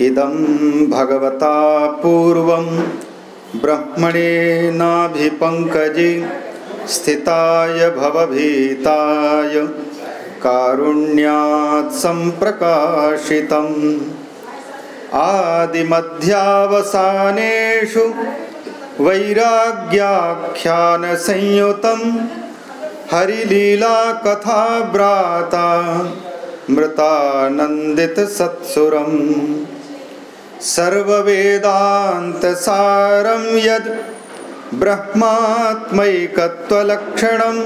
इदं भगवता पूर्वं ब्रह्मणे नाभिपङ्कजे स्थिताय भवभीताय कारुण्यात् सम्प्रकाशितम्। आदिमध्यावसानेषु वैराग्याख्यानसंयुतं हरिलीलाकथाभ्राता मृतानन्दितसत्सुरम्। सर्ववेदान्तसारं यद् ब्रह्मात्मैकत्वलक्षणं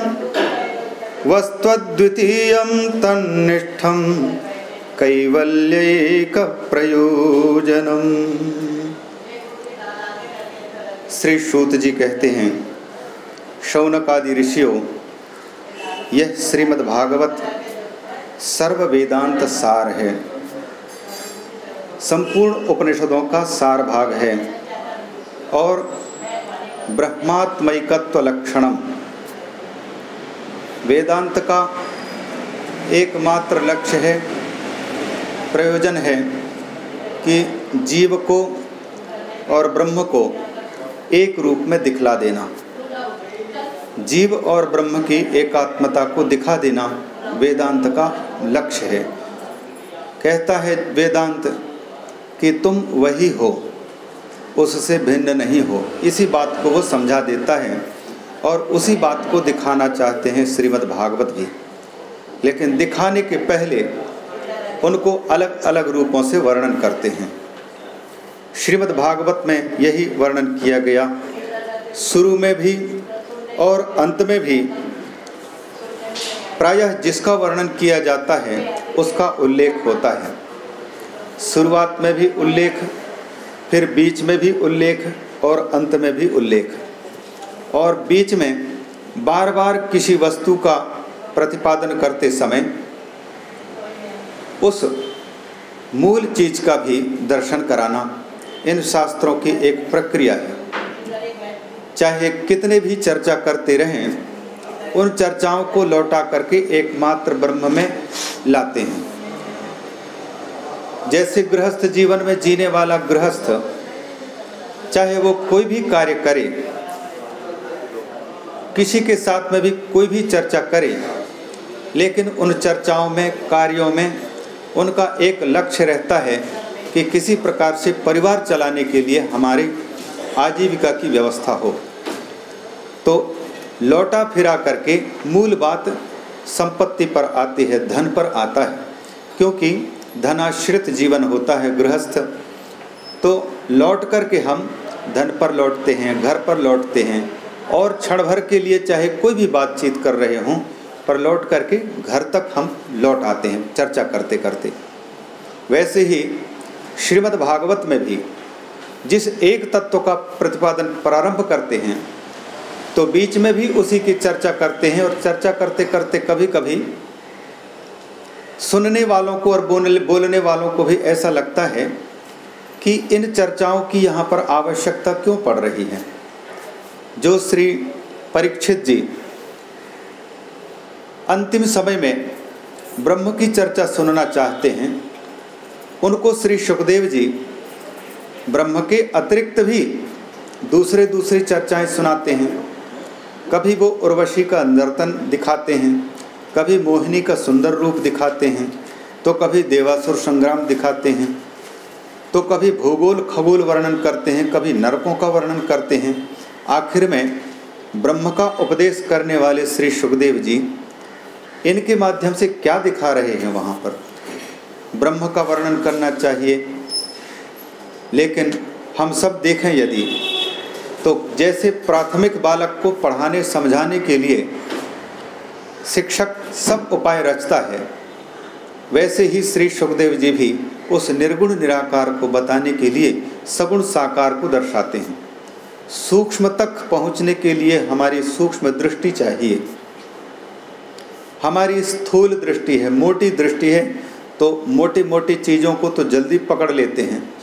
वस्त्वद्वितीयं तन्निष्ठं कैवल्यैकप्रयोजनम्। श्री सूत जी कहते हैं शौनक आदि ऋषियों, यह श्रीमद् भागवत सर्व वेदांत सार है। संपूर्ण उपनिषदों का सार भाग है। और ब्रह्मात्मकत्व लक्षणम। वेदांत का एकमात्र लक्ष्य है, प्रयोजन है कि जीव को और ब्रह्म को एक रूप में दिखला देना। जीव और ब्रह्म की एकात्मता को दिखा देना वेदांत का लक्ष्य है। कहता है वेदांत कि तुम वही हो, उससे भिन्न नहीं हो। इसी बात को वो समझा देता है और उसी बात को दिखाना चाहते हैं श्रीमद् भागवत भी। लेकिन दिखाने के पहले उनको अलग अलग रूपों से वर्णन करते हैं। श्रीमद् भागवत में यही वर्णन किया गया। शुरू में भी और अंत में भी प्रायः जिसका वर्णन किया जाता है, उसका उल्लेख होता है। शुरुआत में भी उल्लेख, फिर बीच में भी उल्लेख और अंत में भी उल्लेख। और बीच में बार बार किसी वस्तु का प्रतिपादन करते समय उस मूल चीज़ का भी दर्शन कराना इन शास्त्रों की एक प्रक्रिया है। चाहे कितने भी चर्चा करते रहें, उन चर्चाओं को लौटा करके एकमात्र ब्रह्म में लाते हैं। जैसे गृहस्थ जीवन में जीने वाला गृहस्थ, चाहे वो कोई भी कार्य करे, किसी के साथ में भी कोई भी चर्चा करे, लेकिन उन चर्चाओं में, कार्यों में उनका एक लक्ष्य रहता है कि किसी प्रकार से परिवार चलाने के लिए हमारी आजीविका की व्यवस्था हो। तो लौटा फिरा करके मूल बात संपत्ति पर आती है, धन पर आता है, क्योंकि धनाश्रित जीवन होता है गृहस्थ। तो लौट करके हम धन पर लौटते हैं, घर पर लौटते हैं और क्षण भर के लिए चाहे कोई भी बातचीत कर रहे हों, पर लौट करके घर तक हम लौट आते हैं, चर्चा करते करते। वैसे ही श्रीमद् भागवत में भी जिस एक तत्व का प्रतिपादन प्रारंभ करते हैं तो बीच में भी उसी की चर्चा करते हैं और चर्चा करते करते कभी कभी सुनने वालों को और बोलने बोलने वालों को भी ऐसा लगता है कि इन चर्चाओं की यहाँ पर आवश्यकता क्यों पड़ रही है? जो श्री परीक्षित जी अंतिम समय में ब्रह्म की चर्चा सुनना चाहते हैं, उनको श्री सुखदेव जी ब्रह्म के अतिरिक्त भी दूसरे दूसरी चर्चाएँ सुनाते हैं। कभी वो उर्वशी का नर्तन दिखाते हैं। कभी मोहिनी का सुंदर रूप दिखाते हैं तो कभी देवासुर संग्राम दिखाते हैं तो कभी भूगोल खगोल वर्णन करते हैं, कभी नरकों का वर्णन करते हैं। आखिर में ब्रह्म का उपदेश करने वाले श्री सुखदेव जी इनके माध्यम से क्या दिखा रहे हैं वहाँ पर? ब्रह्म का वर्णन करना चाहिए। लेकिन हम सब देखें यदि तो जैसे प्राथमिक बालक को पढ़ाने, समझाने के लिए शिक्षक सब उपाय रचता है। वैसे ही श्री सुखदेव जी भी उस निर्गुण निराकार को बताने के लिए सगुण साकार को दर्शाते हैं। सूक्ष्म तक पहुँचने के लिए हमारी सूक्ष्म दृष्टि चाहिए। हमारी स्थूल दृष्टि है, मोटी दृष्टि है तो मोटी मोटी चीज़ों को तो जल्दी पकड़ लेते हैं।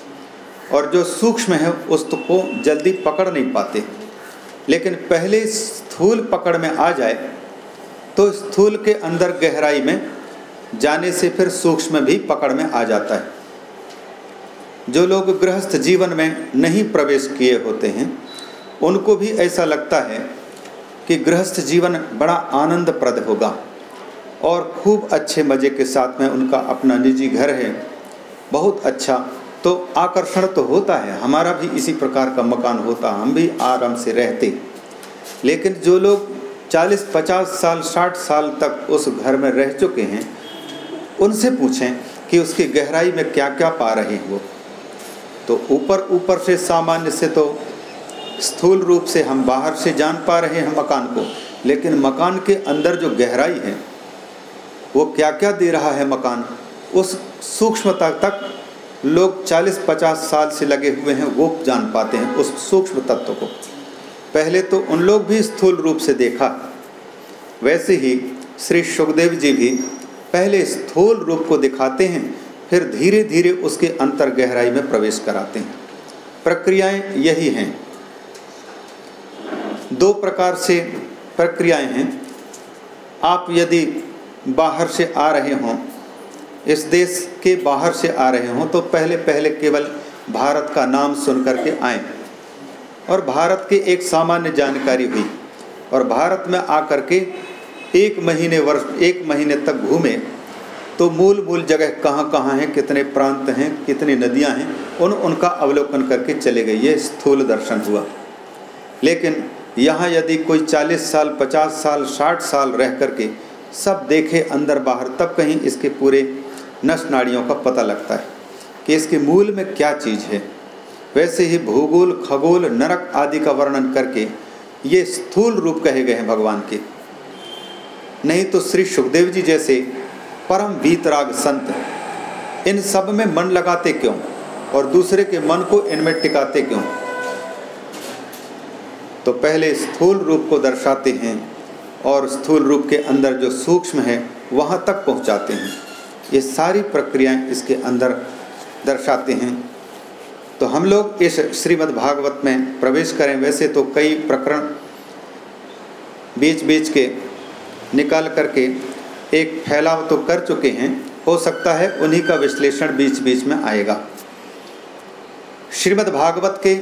और जो सूक्ष्म है, उसको जल्दी पकड़ नहीं पाते। लेकिन पहले स्थूल पकड़ में आ जाए तो स्थूल के अंदर गहराई में जाने से फिर सूक्ष्म भी पकड़ में आ जाता है। जो लोग गृहस्थ जीवन में नहीं प्रवेश किए होते हैं, उनको भी ऐसा लगता है कि गृहस्थ जीवन बड़ा आनंदप्रद होगा और खूब अच्छे मज़े के साथ में उनका अपना निजी घर है। बहुत अच्छा तो आकर्षण तो होता है, हमारा भी इसी प्रकार का मकान होता, हम भी आराम से रहते। लेकिन जो लोग 40-50 साल 60 साल तक उस घर में रह चुके हैं। उनसे पूछें कि उसकी गहराई में क्या क्या पा रहे हैं। तो ऊपर ऊपर से सामान्य से तो स्थूल रूप से हम बाहर से जान पा रहे हैं मकान को, लेकिन मकान के अंदर जो गहराई है, वो क्या क्या दे रहा है मकान? उस सूक्ष्मता तक लोग 40-50 साल से लगे हुए हैं, वो जान पाते हैं उस सूक्ष्म तत्व को। पहले तो उन लोग भी स्थूल रूप से देखा। वैसे ही श्री सुखदेव जी भी पहले स्थूल रूप को दिखाते हैं, फिर धीरे धीरे उसके अंतर गहराई में प्रवेश कराते हैं। प्रक्रियाएँ यही हैं। दो प्रकार से प्रक्रियाएँ हैं। आप यदि बाहर से आ रहे हों, इस देश के बाहर से आ रहे हों तो पहले पहले केवल भारत का नाम सुन करके आए। और भारत की एक सामान्य जानकारी हुई और भारत में आकर के एक महीने वर्ष, एक महीने तक घूमे तो मूल मूल जगह कहाँ कहाँ हैं, कितने प्रांत हैं, कितनी नदियाँ हैं, उन, उनका अवलोकन करके चले गए। ये स्थूल दर्शन हुआ। लेकिन यहाँ यदि कोई 40 साल 50 साल 60 साल रह करके सब देखे अंदर बाहर, तब कहीं इसके पूरे नस नाड़ियों का पता लगता है कि इसके मूल में क्या चीज़ है। वैसे ही भूगोल, खगोल, नरक आदि का वर्णन करके ये स्थूल रूप कहे गए हैं भगवान के। नहीं तो श्री सुखदेव जी जैसे परम वीतराग संत इन सब में मन लगाते क्यों और दूसरे के मन को इनमें टिकाते क्यों? तो पहले स्थूल रूप को दर्शाते हैं और स्थूल रूप के अंदर जो सूक्ष्म है, वहाँ तक पहुँचाते हैं। ये सारी प्रक्रियाएँ इसके अंदर दर्शाते हैं। तो हम लोग इस श्रीमद् भागवत में प्रवेश करें। वैसे तो कई प्रकरण बीच बीच के निकाल करके एक फैलाव तो कर चुके हैं। हो सकता है उन्हीं का विश्लेषण बीच बीच में आएगा। श्रीमद् भागवत के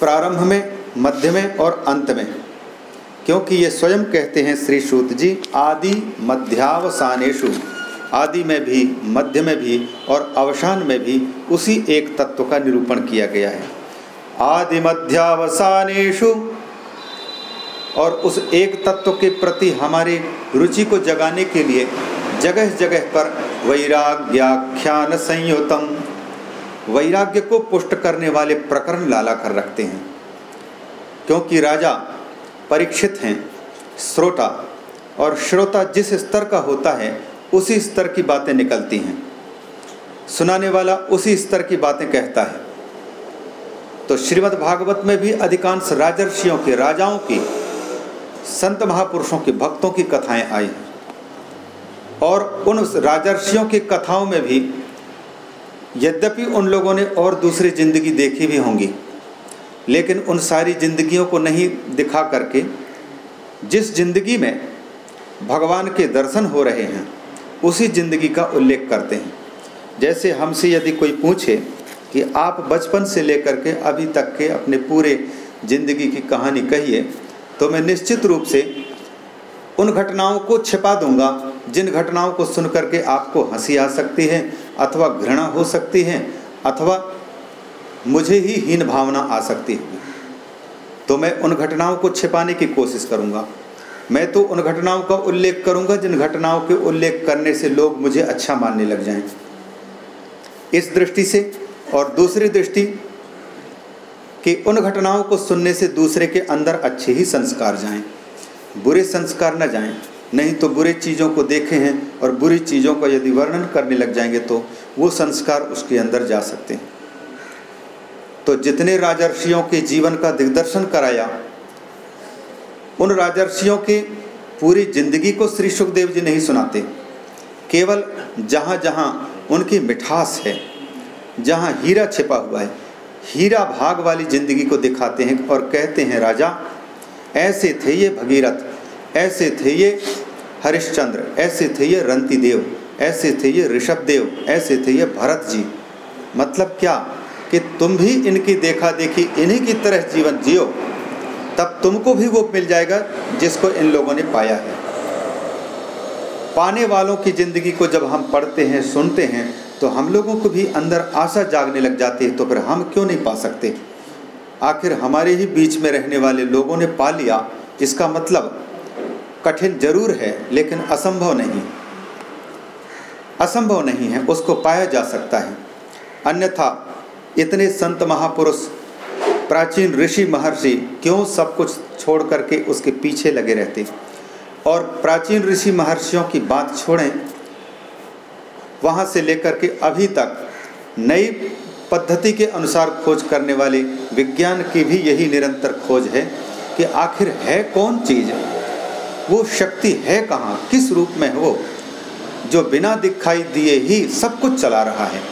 प्रारंभ में, मध्य में और अंत में, क्योंकि ये स्वयं कहते हैं श्री सूत जी, आदि मध्यावसानेशु आदि में भी, मध्य में भी और अवसान में भी उसी एक तत्व का निरूपण किया गया है। आदि मध्यावसानेशु और उस एक तत्व के प्रति हमारी रुचि को जगाने के लिए जगह जगह पर वैराग्याख्यान संयुतम, वैराग्य को पुष्ट करने वाले प्रकरण लाला कर रखते हैं। क्योंकि राजा परीक्षित हैं, श्रोता और श्रोता जिस स्तर का होता है उसी स्तर की बातें निकलती हैं। सुनाने वाला उसी स्तर की बातें कहता है। तो श्रीमद् भागवत में भी अधिकांश राजर्षियों के, राजाओं की, संत महापुरुषों के भक्तों की कथाएँ आई हैं। और उन राजर्षियों की कथाओं में भी यद्यपि उन लोगों ने और दूसरी ज़िंदगी देखी भी होंगी, लेकिन उन सारी जिंदगियों को नहीं दिखा करके जिस ज़िंदगी में भगवान के दर्शन हो रहे हैं उसी ज़िंदगी का उल्लेख करते हैं। जैसे हमसे यदि कोई पूछे कि आप बचपन से लेकर के अभी तक के अपने पूरे ज़िंदगी की कहानी कहिए तो मैं निश्चित रूप से उन घटनाओं को छिपा दूँगा, जिन घटनाओं को सुन करके आपको हँसी आ सकती है, अथवा घृणा हो सकती है, अथवा मुझे ही हीन भावना आ सकती है। तो मैं उन घटनाओं को छिपाने की कोशिश करूँगा। मैं तो उन घटनाओं का उल्लेख करूँगा जिन घटनाओं के उल्लेख करने से लोग मुझे अच्छा मानने लग जाएँ। इस दृष्टि से और दूसरी दृष्टि कि उन घटनाओं को सुनने से दूसरे के अंदर अच्छे ही संस्कार जाएँ। बुरे संस्कार न जाएँ। नहीं तो बुरे चीज़ों को देखे हैं और बुरी चीज़ों का यदि वर्णन करने लग जाएँगे तो वो संस्कार उसके अंदर जा सकते हैं। तो जितने राजर्षियों के जीवन का दिग्दर्शन कराया उन राजर्षियों की पूरी ज़िंदगी को श्री सुखदेव जी नहीं सुनाते। केवल जहाँ जहाँ उनकी मिठास है, जहाँ हीरा छिपा हुआ है, हीरा भाग वाली ज़िंदगी को दिखाते हैं और कहते हैं, राजा, ऐसे थे ये भगीरथ, ऐसे थे ये हरिश्चंद्र, ऐसे थे ये रंती देव ऐसे थे ये ऋषभ देव ऐसे थे ये भरत जी मतलब क्या कि तुम भी इनकी देखा देखी इन्हीं की तरह जीवन जियो? तब तुमको भी वो मिल जाएगा जिसको इन लोगों ने पाया है। पाने वालों की ज़िंदगी को जब हम पढ़ते हैं, सुनते हैं तो हम लोगों को भी अंदर आशा जागने लग जाती है तो फिर हम क्यों नहीं पा सकते? आखिर हमारे ही बीच में रहने वाले लोगों ने पा लिया, इसका मतलब कठिन ज़रूर है, लेकिन असंभव नहीं। असंभव नहीं है, उसको पाया जा सकता है। अन्यथा इतने संत महापुरुष प्राचीन ऋषि महर्षि क्यों सब कुछ छोड़ करके उसके पीछे लगे रहते? और प्राचीन ऋषि महर्षियों की बात छोड़ें, वहाँ से लेकर के अभी तक नई पद्धति के अनुसार खोज करने वाले विज्ञान की भी यही निरंतर खोज है कि आखिर है कौन चीज़? वो शक्ति है कहाँ? किस रूप में है वो? जो बिना दिखाई दिए ही सब कुछ चला रहा है।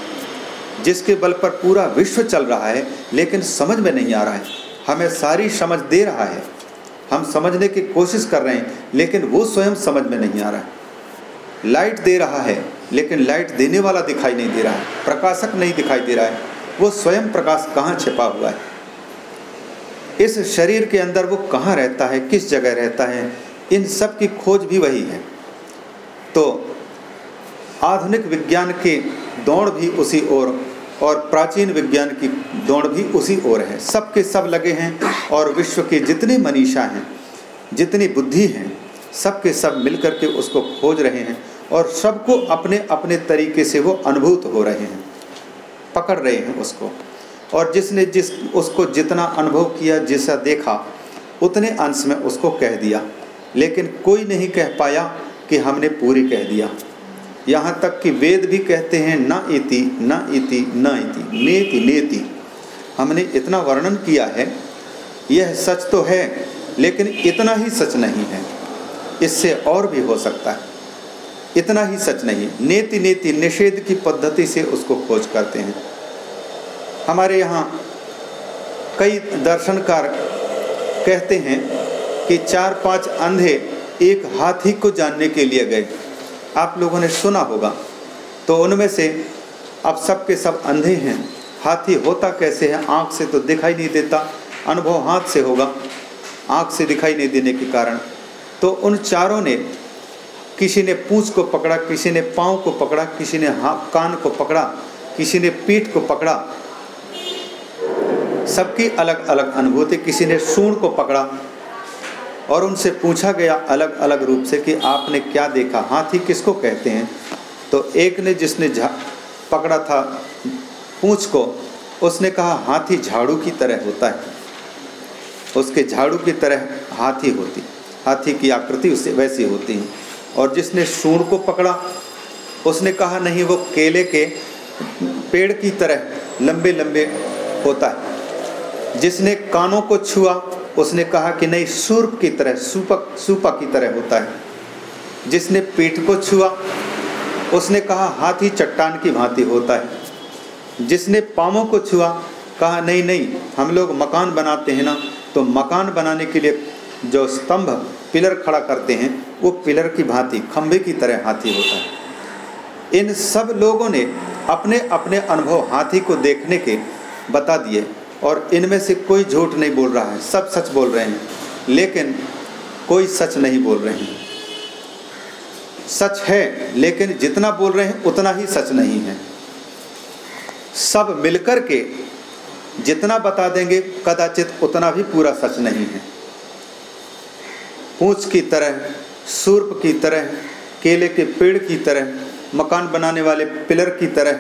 जिसके बल पर पूरा विश्व चल रहा है, लेकिन समझ में नहीं आ रहा है। हमें सारी समझ दे रहा है। हम समझने की कोशिश कर रहे हैं, लेकिन वो स्वयं समझ में नहीं आ रहा है। लाइट दे रहा है, लेकिन लाइट देने वाला दिखाई नहीं दे रहा है। प्रकाशक नहीं दिखाई दे रहा है। वो स्वयं प्रकाश कहाँ छिपा हुआ है? इस शरीर के अंदर वो कहाँ रहता है, किस जगह रहता है, इन सब की खोज भी वही है। तो आधुनिक विज्ञान की दौड़ भी उसी ओर और प्राचीन विज्ञान की दौड़ भी उसी ओर है। सबके सब लगे हैं और विश्व के जितने मनीषा हैं, जितनी बुद्धि हैं सबके सब मिलकर के उसको खोज रहे हैं और सबको अपने अपने तरीके से वो अनुभूत हो रहे हैं, पकड़ रहे हैं उसको। और जिसने जिस, उसको जितना अनुभव किया, जैसा देखा, उतने अंश में उसको कह दिया। लेकिन कोई नहीं कह पाया कि हमने पूरी कह दिया। यहाँ तक कि वेद भी कहते हैं, न इति न इति न इति, नेति नेति। हमने इतना वर्णन किया है, यह सच तो है, लेकिन इतना ही सच नहीं है। इससे और भी हो सकता है। इतना ही सच नहीं, नेति नेति, निषेध की पद्धति से उसको खोज करते हैं। हमारे यहाँ कई दर्शनकार कहते हैं कि चार पाँच अंधे एक हाथी को जानने के लिए गए। आप लोगों ने सुना होगा। तो उनमें से अब सब के सब अंधे हैं। हाथी होता कैसे है? आँख से तो दिखाई नहीं देता। अनुभव हाथ से होगा। आँख से दिखाई नहीं देने के कारण। तो उन चारों ने किसी ने पूँछ को पकड़ा, किसी ने पाँव को पकड़ा, किसी ने हाथ कान को पकड़ा, किसी ने पीठ को पकड़ा। सबकी अलग अलग अनुभूति। किसी ने सूढ़ को पकड़ा और उनसे पूछा गया अलग अलग रूप से कि आपने क्या देखा? हाथी किसको कहते हैं? तो एक ने जिसने पकड़ा था पूछ को, उसने कहा, हाथी झाड़ू की तरह होता है। उसके झाड़ू की तरह हाथी होती, हाथी की आकृति उससे वैसी होती है। और जिसने सूढ़ को पकड़ा, उसने कहा, नहीं, वो केले के पेड़ की तरह लंबे लंबे होता है। जिसने कानों को छुआ उसने कहा कि नहीं सूर्प की तरह सूपक सूपा की तरह होता है। जिसने पीठ को छुआ, उसने कहा, हाथी चट्टान की भांति होता है। जिसने पामों को छुआ, कहा, नहीं नहीं, हम लोग मकान बनाते हैं ना तो मकान बनाने के लिए जो स्तंभ, पिलर खड़ा करते हैं, वो पिलर की भांति, खंभे की तरह हाथी होता है। इन सब लोगों ने अपने अपने अनुभव हाथी को देखने के बता दिए। और इनमें से कोई झूठ नहीं बोल रहा है। सब सच बोल रहे हैं, लेकिन कोई सच नहीं बोल रहे हैं। सच है, लेकिन जितना बोल रहे हैं, उतना ही सच नहीं है। सब मिलकर के जितना बता देंगे, कदाचित उतना भी पूरा सच नहीं है। पूछ की तरह, सूर्प की तरह, केले के पेड़ की तरह, मकान बनाने वाले पिलर की तरह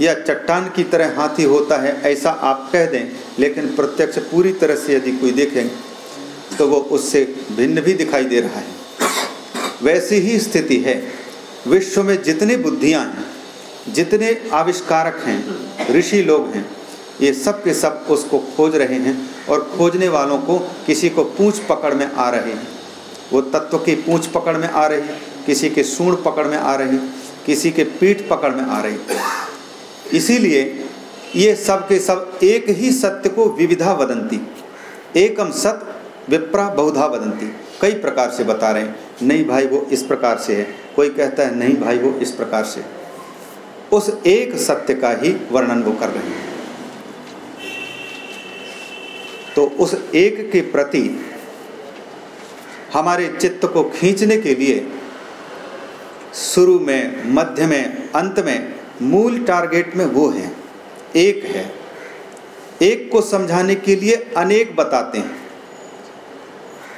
या चट्टान की तरह हाथी होता है, ऐसा आप कह दें, लेकिन प्रत्यक्ष पूरी तरह से यदि कोई देखें तो वो उससे भिन्न भी दिखाई दे रहा है। वैसी ही स्थिति है। विश्व में जितनी बुद्धियाँ हैं, जितने आविष्कारक हैं, ऋषि लोग हैं, ये सब के सब उसको खोज रहे हैं और खोजने वालों को किसी को पूछ पकड़ में आ रहे हैं। वो तत्व की पूछ पकड़ में आ रही किसी के सूढ़ पकड़ में आ रही किसी के पीठ पकड़ में आ रही इसीलिए ये सब के सब एक ही सत्य को विविधा वदंती, एकम सत विप्रा बहुधा वदंती। कई प्रकार से बता रहे हैं, नहीं भाई वो इस प्रकार से है। कोई कहता है, नहीं भाई वो इस प्रकार से। उस एक सत्य का ही वर्णन वो कर रहे हैं। तो उस एक के प्रति हमारे चित्त को खींचने के लिए शुरू में, मध्य में, अंत में मूल टारगेट में वो है। एक है। एक को समझाने के लिए अनेक बताते हैं।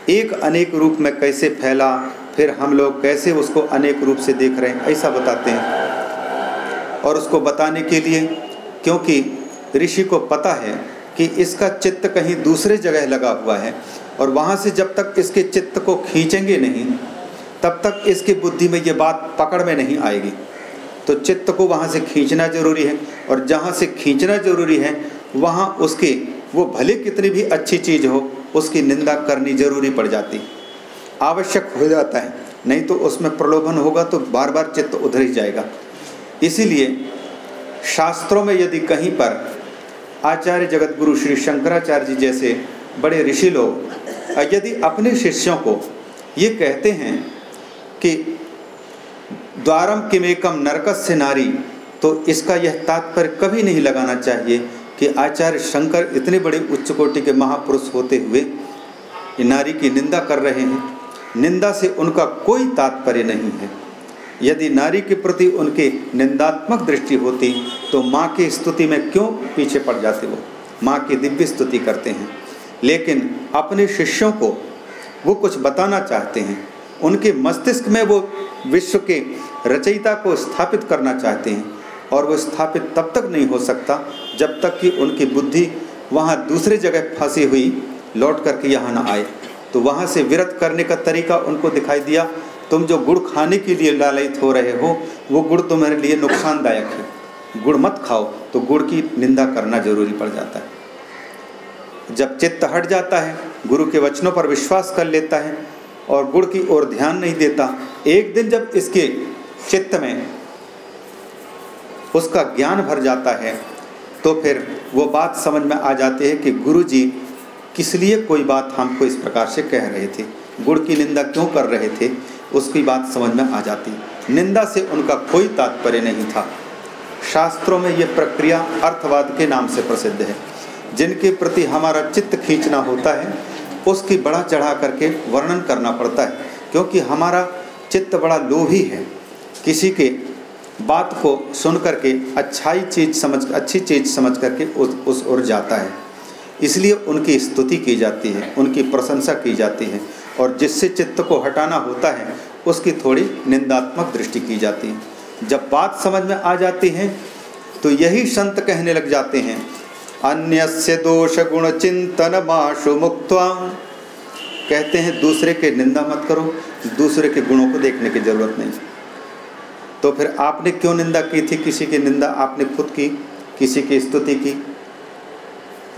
एक अनेक रूप में कैसे फैला, फिर हम लोग कैसे उसको अनेक रूप से देख रहे हैं, ऐसा बताते हैं। और उसको बताने के लिए, क्योंकि ऋषि को पता है कि इसका चित्त कहीं दूसरे जगह लगा हुआ है, और वहाँ से जब तक इसके चित्त को खींचेंगे नहीं, तब तक इसकी बुद्धि में ये बात पकड़ में नहीं आएगी। तो चित्त को वहाँ से खींचना ज़रूरी है और जहाँ से खींचना ज़रूरी है, वहाँ उसकी वो भले कितनी भी अच्छी चीज़ हो, उसकी निंदा करनी ज़रूरी पड़ जाती। आवश्यक हो जाता है, नहीं तो उसमें प्रलोभन होगा तो बार बार चित्त उधर ही जाएगा। इसीलिए शास्त्रों में यदि कहीं पर आचार्य जगत गुरु श्री शंकराचार्य जी जैसे बड़े ऋषि लोग, यदि अपने शिष्यों को ये कहते हैं कि द्वारम किमेकम नरकस्य नारी। तो इसका यह तात्पर्य कभी नहीं लगाना चाहिए कि आचार्य शंकर इतने बड़े उच्च कोटि के महापुरुष होते हुए नारी की निंदा कर रहे हैं। निंदा से उनका कोई तात्पर्य नहीं है। यदि नारी के प्रति उनकी निंदात्मक दृष्टि होती तो माँ की स्तुति में क्यों पीछे पड़ जाते वो माँ की दिव्य स्तुति करते हैं। लेकिन अपने शिष्यों को वो कुछ बताना चाहते हैं। उनके मस्तिष्क में वो विश्व के रचयिता को स्थापित करना चाहते हैं और वो स्थापित तब तक नहीं हो सकता जब तक कि उनकी बुद्धि वहाँ दूसरी जगह फंसी हुई, लौट करके यहाँ ना आए। तो वहाँ से विरत करने का तरीका उनको दिखाई दिया, तुम जो गुड़ खाने के लिए लालयित हो रहे हो, वो गुड़ तुम्हारे लिए नुकसानदायक है। गुड़ मत खाओ तो गुड़ की निंदा करना ज़रूरी पड़ जाता है। जब चित्त हट जाता है, गुरु के वचनों पर विश्वास कर लेता है और गुड़ की ओर ध्यान नहीं देता। एक दिन जब इसके चित्त में उसका ज्ञान भर जाता है तो फिर वो बात समझ में आ जाती है कि गुरु जी किस लिए कोई बात हमको इस प्रकार से कह रहे थे? गुड़ की निंदा क्यों कर रहे थे? उसकी बात समझ में आ जाती। निंदा से उनका कोई तात्पर्य नहीं था। शास्त्रों में ये प्रक्रिया अर्थवाद के नाम से प्रसिद्ध है। जिनके प्रति हमारा चित्त खींचना होता है उसकी बड़ा चढ़ा करके वर्णन करना पड़ता है, क्योंकि हमारा चित्त बड़ा लोभी है। किसी के बात को सुन करके अच्छाई चीज़ समझ, अच्छी चीज़ समझ करके उस उस ओर जाता है। इसलिए उनकी स्तुति की जाती है, उनकी प्रशंसा की जाती है, और जिससे चित्त को हटाना होता है, उसकी थोड़ी निंदात्मक दृष्टि की जाती है। जब बात समझ में आ जाती है तो यही संत कहने लग जाते हैं अन्य दोष गुण चिंतन माशु मुक्त कहते हैं, दूसरे के निंदा मत करो, दूसरे के गुणों को देखने की ज़रूरत नहीं। तो फिर आपने क्यों निंदा की थी? किसी की निंदा आपने खुद की, किसी की स्तुति की?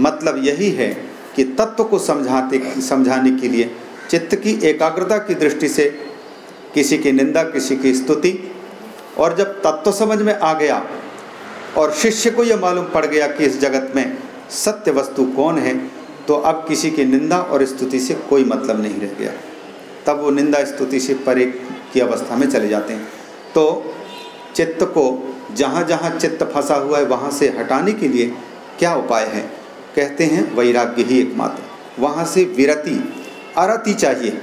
मतलब यही है कि तत्व को समझाते, समझाने के लिए, चित्त की एकाग्रता की दृष्टि से किसी की निंदा, किसी की स्तुति, और जब तत्व समझ में आ गया और शिष्य को यह मालूम पड़ गया कि इस जगत में सत्य वस्तु कौन है तो अब किसी की निंदा और स्तुति से कोई मतलब नहीं रह गया। तब वो निंदा स्तुति से परे की अवस्था में चले जाते हैं। तो चित्त को जहाँ जहाँ चित्त फंसा हुआ है, वहाँ से हटाने के लिए क्या उपाय है? कहते हैं वैराग्य ही एकमात्र। वहाँ से विरति, अरति चाहिए।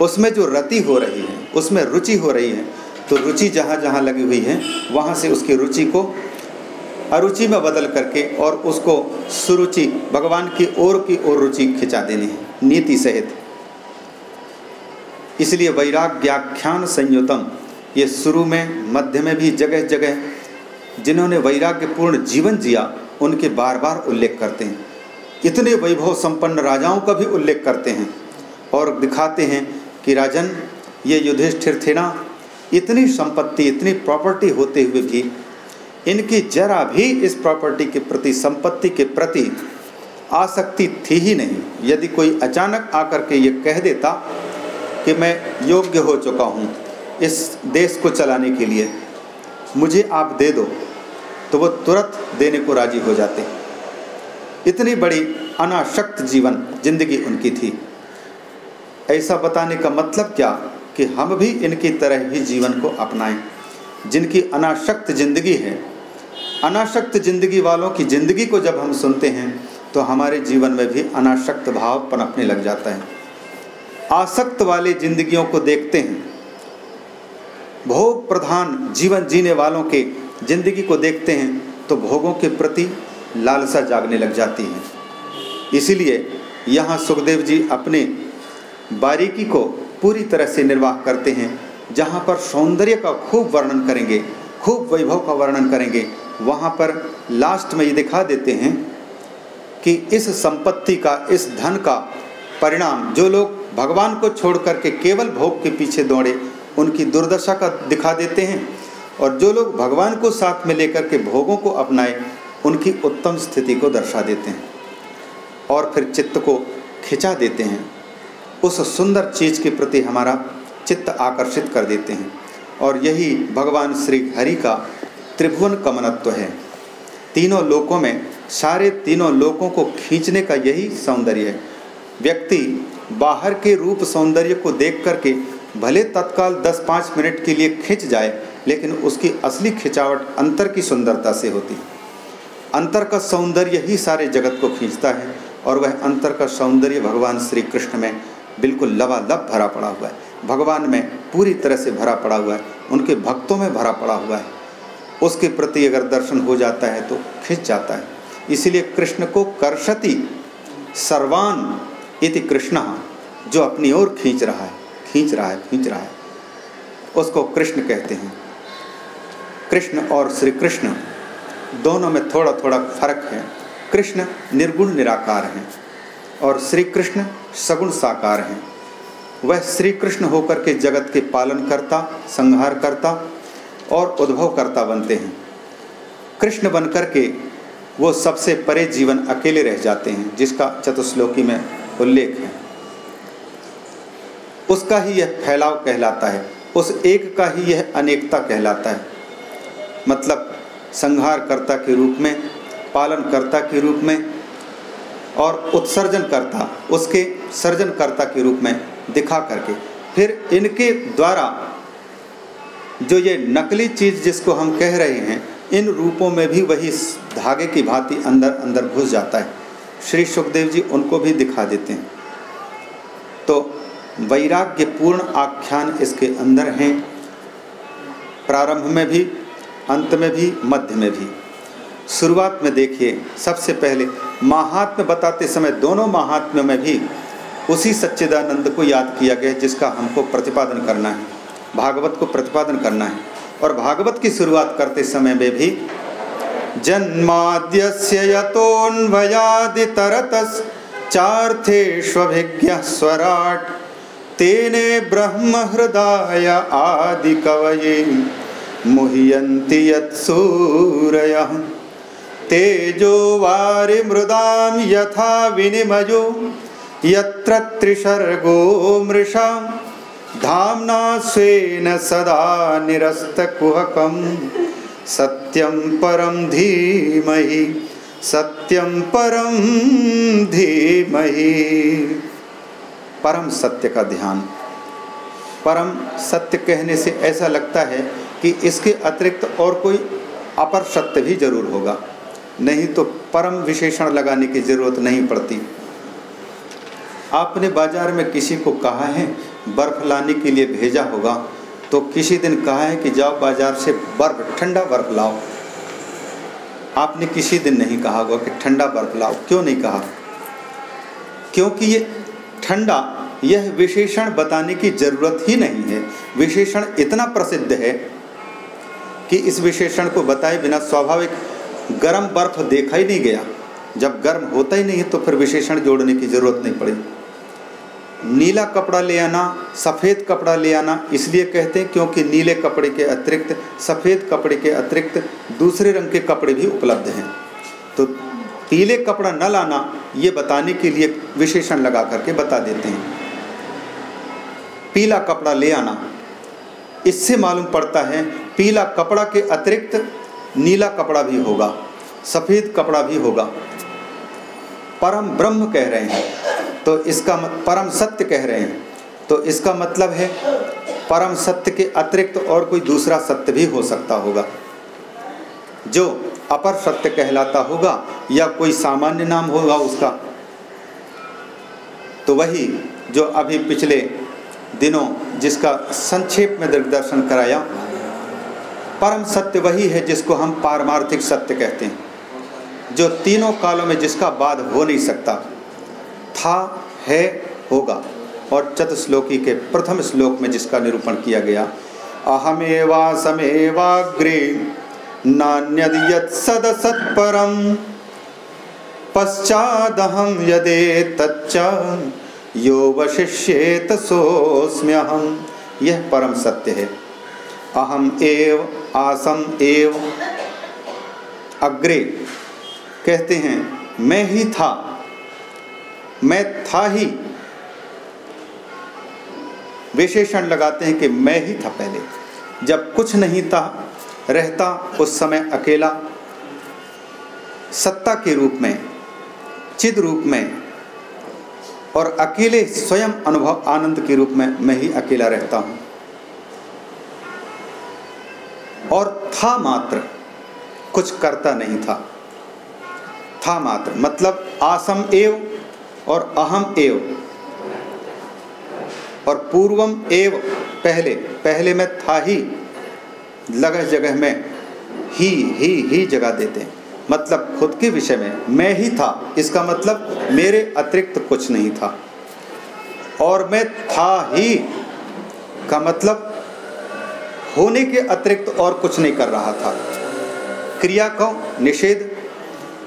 उसमें जो रति हो रही है, उसमें रुचि हो रही है तो रुचि जहाँ जहाँ लगी हुई है, वहाँ से उसकी रुचि को अरुचि में बदल करके और उसको सुरुचि, भगवान की ओर की ओर रुचि खिंचा देनी है, नीति सहित। इसलिए वैराग्याख्यान संयुतम, ये शुरू में, मध्य में भी जगह जगह जिन्होंने वैराग्यपूर्ण जीवन जिया, उनके बार बार उल्लेख करते हैं। इतने वैभव संपन्न राजाओं का भी उल्लेख करते हैं और दिखाते हैं कि राजन, ये युधिष्ठिर थे ना इतनी संपत्ति, इतनी प्रॉपर्टी होते हुए भी, इनकी जरा भी इस प्रॉपर्टी के प्रति, संपत्ति के प्रति आसक्ति थी ही नहीं। यदि कोई अचानक आकर के ये कह देता कि मैं योग्य हो चुका हूँ इस देश को चलाने के लिए, मुझे आप दे दो तो वो तुरंत देने को राज़ी हो जाते। इतनी बड़ी अनाशक्त जीवन ज़िंदगी उनकी थी। ऐसा बताने का मतलब क्या? कि हम भी इनकी तरह ही जीवन को अपनाएँ, जिनकी अनाशक्त ज़िंदगी है। अनाशक्त ज़िंदगी वालों की ज़िंदगी को जब हम सुनते हैं तो हमारे जीवन में भी अनाशक्त भाव पनपने लग जाता है। आसक्त वाले जिंदगियों को देखते हैं। भोग प्रधान जीवन जीने वालों के ज़िंदगी को देखते हैं तो भोगों के प्रति लालसा जागने लग जाती है। इसीलिए यहाँ सुखदेव जी अपने बारीकी को पूरी तरह से निर्वाह करते हैं। जहाँ पर सौंदर्य का खूब वर्णन करेंगे, खूब वैभव का वर्णन करेंगे, वहाँ पर लास्ट में ये दिखा देते हैं कि इस संपत्ति का, इस धन का परिणाम, जो लोग भगवान को छोड़ करके केवल भोग के पीछे दौड़े, उनकी दुर्दशा का दिखा देते हैं। और जो लोग भगवान को साथ में लेकर के भोगों को अपनाए, उनकी उत्तम स्थिति को दर्शा देते हैं और फिर चित्त को खिंचा देते हैं। उस सुंदर चीज़ के प्रति हमारा चित्त आकर्षित कर देते हैं। और यही भगवान श्री हरि का त्रिभुवन कमनत्व है। तीनों लोकों में, सारे तीनों लोकों को खींचने का यही सौंदर्य है। व्यक्ति बाहर के रूप सौंदर्य को देख करके भले तत्काल 10-5 मिनट के लिए खिंच जाए, लेकिन उसकी असली खिंचावट अंतर की सुंदरता से होती है। अंतर का सौंदर्य ही सारे जगत को खींचता है, और वह अंतर का सौंदर्य भगवान श्री कृष्ण में बिल्कुल लबालब भरा पड़ा हुआ है। भगवान में पूरी तरह से भरा पड़ा हुआ है। उनके भक्तों में भरा पड़ा हुआ है। उसके प्रति अगर दर्शन हो जाता है तो खिंच जाता है। इसलिए कृष्ण को कर्षति सर्वान इति कृष्ण जो अपनी ओर खींच रहा है, खींच रहा है, खींच रहा है। उसको कृष्ण कहते हैं। कृष्ण और श्री कृष्ण दोनों में थोड़ा थोड़ा फ़र्क है। कृष्ण निर्गुण निराकार हैं। और श्री कृष्ण सगुण साकार हैं। वह श्री कृष्ण होकर के जगत के पालन करता संहार करता और उद्भव करता बनते हैं। कृष्ण बनकर के वो सबसे परे जीवन अकेले रह जाते हैं, जिसका चतुश्लोकी में उल्लेख है। उसका ही यह फैलाव कहलाता है, उस एक का ही यह अनेकता कहलाता है। मतलब संहारकर्ता के रूप में, पालनकर्ता के रूप में और उत्सर्जन करता उसके सर्जनकर्ता के रूप में दिखा करके। फिर इनके द्वारा जो ये नकली चीज़ जिसको हम कह रहे हैं, इन रूपों में भी वही धागे की भांति अंदर अंदर घुस जाता है। श्री सुखदेव जी उनको भी दिखा देते हैं। तो वैराग्य पूर्ण आख्यान इसके अंदर हैं। प्रारंभ में भी, अंत में भी, मध्य में भी। शुरुआत में देखिए, सबसे पहले महात्म्य बताते समय दोनों महात्म्य में भी उसी सच्चिदानंद को याद किया गया जिसका हमको प्रतिपादन करना है, भागवत को प्रतिपादन करना है। और भागवत की शुरुआत करते समय में भी, जन्माद्यस्य यतोन्वयादितरतस् स्वराट तेने ब्रह्म हृदय आदि कवये मुह्यन्ति तेजो वारिमृदां यथा विनिमयो, यत्र त्रिसर्गो मृषा, धाम्ना स्वेन सदा निरस्तकुहकं। सत्यं परं धीमहि, सत्यं परं धीमहि। परम सत्य का ध्यान। परम सत्य कहने से ऐसा लगता है कि इसके अतिरिक्त और कोई अपर सत्य भी ज़रूर होगा। नहीं तो परम विशेषण लगाने की ज़रूरत नहीं पड़ती। आपने बाज़ार में किसी को कहा है, बर्फ़ लाने के लिए भेजा होगा तो किसी दिन कहा है कि जाओ बाज़ार से बर्फ़, ठंडा बर्फ़ लाओ। आपने किसी दिन नहीं कहा होगा कि ठंडा बर्फ़ लाओ। क्यों नहीं कहा? क्योंकि ये ठंडा, यह विशेषण बताने की ज़रूरत ही नहीं है। विशेषण इतना प्रसिद्ध है कि इस विशेषण को बताए बिना स्वाभाविक गर्म बर्फ़ देखा ही नहीं गया। जब गर्म होता ही नहीं है तो फिर विशेषण जोड़ने की ज़रूरत नहीं पड़ी। नीला कपड़ा ले आना, सफ़ेद कपड़ा ले आना, इसलिए कहते हैं क्योंकि नीले कपड़े के अतिरिक्त, सफ़ेद कपड़े के अतिरिक्त दूसरे रंग के कपड़े भी उपलब्ध हैं। तो पीले कपड़ा न लाना, ये बताने के लिए विशेषण लगा करके बता देते हैं। पीला कपड़ा ले आना, इससे मालूम पड़ता है पीला कपड़ा के अतिरिक्त नीला कपड़ा भी होगा, सफ़ेद कपड़ा भी होगा। परम ब्रह्म कह रहे हैं तो इसका परम सत्य कह रहे हैं। तो इसका मतलब है, परम सत्य के अतिरिक्त और कोई दूसरा सत्य भी हो सकता होगा। जो अपर सत्य कहलाता होगा, या कोई सामान्य नाम होगा उसका तो वही जो अभी पिछले दिनों जिसका संक्षेप में दिग्दर्शन कराया परम सत्य वही है जिसको हम पारमार्थिक सत्य कहते हैं। जो तीनों कालों में जिसका बाद हो नहीं सकता, था, है, होगा। और चतुश्लोकी के प्रथम श्लोक में जिसका निरूपण किया गया, अहमेवा समेवाग्रे, नान्यद सदसत्परम पश्चादहम यदे तच्च यो वशिष्येत सोस्म्यहम यह परम सत्य है। अहम एव आसम एव अग्रे कहते हैं, मैं ही था, मैं था ही। विशेषण लगाते हैं कि मैं ही था पहले। जब कुछ नहीं था, रहता उस समय अकेला, सत्ता के रूप में, चिद रूप में, और अकेले स्वयं अनुभव आनंद के रूप में मैं ही अकेला रहता हूँ। और था मात्र, कुछ करता नहीं था। था मात्र मतलब आसम एव और अहम एव। और पूर्वम एव पहले पहले में था ही लगह जगह में ही ही ही जगह देते। हैं मतलब खुद के विषय में, मैं ही था, इसका मतलब मेरे अतिरिक्त कुछ नहीं था। और मैं था ही, का मतलब होने के अतिरिक्त और कुछ नहीं कर रहा था। क्रिया को निषेध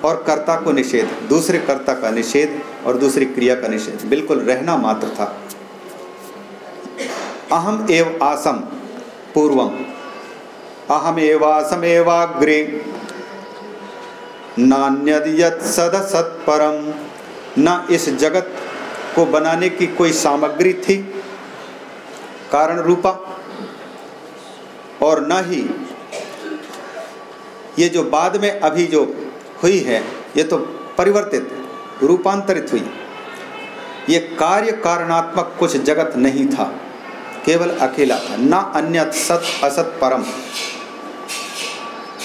और कर्ता को निषेध, दूसरे कर्ता का निषेध और दूसरी क्रिया का निषेध, बिल्कुल रहना मात्र था। अहम एव आसम पूर्वम। अहम एवासमेवाग्रे नान्यद यत सद सत्परम। न इस जगत को बनाने की कोई सामग्री थी। कारण रूपा और न ही ये जो बाद में अभी जो हुई है, ये तो परिवर्तित, रूपांतरित हुई। ये कार्य कारणात्मक कुछ जगत नहीं था, केवल अकेला था, न अन्य सत असत परम।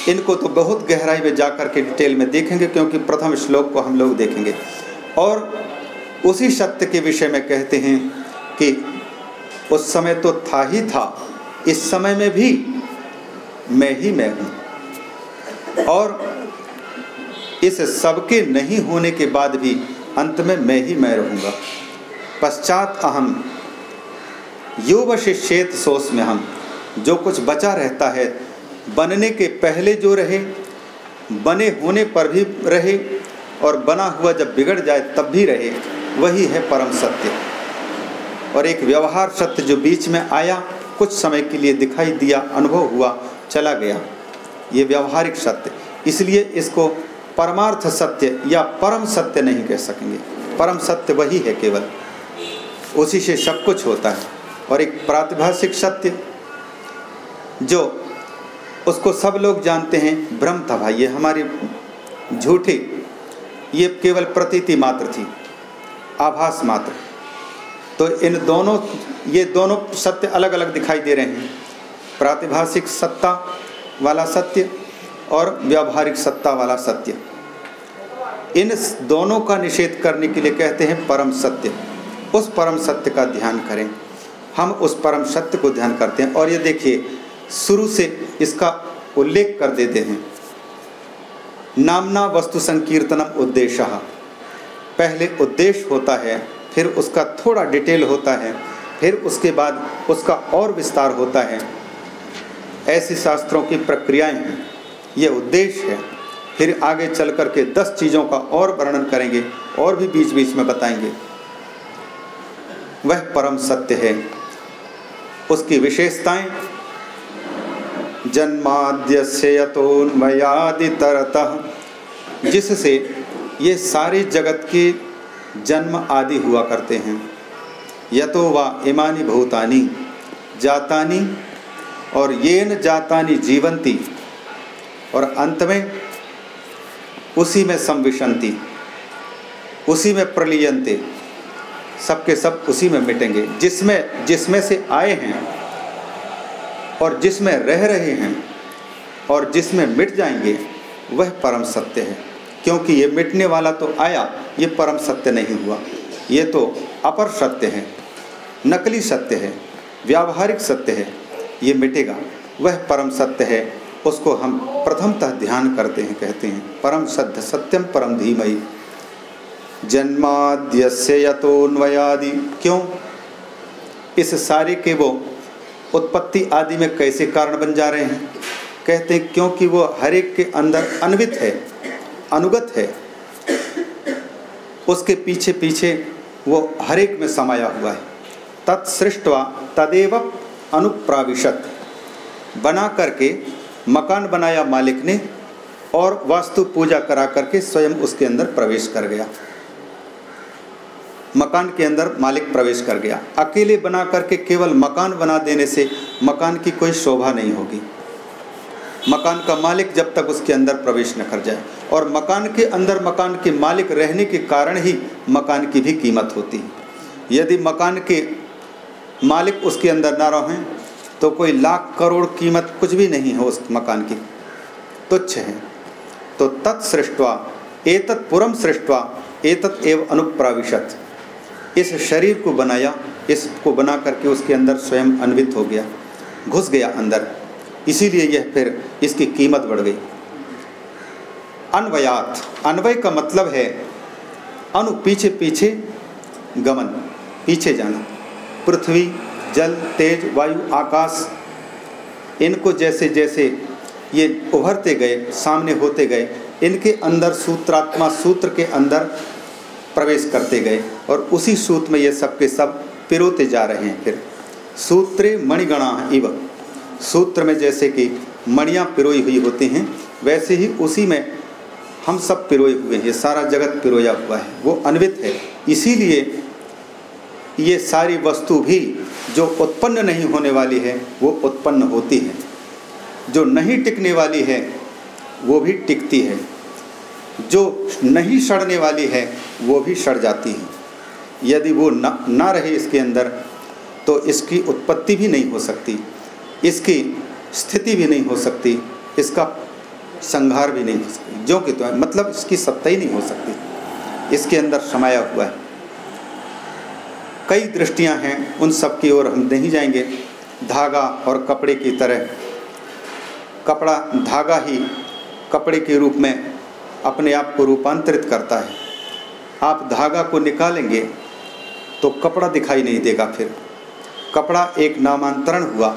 इनको तो बहुत गहराई में जाकर के डिटेल में देखेंगे, क्योंकि प्रथम श्लोक को हम लोग देखेंगे। और उसी सत्य के विषय में कहते हैं कि उस समय तो था ही था इस समय में भी मैं ही मैं हूँ। और इस सबके नहीं होने के बाद भी अंत में मैं ही मैं रहूँगा। पश्चात अहम यो वशिष्येत सोच में हम जो कुछ बचा रहता है, बनने के पहले जो रहे, बने होने पर भी रहे, और बना हुआ जब बिगड़ जाए तब भी रहे, वही है परम सत्य। और एक व्यवहार सत्य जो बीच में आया कुछ समय के लिए दिखाई दिया अनुभव हुआ, चला गया। ये व्यवहारिक सत्य। इसलिए इसको परमार्थ सत्य या परम सत्य नहीं कह सकेंगे। परम सत्य वही है केवल। उसी से सब कुछ होता है और एक प्रातिभाषिक सत्य, जो उसको सब लोग जानते हैं भ्रम था भाई। ये हमारी झूठी, ये केवल प्रतीति मात्र थी, आभास मात्र। तो इन दोनों, ये दोनों सत्य अलग अलग दिखाई दे रहे हैं। प्रातिभाषिक सत्ता वाला सत्य और व्यावहारिक सत्ता वाला सत्य। इन दोनों का निषेध करने के लिए कहते हैं परम सत्य। उस परम सत्य का ध्यान करें। हम उस परम सत्य को ध्यान करते हैं और ये देखिए, शुरू से इसका उल्लेख कर देते हैं। नामना वस्तु संकीर्तनम उद्देश्य। पहले उद्देश्य होता है फिर उसका थोड़ा डिटेल होता है, फिर उसके बाद उसका और विस्तार होता है। ऐसी शास्त्रों की प्रक्रियाएँ हैं। यह उद्देश्य है। फिर आगे चल कर के दस चीज़ों का और वर्णन करेंगे, और भी बीच बीच में बताएँगे। वह परम सत्य है। उसकी विशेषताएँ। जन्माद्य से यतोन्मयादितरतः। जिससे ये सारे जगत के जन्म आदि हुआ करते हैं। यतो वा इमानी भूतानी, जातानी और येन जातानी जीवंती और अंत में उसी में संविशंति उसी में प्रलियंते सबके सब उसी में मिटेंगे। जिसमें जिसमें से आए हैं और जिसमें रह रहे हैं और जिसमें मिट जाएँगे, वह परम सत्य है। क्योंकि ये मिटने वाला तो आया, ये परम सत्य नहीं हुआ। ये तो अपर सत्य है, नकली सत्य है, व्यावहारिक सत्य है, ये मिटेगा। वह परम सत्य है, उसको हम प्रथमतः ध्यान करते हैं, कहते हैं, परम सत्य सत्यम परम धीमयी जन्माद्यस्य यतोन्वयादि। क्यों? इस सारे के वो उत्पत्ति आदि में कैसे कारण बन जा रहे हैं? कहते हैं, क्योंकि वो हर एक के अंदर अन्वित है। अनुगत है। उसके पीछे पीछे वो हर एक में समाया हुआ है। तत्सृष्टवा तदेव अनुप्राविशत। बना करके मकान बनाया मालिक ने और वास्तु पूजा करा करके स्वयं उसके अंदर प्रवेश कर गया। मकान के अंदर मालिक प्रवेश कर गया। अकेले बना करके केवल मकान बना देने से मकान की कोई शोभा नहीं होगी। मकान का मालिक जब तक उसके अंदर प्रवेश न कर जाए। और मकान के अंदर मकान के मालिक रहने के कारण ही मकान की भी कीमत होती है। यदि मकान के मालिक उसके अंदर ना रहें तो कोई लाख करोड़ कीमत कुछ भी नहीं है उस मकान की। तुच्छ है। तो तत्सृष्टवा एतत् पुरम सृष्टवा, एतत् एव अनुप्राविशत। इस शरीर को बनाया, इसको बना करके उसके अंदर स्वयं अन्वित हो गया, घुस गया अंदर। इसीलिए यह फिर इसकी कीमत बढ़ गई। अन्वयात। अन्वय का मतलब है अनु पीछे पीछे गमन, पीछे जाना। पृथ्वी, जल, तेज, वायु, आकाश, इनको जैसे जैसे ये उभरते गए, सामने होते गए, इनके अंदर सूत्रात्मा सूत्र के अंदर प्रवेश करते गए और उसी सूत्र में ये सब के सब पिरोते जा रहे हैं फिर। सूत्रे मणिगणा इव। सूत्र में जैसे कि मणियाँ पिरोई हुई होती हैं, वैसे ही उसी में हम सब पिरोए हुए हैं सारा जगत पिरोया हुआ है, वो अन्वित है। इसीलिए ये सारी वस्तु भी जो उत्पन्न नहीं होने वाली है, वो उत्पन्न होती है। जो नहीं टिकने वाली है, वो भी टिकती है। जो नहीं सड़ने वाली है, वो भी सड़ जाती है। यदि वो न, ना रहे इसके अंदर तो इसकी उत्पत्ति भी नहीं हो सकती। इसकी स्थिति भी नहीं हो सकती, इसका संहार भी नहीं हो सकती। जो कि तो है मतलब इसकी सत्ता ही नहीं हो सकती। इसके अंदर समाया हुआ है। कई दृष्टियाँ हैं, उन सब की ओर हम नहीं जाएँगे। धागा और कपड़े की तरह। कपड़ा धागा ही कपड़े के रूप में अपने आप को रूपांतरित करता है। आप धागा को निकालेंगे तो कपड़ा दिखाई नहीं देगा फिर। कपड़ा एक नामांतरण हुआ।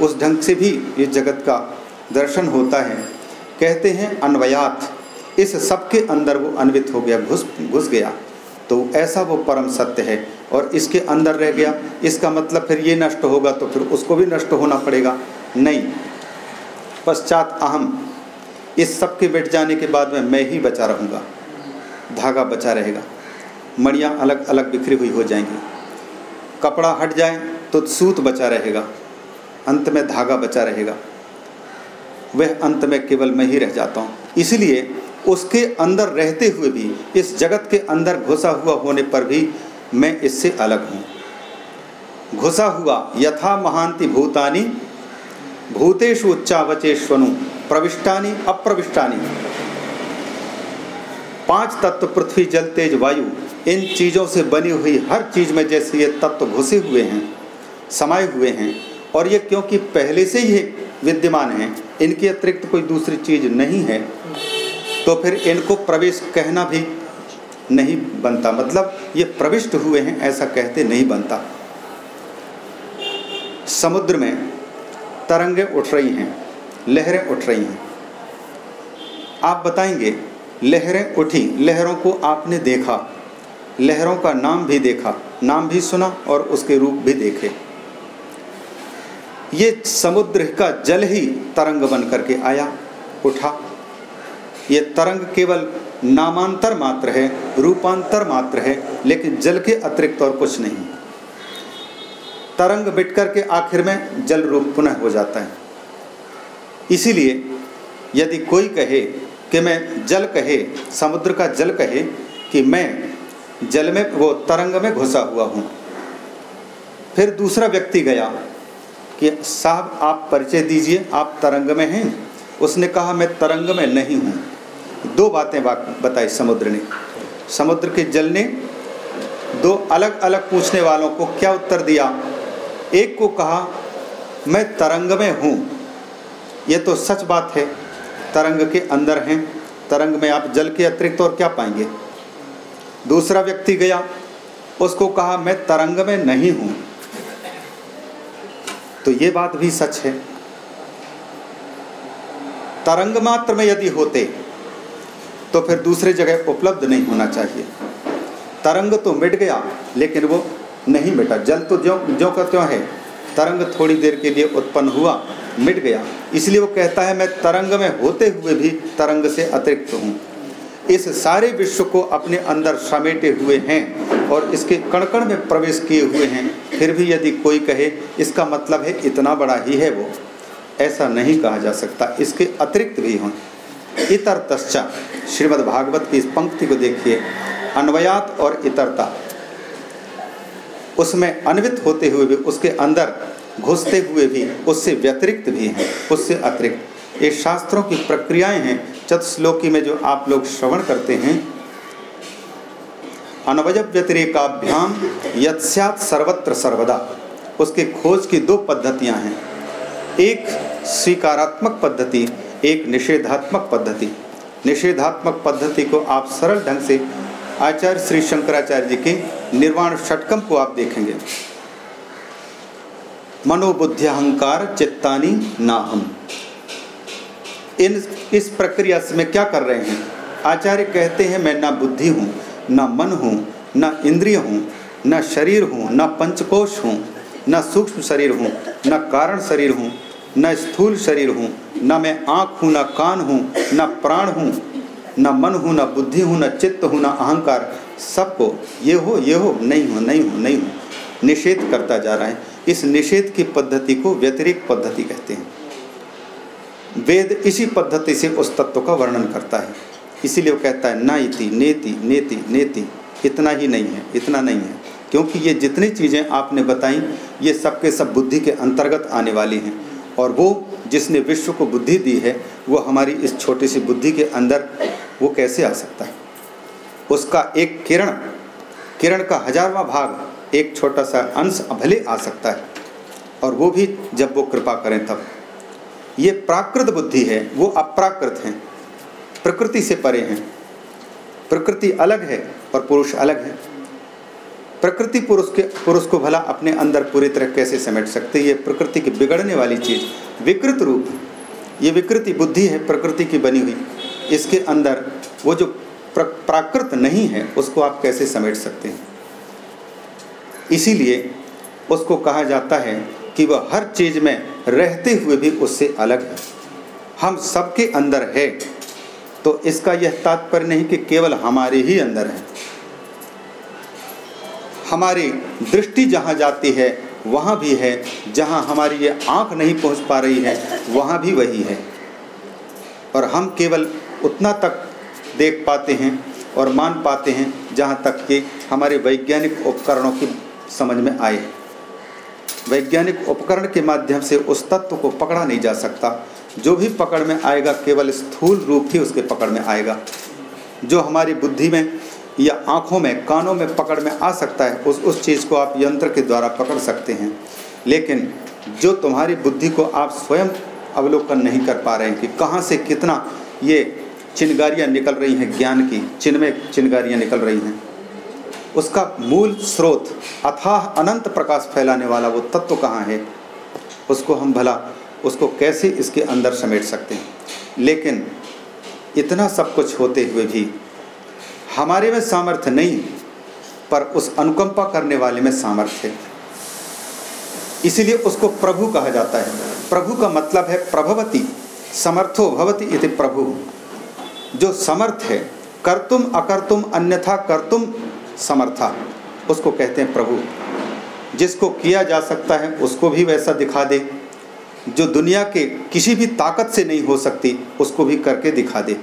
उस ढंग से भी ये जगत का दर्शन होता है। कहते हैं, अन्वयात। इस सब के अंदर वो अन्वित हो गया, घुस घुस गया। तो ऐसा वो परम सत्य है और इसके अंदर रह गया। इसका मतलब फिर ये नष्ट होगा तो फिर उसको भी नष्ट होना पड़ेगा। नहीं। पश्चात अहम। इस सब के बैठ जाने के बाद में मैं ही बचा रहूँगा। धागा बचा रहेगा। मड़ियाँ अलग अलग बिखरी हुई हो जाएँगी। कपड़ा हट जाए तो सूत बचा रहेगा। अंत में धागा बचा रहेगा। वह अंत में केवल मैं ही रह जाता हूँ। इसलिए उसके अंदर रहते हुए भी, इस जगत के अंदर घुसा हुआ होने पर भी मैं इससे अलग हूँ। घुसा हुआ यथा महांति भूतानी, भूतेषु उच्चावचेश्वनु प्रविष्टानी, अप्रविष्टानी। पाँच तत्व पृथ्वी, जल, तेज, वायु, इन चीज़ों से बनी हुई हर चीज़ में जैसे ये तत्व घुसे हुए हैं, समाये हुए हैं और ये क्योंकि पहले से ही विद्यमान हैं, इनके अतिरिक्त कोई दूसरी चीज़ नहीं है तो फिर इनको प्रवेश कहना भी नहीं बनता। मतलब ये प्रविष्ट हुए हैं, ऐसा कहते नहीं बनता। समुद्र में तरंगे उठ रही हैं, लहरें उठ रही हैं। आप बताएँगे, लहरें उठी, लहरों को आपने देखा, लहरों का नाम भी देखा, नाम भी सुना और उसके रूप भी देखे। ये समुद्र का जल ही तरंग बन करके आया, उठा। ये तरंग केवल नामांतर मात्र है, रूपांतर मात्र है, लेकिन जल के अतिरिक्त और कुछ नहीं। तरंग बिट करके आखिर में जल रूप पुनः हो जाता है। इसीलिए यदि कोई कहे कि मैं जल कहे, समुद्र का जल कहे कि मैं जल में, वो तरंग में घुसा हुआ हूँ, फिर दूसरा व्यक्ति गया कि साहब, आप परिचय दीजिए, आप तरंग में हैं। उसने कहा, मैं तरंग में नहीं हूँ। दो बातें बताई समुद्र ने। समुद्र के जल ने दो अलग अलग पूछने वालों को क्या उत्तर दिया? एक को कहा, मैं तरंग में हूँ। ये तो सच बात है। तरंग के अंदर हैं। तरंग में आप जल के अतिरिक्त और क्या पाएँगे? दूसरा व्यक्ति गया, उसको कहा, मैं तरंग में नहीं हूँ। तो ये बात भी सच है। तरंग मात्र में यदि होते तो फिर दूसरे जगह उपलब्ध नहीं होना चाहिए। तरंग तो मिट गया, लेकिन वो नहीं मिटा। जल तो जो जो का त्यों है। तरंग थोड़ी देर के लिए उत्पन्न हुआ, मिट गया। इसलिए वो कहता है, मैं तरंग में होते हुए भी तरंग से अतिरिक्त हूँ। इस सारे विश्व को अपने अंदर समेटे हुए हैं और इसके कणकण में प्रवेश किए हुए हैं। फिर भी यदि कोई कहे, इसका मतलब है इतना बड़ा ही है वो। ऐसा नहीं कहा जा सकता। इसके अतिरिक्त भी हों। इतर तश्चा श्रीमद् भागवत की इस पंक्ति को देखिए। अन्वयात और इतरता। उसमें अन्वित होते हुए भी, उसके अंदर घुसते हुए भी, उससे व्यतिरिक्त भी हैं, उससे अतिरिक्त। ये शास्त्रों की प्रक्रियाएँ हैं, चतुश्लोकी में जो आप लोग श्रवण करते हैं अनवय व्यतिरेकाभ्याम यत्स्यात् सर्वत्र सर्वदा। उसके खोज की दो पद्धतियाँ हैं। एक स्वीकारात्मक पद्धति, एक निषेधात्मक पद्धति। निषेधात्मक पद्धति को आप सरल ढंग से आचार्य श्री शंकराचार्य जी के निर्वाण षटकम को आप देखेंगे। मनोबुद्धि अहंकार चित्तानी नाहम। इन इस प्रक्रिया मैं क्या कर रहे हैं आचार्य कहते हैं मैं ना बुद्धि हूँ ना मन हूँ ना इंद्रिय हूँ न शरीर हूँ ना पंचकोश हूँ ना सूक्ष्म शरीर हूँ न कारण शरीर हूँ न स्थूल शरीर हूँ ना मैं आँख हूँ ना कान हूँ ना प्राण हूँ ना मन हूँ ना बुद्धि हूँ न चित्त हूँ ना अहंकार सबको ये हो ये हो नहीं हो नहीं हो नहीं हो निषेध करता जा रहा है इस निषेध की पद्धति को व्यतिरिक्त पद्धति कहते हैं वेद इसी पद्धति से उस तत्व का वर्णन करता है। इसीलिए वो कहता है ना इति नेति नेति नेति, इतना ही नहीं है, इतना नहीं है। क्योंकि ये जितनी चीज़ें आपने बताई, ये सबके सब बुद्धि के अंतर्गत आने वाली हैं। और वो जिसने विश्व को बुद्धि दी है, वो हमारी इस छोटी सी बुद्धि के अंदर वो कैसे आ सकता है? उसका एक किरण किरण का हजारवा भाग, एक छोटा सा अंश भले आ सकता है। और वो भी जब वो कृपा करें तब। ये प्राकृत बुद्धि है, वो अप्राकृत है। प्रकृति से परे हैं। प्रकृति अलग है और पुरुष अलग है। प्रकृति पुरुष के, पुरुष को भला अपने अंदर पूरी तरह कैसे समेट सकते ये प्रकृति की बिगड़ने वाली चीज़। विकृत रूप, ये विकृति बुद्धि है, प्रकृति की बनी हुई। इसके अंदर वो जो प्राकृत नहीं है, उसको आप कैसे समेट सकते हैं? इसीलिए उसको कहा जाता है कि वह हर चीज़ में रहते हुए भी उससे अलग है। हम सबके अंदर है तो इसका यह तात्पर्य नहीं कि केवल हमारे ही अंदर है। हमारी दृष्टि जहाँ जाती है, वहाँ भी है, जहाँ हमारी ये आँख नहीं पहुँच पा रही है, वहाँ भी वही है। और हम केवल उतना तक देख पाते हैं और मान पाते हैं जहाँ तक कि हमारे वैज्ञानिक उपकरणों की समझ में आए वैज्ञानिक उपकरण के माध्यम से उस तत्व को पकड़ा नहीं जा सकता। जो भी पकड़ में आएगा, केवल स्थूल रूप ही उसके पकड़ में आएगा। जो हमारी बुद्धि में या आँखों में, कानों में पकड़ में आ सकता है, उस उस चीज़ को आप यंत्र के द्वारा पकड़ सकते हैं। लेकिन जो तुम्हारी बुद्धि को आप स्वयं अवलोकन नहीं कर पा रहे हैं कि कहाँ से कितना ये चिनगारियाँ निकल रही हैं ज्ञान की, चिन्मय चिनगारियाँ निकल रही हैं। उसका मूल स्रोत अथाह अनंत प्रकाश फैलाने वाला वो तत्व कहाँ है? उसको हम भला, उसको कैसे इसके अंदर समेट सकते हैं? लेकिन इतना सब कुछ होते हुए भी हमारे में सामर्थ्य नहीं, पर उस अनुकंपा करने वाले में सामर्थ्य है। इसीलिए उसको प्रभु कहा जाता है। प्रभु का मतलब है प्रभवती, समर्थो भवती इति प्रभु। जो समर्थ है कर्तुम अकर्तुम अन्यथा कर्तुम समर्था। उसको कहते हैं प्रभु। जिसको किया जा सकता है, उसको भी वैसा दिखा दे। जो दुनिया के किसी भी ताकत से नहीं हो सकती, उसको भी करके दिखा दे।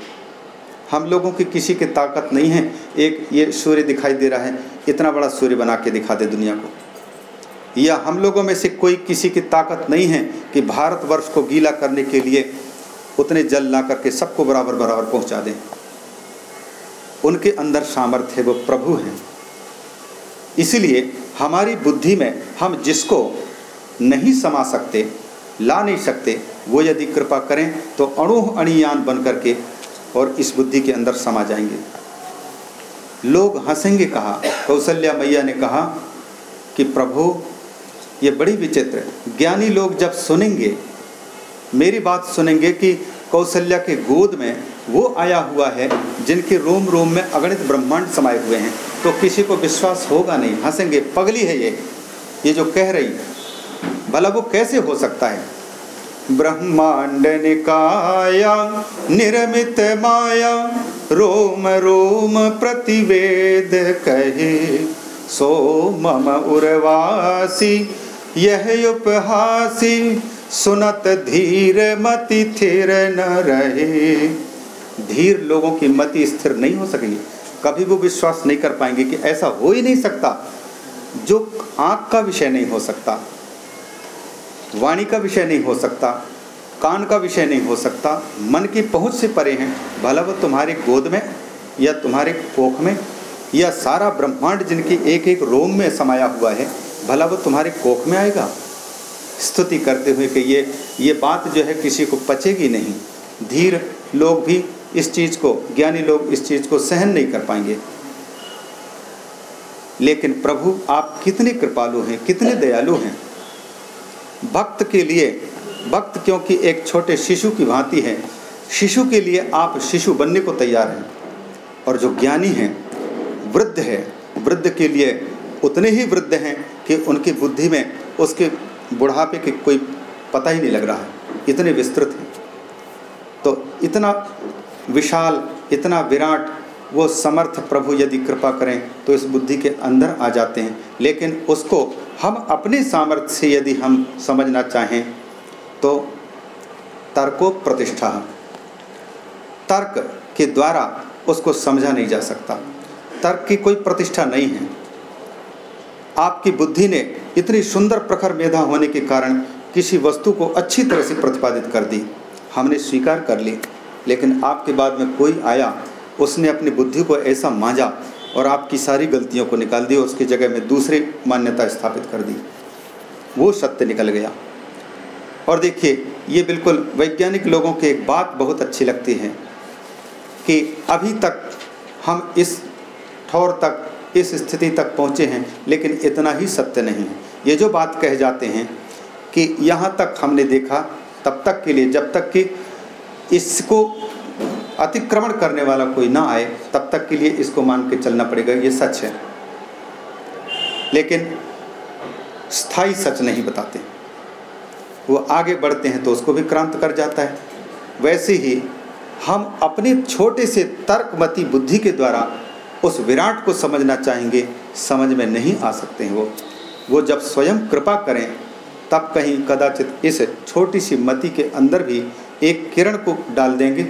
हम लोगों की किसी की ताकत नहीं है। एक ये सूर्य दिखाई दे रहा है, इतना बड़ा सूर्य बना के दिखा दे दुनिया को। या हम लोगों में से कोई किसी की ताकत नहीं है कि भारतवर्ष को गीला करने के लिए उतने जल ला करके सबको बराबर बराबर पहुँचा दें। उनके अंदर सामर्थ्य वो प्रभु हैं। इसलिए हमारी बुद्धि में हम जिसको नहीं समा सकते, ला नहीं सकते, वो यदि कृपा करें तो अणुह अणियान बन करके और इस बुद्धि के अंदर समा जाएँगे। लोग हंसेंगे कहा, कौशल्या मैया ने कहा कि प्रभु, ये बड़ी विचित्र, ज्ञानी लोग जब सुनेंगे, मेरी बात सुनेंगे कि कौशल्या के गोद में वो आया हुआ है जिनके रोम रोम में अगणित ब्रह्मांड समाये हुए हैं। तो किसी को विश्वास होगा नहीं। हंसेंगे, पगली है ये। ये जो कह रही भला वो कैसे हो सकता है? ब्रह्मांड निकाया, निर्मित माया, रोम रोम प्रतिवेद कहे, सो मम उर्वासी, यह उपहासी, सुनत धीर मति थिर न रहे। धीर लोगों की मति स्थिर नहीं हो सकेगी। कभी वो विश्वास नहीं कर पाएँगे कि ऐसा हो ही नहीं सकता, जो आँख का विषय नहीं हो सकता, वाणी का विषय नहीं हो सकता, कान का विषय नहीं हो सकता, मन की पहुँच से परे हैं। भला वो तुम्हारे गोद में या तुम्हारे कोख में या सारा ब्रह्मांड जिनकी एक एक रोम में समाया हुआ है, भला वो तुम्हारे कोख में आएगा? स्तुति करते हुए कि ये ये बात जो है किसी को पचेगी नहीं। धीर लोग भी इस चीज़ को, ज्ञानी लोग इस चीज़ को सहन नहीं कर पाएँगे। लेकिन प्रभु, आप कितने कृपालु हैं, कितने दयालु हैं। भक्त के लिए, भक्त क्योंकि एक छोटे शिशु की भांति है, शिशु के लिए आप शिशु बनने को तैयार हैं। और जो ज्ञानी हैं, वृद्ध है, वृद्ध के लिए उतने ही वृद्ध हैं कि उनकी बुद्धि में उसके बुढ़ापे के कोई पता ही नहीं लग रहा है। इतने विस्तृत हैं। तो इतना विशाल, इतना विराट, वो समर्थ प्रभु यदि कृपा करें तो इस बुद्धि के अंदर आ जाते हैं। लेकिन उसको हम अपने सामर्थ्य से यदि हम समझना चाहें तो तर्को प्रतिष्ठा तर्क के द्वारा उसको समझा नहीं जा सकता। तर्क की कोई प्रतिष्ठा नहीं है। आपकी बुद्धि ने इतनी सुंदर प्रखर मेधा होने के कारण किसी वस्तु को अच्छी तरह से प्रतिपादित कर दी। हमने स्वीकार कर ली। लेकिन आपके बाद में कोई आया, उसने अपनी बुद्धि को ऐसा मांझा और आपकी सारी गलतियों को निकाल दी और उसकी जगह में दूसरी मान्यता स्थापित कर दी। वो सत्य निकल गया। और देखिए, ये बिल्कुल वैज्ञानिक लोगों की एक बात बहुत अच्छी लगती है कि अभी तक हम इस ठौर तक, इस स्थिति तक पहुँचे हैं, लेकिन इतना ही सत्य नहीं है। ये जो बात कह जाते हैं कि यहाँ तक हमने देखा, तब तक के लिए, जब तक कि इसको अतिक्रमण करने वाला कोई ना आए, तब तक के लिए इसको मान के चलना पड़ेगा, ये सच है। लेकिन स्थायी सच नहीं बताते। वो आगे बढ़ते हैं तो उसको भी क्रांत कर जाता है। वैसे ही हम अपने छोटे से तर्कमती बुद्धि के द्वारा उस विराट को समझना चाहेंगे, समझ में नहीं आ सकते हैं वो। वो जब स्वयं कृपा करें, तब कहीं कदाचित इस छोटी सी मति के अंदर भी एक किरण को डाल देंगे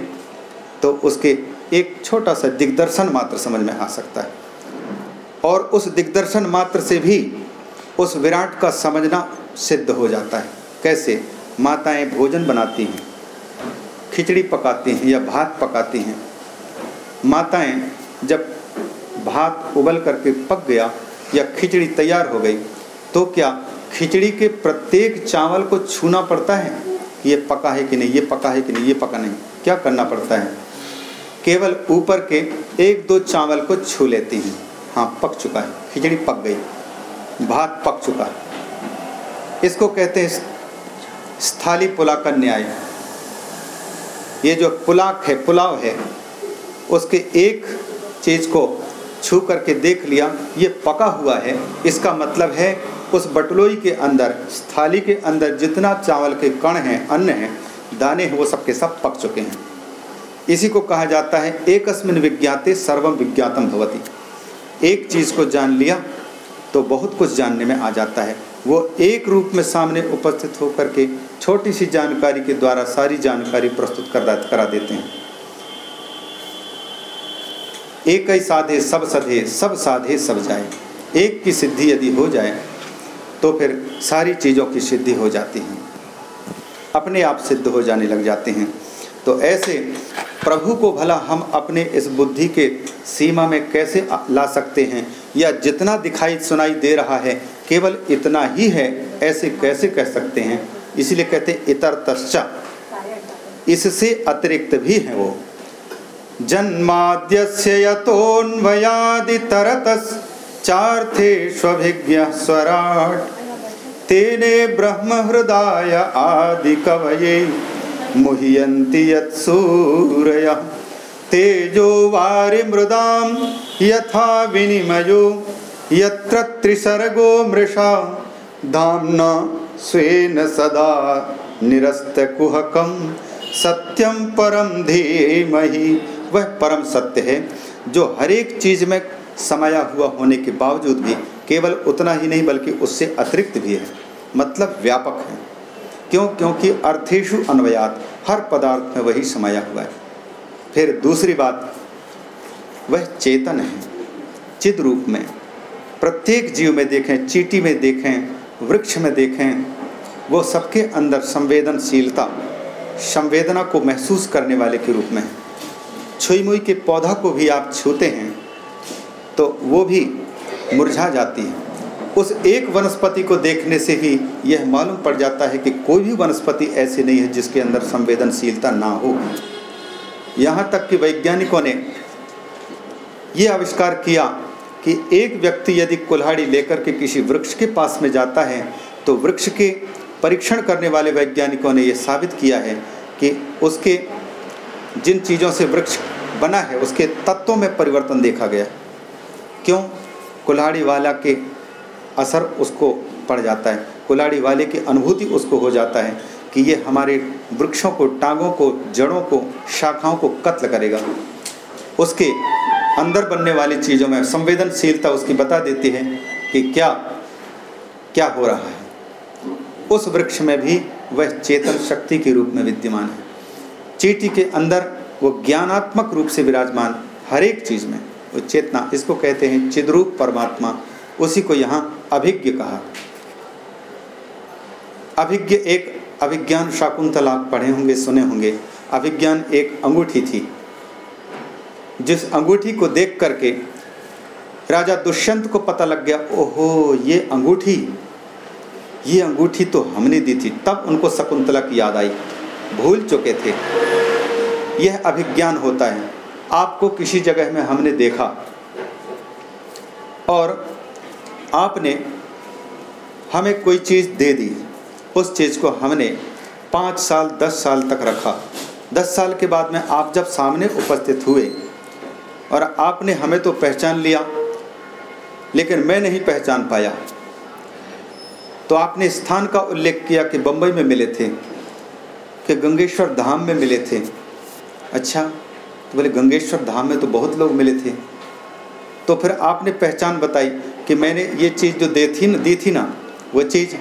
तो उसके एक छोटा सा दिग्दर्शन मात्र समझ में आ सकता है। और उस दिग्दर्शन मात्र से भी उस विराट का समझना सिद्ध हो जाता है। कैसे? माताएँ भोजन बनाती हैं, खिचड़ी पकाती हैं या भात पकाती हैं। माताएँ जब भात उबल करके पक गया या खिचड़ी तैयार हो गई तो क्या खिचड़ी के प्रत्येक चावल को छूना पड़ता है? ये पका है कि नहीं, ये पका है कि नहीं, ये पका नहीं। क्या करना पड़ता है? केवल ऊपर के एक दो चावल को छू लेती हैं। हाँ पक चुका है। खिचड़ी पक गई। भात पक चुका है। इसको कहते हैं स्थाली पुला का न्याय। ये जो पुलाक है, पुलाव है, उसके एक चीज़ को छू करके देख लिया, ये पका हुआ है। इसका मतलब है, उस बटलोई के अंदर, थाली के अंदर जितना चावल के कण हैं, अन्न हैं, दाने हैं, वो सबके सब पक चुके हैं। इसी को कहा जाता है एक अस्मिन विज्ञाते सर्वम विज्ञातम भवती। एक चीज़ को जान लिया तो बहुत कुछ जानने में आ जाता है। वो एक रूप में सामने उपस्थित होकर के छोटी सी जानकारी के द्वारा सारी जानकारी प्रस्तुत करा देते हैं। एक ही साधे, सब सधे, सब साधे, सब जाए। एक की सिद्धि यदि हो जाए तो फिर सारी चीज़ों की सिद्धि हो जाती है। अपने आप सिद्ध हो जाने लग जाते हैं। तो ऐसे प्रभु को भला हम अपने इस बुद्धि के सीमा में कैसे ला सकते हैं, या जितना दिखाई सुनाई दे रहा है, केवल इतना ही है, ऐसे कैसे कह सकते हैं? इसलिए कहते हैं इतर तश्चा इससे अतिरिक्त भी है वो। जन्माद्यस्य यतोऽन्वयादितरतश्चार्थेष्वभिज्ञः स्वराट्। तेने ब्रह्म हृदय आदि कवये मुह्यन्ति यत्सूरयः। तेजो वारिमृदां यथा विनिमयो, यत्र त्रिसर्गो मृषा। धाम्ना स्वेन सदा निरस्तकुहकं सत्यम परम धीमहि। वह परम सत्य है, जो हर एक चीज़ में समाया हुआ होने के बावजूद भी केवल उतना ही नहीं, बल्कि उससे अतिरिक्त भी है। मतलब व्यापक है। क्यों? क्योंकि अर्थेशु अन्वयात, हर पदार्थ में वही समाया हुआ है। फिर दूसरी बात, वह चेतन है। चिद रूप में, प्रत्येक जीव में देखें, चीटी में देखें, वृक्ष में देखें, वो सबके अंदर संवेदनशीलता, संवेदना को महसूस करने वाले के रूप में है। छुई मुई के पौधा को भी आप छूते हैं तो वो भी मुरझा जाती है। उस एक वनस्पति को देखने से ही यह मालूम पड़ जाता है कि कोई भी वनस्पति ऐसी नहीं है जिसके अंदर संवेदनशीलता ना हो। यहाँ तक कि वैज्ञानिकों ने यह आविष्कार किया कि एक व्यक्ति यदि कुल्हाड़ी लेकर के किसी वृक्ष के पास में जाता है तो वृक्ष के परीक्षण करने वाले वैज्ञानिकों ने यह साबित किया है कि उसके जिन चीज़ों से वृक्ष बना है, उसके तत्वों में परिवर्तन देखा गया। क्यों? कुल्हाड़ी वाला के असर उसको पड़ जाता है। कुल्हाड़ी वाले की अनुभूति उसको हो जाता है कि ये हमारे वृक्षों को, टांगों को, जड़ों को, शाखाओं को कत्ल करेगा। उसके अंदर बनने वाली चीज़ों में संवेदनशीलता उसकी बता देती है कि क्या क्या हो रहा है। उस वृक्ष में भी वह चेतन शक्ति के रूप में विद्यमान है। चीटी के अंदर वो ज्ञानात्मक रूप से विराजमान हर एक चीज़ में। वो चेतना इसको कहते हैं चिद्रूप परमात्मा। उसी को यहाँ अभिज्ञ कहा। अभिज्ञ एक अभिज्ञान शाकुंतला पढ़े होंगे, सुने होंगे। अभिज्ञान एक अंगूठी थी। जिस अंगूठी को देख करके राजा दुष्यंत को पता लग गया, ओहो, ये अंगूठी? ये अंगूठी तो हमने दी थी। तब उनको शकुंतला की याद आई। भूल चुके थे। यह अभिज्ञान होता है। आपको किसी जगह में हमने देखा। और आपने हमें कोई चीज़ दे दी। उस चीज़ को हमने पाँच साल, दस साल तक रखा। दस साल के बाद में आप जब सामने उपस्थित हुए और आपने हमें तो पहचान लिया, लेकिन मैं नहीं पहचान पाया तो आपने स्थान का उल्लेख किया कि बम्बई में मिले थे। कि गंगेश्वर धाम में मिले थे। अच्छा तो बोले, गंगेश्वर धाम में तो बहुत लोग मिले थे। तो फिर आपने पहचान बताई कि मैंने ये चीज़ जो दे थी ना, दी थी ना, वो चीज़,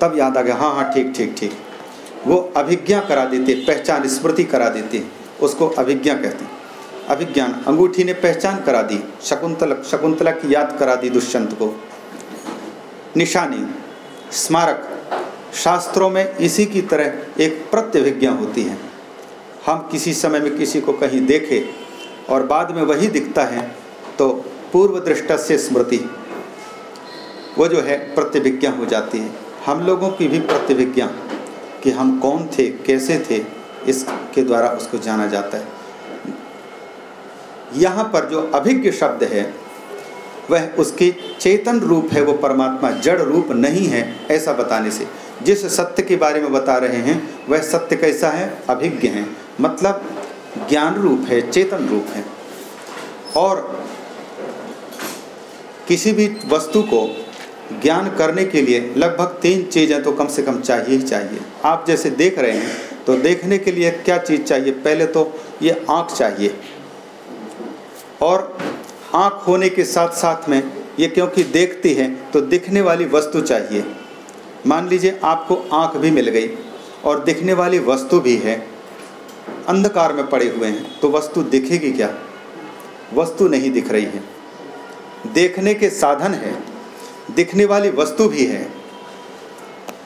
तब याद आ गया हाँ हाँ ठीक ठीक ठीक। वो अभिज्ञा करा देते, पहचान स्मृति करा देते, उसको अभिज्ञा कहते। अभिज्ञान, अंगूठी ने पहचान करा दी, शकुंतला शकुंतला की याद करा दी दुष्यंत को। निशानी, स्मारक शास्त्रों में इसी की तरह एक प्रत्यभिज्ञा होती है। हम किसी समय में किसी को कहीं देखें और बाद में वही दिखता है तो पूर्व दृष्टा से स्मृति वो जो है प्रतिभिज्ञा हो जाती है। हम लोगों की भी प्रतिभिज्ञा कि हम कौन थे, कैसे थे, इसके द्वारा उसको जाना जाता है। यहाँ पर जो अभिज्ञ शब्द है वह उसकी चेतन रूप है, वो परमात्मा जड़ रूप नहीं है, ऐसा बताने से। जिस सत्य के बारे में बता रहे हैं, वह सत्य कैसा है? अभिज्ञ है। मतलब ज्ञान रूप है, चेतन रूप है। और किसी भी वस्तु को ज्ञान करने के लिए लगभग तीन चीज़ें तो कम से कम चाहिए ही चाहिए। आप जैसे देख रहे हैं तो देखने के लिए क्या चीज़ चाहिए? पहले तो ये आँख चाहिए। और आँख होने के साथ साथ में ये क्योंकि देखती है तो दिखने वाली वस्तु चाहिए। मान लीजिए आपको आँख भी मिल गई और दिखने वाली वस्तु भी है। अंधकार में पड़े हुए हैं तो वस्तु दिखेगी क्या? वस्तु नहीं दिख रही है। देखने के साधन है, दिखने वाली वस्तु भी है,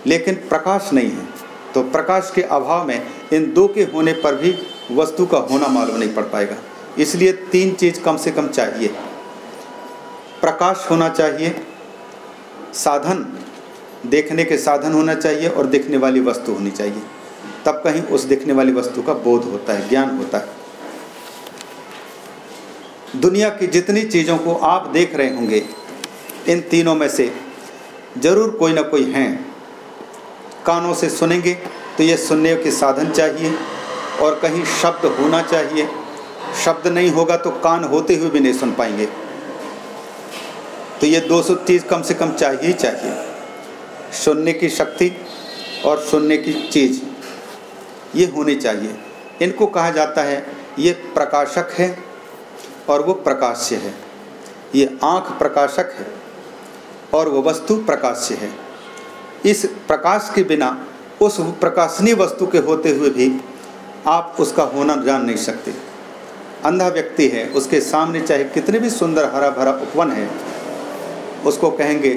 लेकिन प्रकाश नहीं है। तो प्रकाश के अभाव में इन दो के होने पर भी वस्तु का होना मालूम नहीं पड़ पाएगा। इसलिए तीन चीज़ कम से कम चाहिए। प्रकाश होना चाहिए, साधन, देखने के साधन होना चाहिए और देखने वाली वस्तु होनी चाहिए। तब कहीं उस देखने वाली वस्तु का बोध होता है, ज्ञान होता है। दुनिया की जितनी चीज़ों को आप देख रहे होंगे, इन तीनों में से ज़रूर कोई ना कोई हैं। कानों से सुनेंगे तो ये सुनने के साधन चाहिए और कहीं शब्द होना चाहिए। शब्द नहीं होगा तो कान होते हुए भी नहीं सुन पाएँगे। तो ये दो सौ तीस कम से कम चाहिए ही चाहिए। सुनने की शक्ति और सुनने की चीज़, ये होनी चाहिए। इनको कहा जाता है, ये प्रकाशक है और वो प्रकाश्य है। ये आँख प्रकाशक है और वो वस्तु प्रकाश्य है। इस प्रकाश के बिना, उस प्रकाशनीय वस्तु के होते हुए भी आप उसका होना जान नहीं सकते। अंधा व्यक्ति है, उसके सामने चाहे कितने भी सुंदर हरा भरा उपवन है, उसको कहेंगे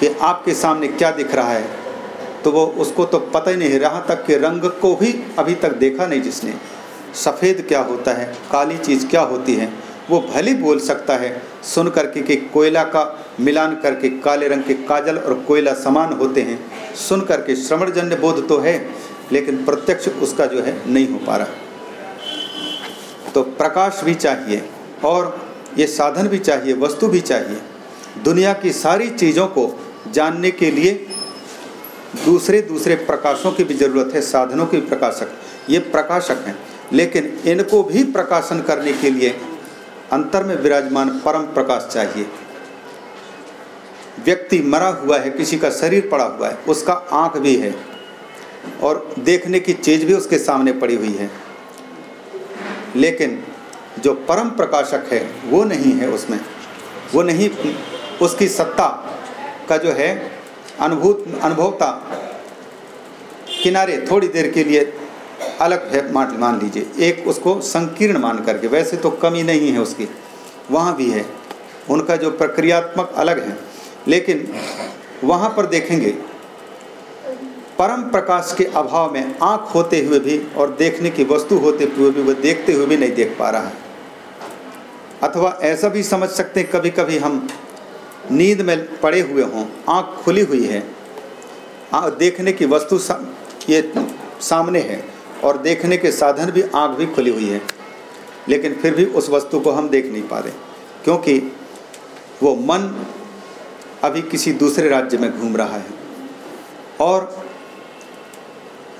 कि आपके सामने क्या दिख रहा है? तो वो उसको तो पता ही नहीं, रहा तक कि रंग को भी अभी तक देखा नहीं जिसने। सफ़ेद क्या होता है, काली चीज़ क्या होती है, वो भले बोल सकता है सुन करके कि कोयला का मिलान करके काले रंग के काजल और कोयला समान होते हैं। सुन करके श्रवणजन्य बोध तो है, लेकिन प्रत्यक्ष उसका जो है नहीं हो पा रहा। तो प्रकाश भी चाहिए और ये साधन भी चाहिए, वस्तु भी चाहिए। दुनिया की सारी चीज़ों को जानने के लिए दूसरे दूसरे प्रकाशों की भी ज़रूरत है, साधनों के प्रकाशक। ये प्रकाशक हैं। लेकिन इनको भी प्रकाशन करने के लिए अंतर में विराजमान परम प्रकाश चाहिए। व्यक्ति मरा हुआ है, किसी का शरीर पड़ा हुआ है, उसका आँख भी है और देखने की चीज़ भी उसके सामने पड़ी हुई है। लेकिन जो परम प्रकाशक है, वो नहीं है उसमें। वो नहीं, उसकी सत्ता का जो है, अनुभूत, अनुभवता किनारे थोड़ी देर के लिए अलग है, मान मान लीजिए। एक उसको संकीर्ण मान करके, वैसे तो कमी नहीं है उसकी, वहाँ भी है। उनका जो प्रक्रियात्मक अलग है। लेकिन वहाँ पर देखेंगे परम प्रकाश के अभाव में आँख होते हुए भी और देखने की वस्तु होते हुए भी वह देखते हुए भी नहीं देख पा रहा है। अथवा ऐसा भी समझ सकते हैं कभी कभी हम नींद में पड़े हुए हों आँख खुली हुई है देखने की वस्तु सा, ये सामने है और देखने के साधन भी आँख भी खुली हुई है लेकिन फिर भी उस वस्तु को हम देख नहीं पा रहे क्योंकि वो मन अभी किसी दूसरे राज्य में घूम रहा है और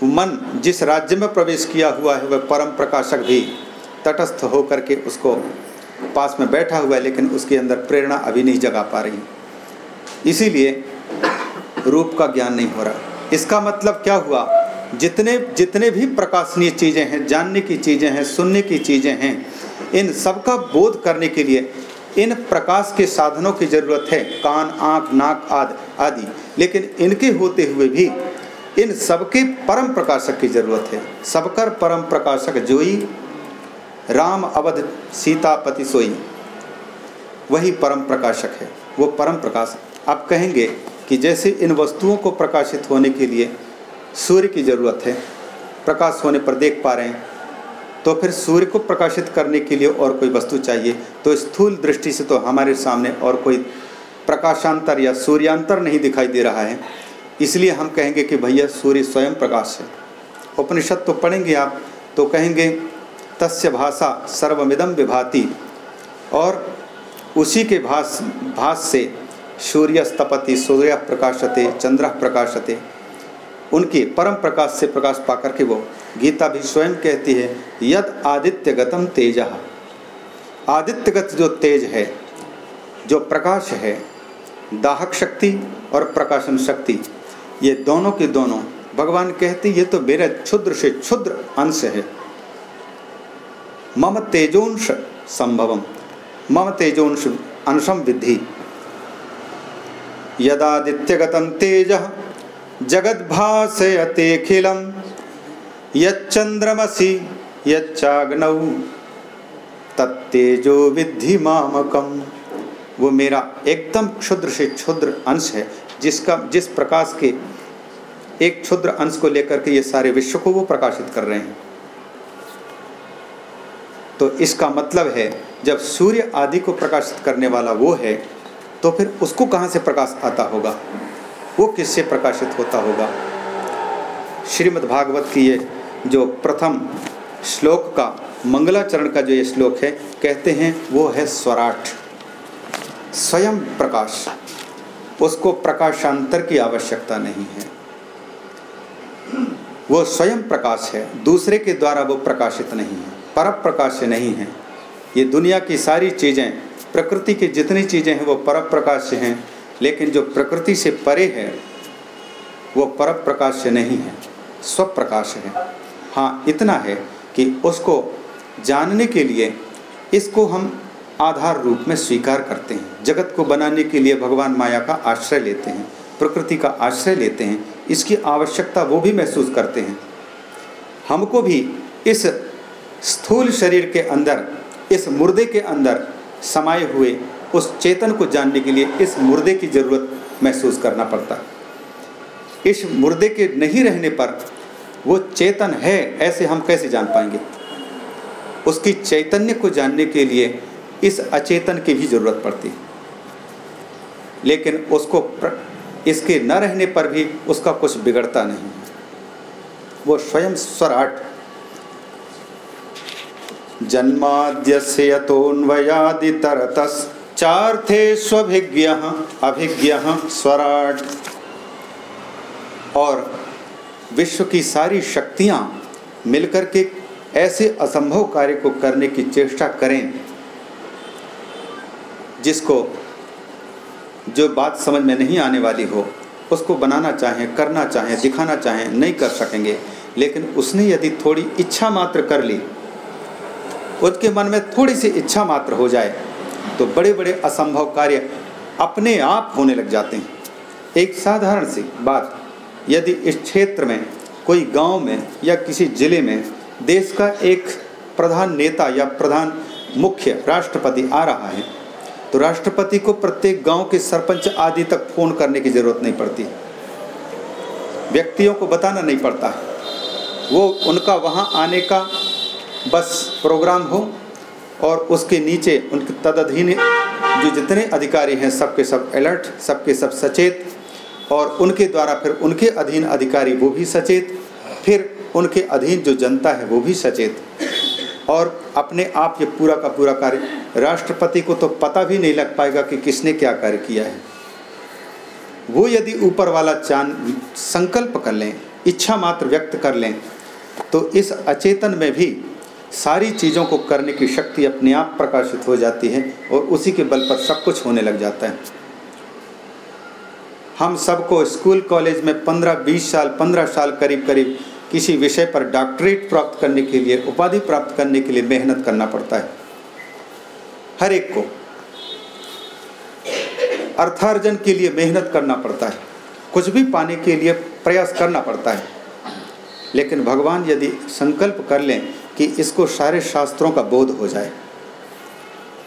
मन जिस राज्य में प्रवेश किया हुआ है, वह परम प्रकाशक भी तटस्थ होकर के उसको पास में बैठा हुआ है, लेकिन उसके अंदर प्रेरणा अभी नहीं जगा पा रही। इसीलिए रूप का ज्ञान नहीं हो रहा। इसका मतलब क्या हुआ? जितने जितने भी प्रकाशनीय चीज़ें हैं, जानने की चीज़ें हैं, सुनने की चीज़ें हैं, इन सबका बोध करने के लिए इन प्रकाश के साधनों की ज़रूरत है। कान, आँख, नाक आदि आदि। लेकिन इनके होते हुए भी इन सबके परम प्रकाशक की ज़रूरत है। सबकर परम प्रकाशक जोई, राम अवध सीतापति सोई। वही परम प्रकाशक है। वो परम प्रकाश। आप कहेंगे कि जैसे इन वस्तुओं को प्रकाशित होने के लिए सूर्य की ज़रूरत है, प्रकाश होने पर देख पा रहे हैं तो फिर सूर्य को प्रकाशित करने के लिए और कोई वस्तु चाहिए? तो स्थूल दृष्टि से तो हमारे सामने और कोई प्रकाशांतर या सूर्यांतर नहीं दिखाई दे रहा है। इसलिए हम कहेंगे कि भैया सूर्य स्वयं प्रकाश है। उपनिषद तो पढ़ेंगे आप तो कहेंगे, तस्य भाषा सर्वमिदम विभाति। और उसी के भाष भाष से सूर्यस्तपति, सूर्य प्रकाशते, चंद्र प्रकाशते, उनके परम प्रकाश से प्रकाश पाकर के वो गीता भी स्वयं कहती है, यद आदित्य गतम तेज। आदित्यगत जो तेज है, जो प्रकाश है, दाहक शक्ति और प्रकाशन शक्ति ये दोनों के दोनों, भगवान कहते ये तो मेरे क्षुद्र से क्षुद्र अंश है। मम तेजोंश संभवम, मम तेजोंश अंशम विद्धि। यदादित्यगतं तेज, जगद्भासयतेऽखिलं। यच्चन्द्रमसि यच्चाग्नौ, तत्तेजो विद्धि मामकम्। वो मेरा एकदम क्षुद्र से क्षुद्र अंश है। जिसका, जिस प्रकाश के एक क्षुद्र अंश को लेकर के ये सारे विश्व को वो प्रकाशित कर रहे हैं। तो इसका मतलब है, जब सूर्य आदि को प्रकाशित करने वाला वो है तो फिर उसको कहाँ से प्रकाश आता होगा? वो किससे प्रकाशित होता होगा? श्रीमद् भागवत की ये जो प्रथम श्लोक का, मंगलाचरण का जो ये श्लोक है, कहते हैं, वो है स्वराट। स्वयं प्रकाश। उसको प्रकाशांतर की आवश्यकता नहीं है। वो स्वयं प्रकाश है, दूसरे के द्वारा वो प्रकाशित नहीं है पर प्रकाश नहीं है। ये दुनिया की सारी चीज़ें, प्रकृति की जितनी चीज़ें हैं, वो पर प्रकाश हैं, लेकिन जो प्रकृति से परे है, वो पर प्रकाश नहीं है, स्वप्रकाश है। हाँ इतना है कि उसको जानने के लिए, इसको हम आधार रूप में स्वीकार करते हैं। जगत को बनाने के लिए भगवान माया का आश्रय लेते हैं, प्रकृति का आश्रय लेते हैं, इसकी आवश्यकता वो भी महसूस करते हैं। हमको भी इस स्थूल शरीर के अंदर, इस मुर्दे के अंदर समाये हुए उस चेतन को जानने के लिए इस मुर्दे की ज़रूरत महसूस करना पड़ता। है इस मुर्दे के नहीं रहने पर वो चेतन है, ऐसे हम कैसे जान पाएँगे? उसकी चैतन्य को जानने के लिए इस अचेतन की भी ज़रूरत पड़ती। है लेकिन उसको प्र, इसके न रहने पर भी उसका कुछ बिगड़ता नहीं। वो स्वयं स्वराट। जन्माद्यस्य यतोऽन्वयादितरतश्चार्थे स्वभिज्ञः अभिज्ञ स्वराट। और विश्व की सारी शक्तियाँ मिलकर के ऐसे असंभव कार्य को करने की चेष्टा करें जिसको जो बात समझ में नहीं आने वाली हो, उसको बनाना चाहें, करना चाहें, दिखाना चाहें, नहीं कर सकेंगे। लेकिन उसने यदि थोड़ी इच्छा मात्र कर ली, उसके मन में थोड़ी सी इच्छा मात्र हो जाए तो बड़े बड़े असंभव कार्य अपने आप होने लग जाते हैं। एक साधारण सी बात, यदि इस क्षेत्र में, कोई गाँव में या किसी ज़िले में देश का एक प्रधान नेता या प्रधान मुख्य राष्ट्रपति आ रहा है तो राष्ट्रपति को प्रत्येक गाँव के सरपंच आदि तक फ़ोन करने की ज़रूरत नहीं पड़ती। व्यक्तियों को बताना नहीं पड़ता। वो उनका वहाँ आने का बस प्रोग्राम हो और उसके नीचे उनके तदधीन जो जितने अधिकारी हैं, सबके सब अलर्ट, सबके सब सचेत और उनके द्वारा फिर उनके अधीन अधिकारी वो भी सचेत, फिर उनके अधीन जो जनता है वो भी सचेत। और अपने आप ये पूरा का पूरा कार्य। राष्ट्रपति को तो पता भी नहीं लग पाएगा कि किसने क्या कार्य किया है। वो यदि ऊपर वाला चाँद संकल्प कर लें, इच्छा मात्र व्यक्त कर लें तो इस अचेतन में भी सारी चीज़ों को करने की शक्ति अपने आप प्रकाशित हो जाती है और उसी के बल पर सब कुछ होने लग जाता है। हम सबको स्कूल, कॉलेज में 15-20 साल 15 साल करीब करीब किसी विषय पर डॉक्टरेट प्राप्त करने के लिए, उपाधि प्राप्त करने के लिए मेहनत करना पड़ता है। हर एक को। अर्थार्जन के लिए मेहनत करना पड़ता है। कुछ भी पाने के लिए प्रयास करना पड़ता है। लेकिन भगवान यदि संकल्प कर लें कि इसको सारे शास्त्रों का बोध हो जाए,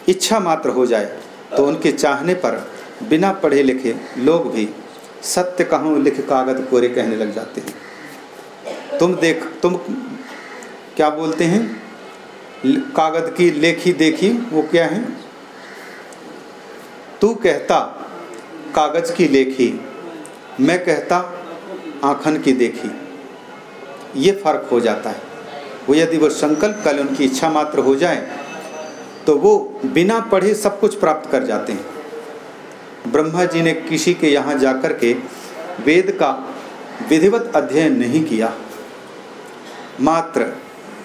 इच्छा मात्र हो जाए तो उनके चाहने पर बिना पढ़े लिखे लोग भी सत्य कहूँ, लिख कागज़ कोरे कहने लग जाते हैं। तुम देख, तुम क्या बोलते हैं? कागज़ की लेखी देखी, वो क्या है? तू कहता, कागज़ की लेखी, मैं कहता, आखन की देखी। ये फ़र्क हो जाता है। वो यदि वो संकल्प कल उनकी इच्छा मात्र हो जाए तो वो बिना पढ़े सब कुछ प्राप्त कर जाते हैं। ब्रह्मा जी ने किसी के यहाँ जाकर के वेद का विधिवत अध्ययन नहीं किया। मात्र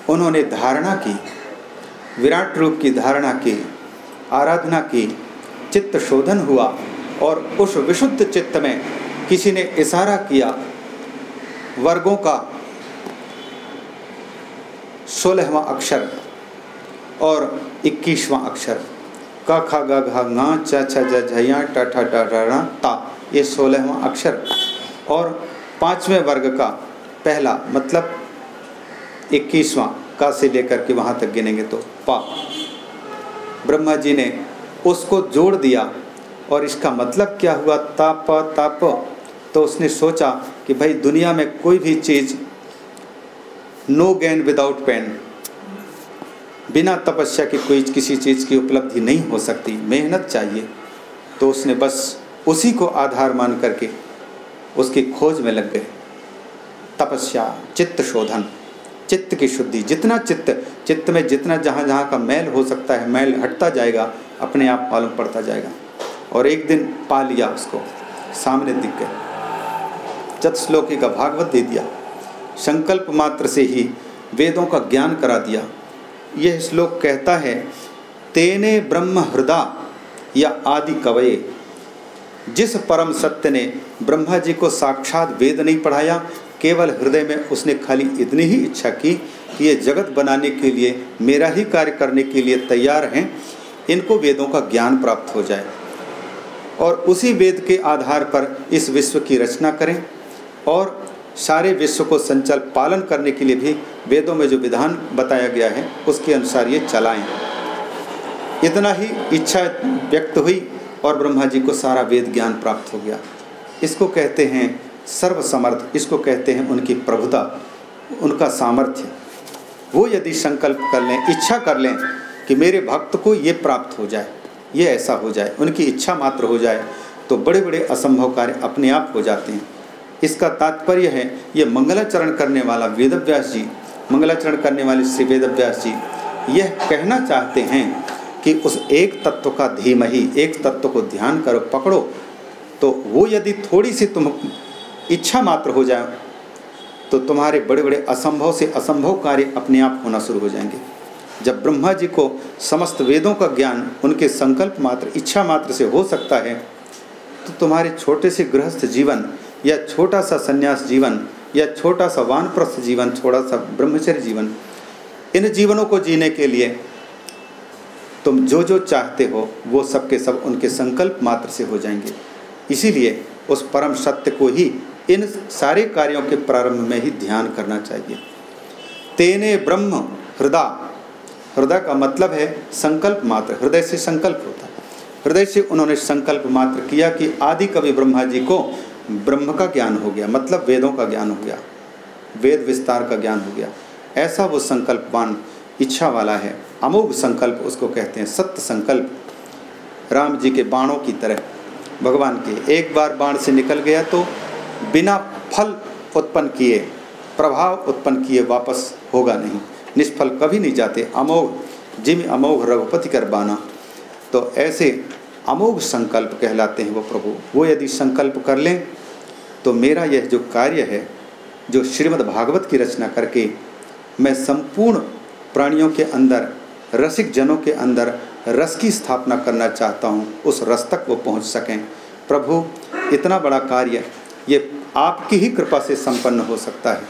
उन्होंने धारणा की, विराट रूप की धारणा की, आराधना की, चित्त शोधन हुआ और उस विशुद्ध चित्त में किसी ने इशारा किया, वर्गों का सोलहवा अक्षर और इक्कीसवां अक्षर क ख ग घ ता, ये सोलहवा अक्षर और पाँचवें वर्ग का पहला मतलब इक्कीसवां का से लेकर के वहाँ तक गिनेंगे तो पा ब्रह्मा जी ने उसको जोड़ दिया और इसका मतलब क्या हुआ? ताप ताप। तो उसने सोचा कि भाई दुनिया में कोई भी चीज़ नो गेन विदाउट पेन बिना तपस्या के कोई किसी चीज़ की उपलब्धि नहीं हो सकती, मेहनत चाहिए। तो उसने बस उसी को आधार मान करके उसकी खोज में लग गए। तपस्या, चित्त शोधन। चित्त की शुद्धि, जितना चित्त चित्त में जितना जहाँ जहाँ का मैल हो सकता है, मैल हटता जाएगा, अपने आप मालूम पड़ता जाएगा। और एक दिन पा लिया उसको, सामने दिख गए। चतश्लोकी का भागवत दे दिया। संकल्प मात्र से ही वेदों का ज्ञान करा दिया। यह श्लोक कहता है, तेने ब्रह्म हृदय या आदि कवये। जिस परम सत्य ने ब्रह्मा जी को साक्षात वेद नहीं पढ़ाया केवल हृदय में उसने खाली इतनी ही इच्छा की कि ये जगत बनाने के लिए, मेरा ही कार्य करने के लिए तैयार हैं। इनको वेदों का ज्ञान प्राप्त हो जाए। और उसी वेद के आधार पर इस विश्व की रचना करें। और सारे विश्व को संचल पालन करने के लिए भी वेदों में जो विधान बताया गया है, उसके अनुसार ये चलाएँ। इतना ही इच्छा व्यक्त हुई और ब्रह्मा जी को सारा वेद ज्ञान प्राप्त हो गया। इसको कहते हैं सर्वसमर्थ इसको कहते हैं उनकी प्रभुता, उनका सामर्थ्य। वो यदि संकल्प कर लें, इच्छा कर लें कि मेरे भक्त को ये प्राप्त हो जाए, ये ऐसा हो जाए, उनकी इच्छा मात्र हो जाए तो बड़े बड़े असंभव कार्य अपने आप हो जाते हैं। इसका तात्पर्य है, ये मंगलाचरण करने वाला वेदव्यास जी, मंगलाचरण करने वाले श्री वेदव्यास जी, यह कहना चाहते हैं कि उस एक तत्व का धीम ही, एक तत्व को ध्यान करो, पकड़ो तो वो यदि थोड़ी सी तुम इच्छा मात्र हो जाए तो तुम्हारे बड़े बड़े असंभव से असंभव कार्य अपने आप होना शुरू हो जाएँगे। जब ब्रह्मा जी को समस्त वेदों का ज्ञान, उनके संकल्प मात्र, इच्छा मात्र से हो सकता है तो तुम्हारे छोटे से गृहस्थ जीवन, या छोटा सा संन्यास जीवन, या छोटा सा वानप्रस्थ जीवन, छोटा सा ब्रह्मचर्य जीवन, इन जीवनों को जीने के लिए तुम जो जो चाहते हो, वो सब के सब उनके संकल्प मात्र से हो जाएँगे। इसीलिए उस परम सत्य को ही इन सारे कार्यों के प्रारंभ में ही ध्यान करना चाहिए। तेने ब्रह्म हृदय हृदय का मतलब है संकल्प मात्र, हृदय से संकल्प होता है। हृदय से उन्होंने संकल्प मात्र किया कि आदि कवि ब्रह्मा जी को ब्रह्म का ज्ञान हो गया मतलब वेदों का ज्ञान हो गया, वेद विस्तार का ज्ञान हो गया। ऐसा वो संकल्पवान, इच्छा वाला है, अमोघ संकल्प उसको कहते हैं, सत्य संकल्प। राम जी के बाणों की तरह, भगवान के एक बार बाण से निकल गया तो बिना फल उत्पन्न किए, प्रभाव उत्पन्न किए वापस होगा नहीं। निष्फल कभी नहीं जाते। अमोघ, जिम अमोघ रघुपति कर बाना। तो ऐसे अमोघ संकल्प कहलाते हैं वो प्रभु। वो यदि संकल्प कर लें तो मेरा यह जो कार्य है, जो श्रीमद् भागवत की रचना करके मैं संपूर्ण प्राणियों के अंदर, रसिक जनों के अंदर रस की स्थापना करना चाहता हूँ, उस रस तक वो पहुँच सकें। प्रभु, इतना बड़ा कार्य ये आपकी ही कृपा से संपन्न हो सकता है।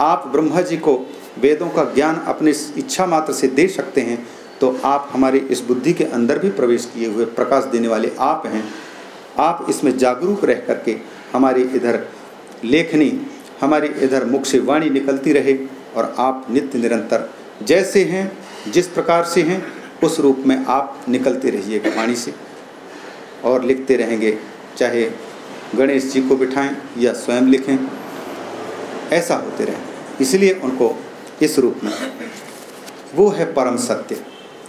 आप ब्रह्मा जी को वेदों का ज्ञान अपनी इच्छा मात्र से दे सकते हैं तो आप हमारी इस बुद्धि के अंदर भी प्रवेश किए हुए प्रकाश देने वाले आप हैं। आप इसमें जागरूक रह करके हमारी इधर लेखनी, हमारी इधर मुख से वाणी निकलती रहे और आप नित्य निरंतर जैसे हैं, जिस प्रकार से हैं, उस रूप में आप निकलते रहिएगा वाणी से। और लिखते रहेंगे, चाहे गणेश जी को बिठाएँ या स्वयं लिखें। ऐसा होते रहे। इसलिए उनको इस रूप में। वो है परम सत्य,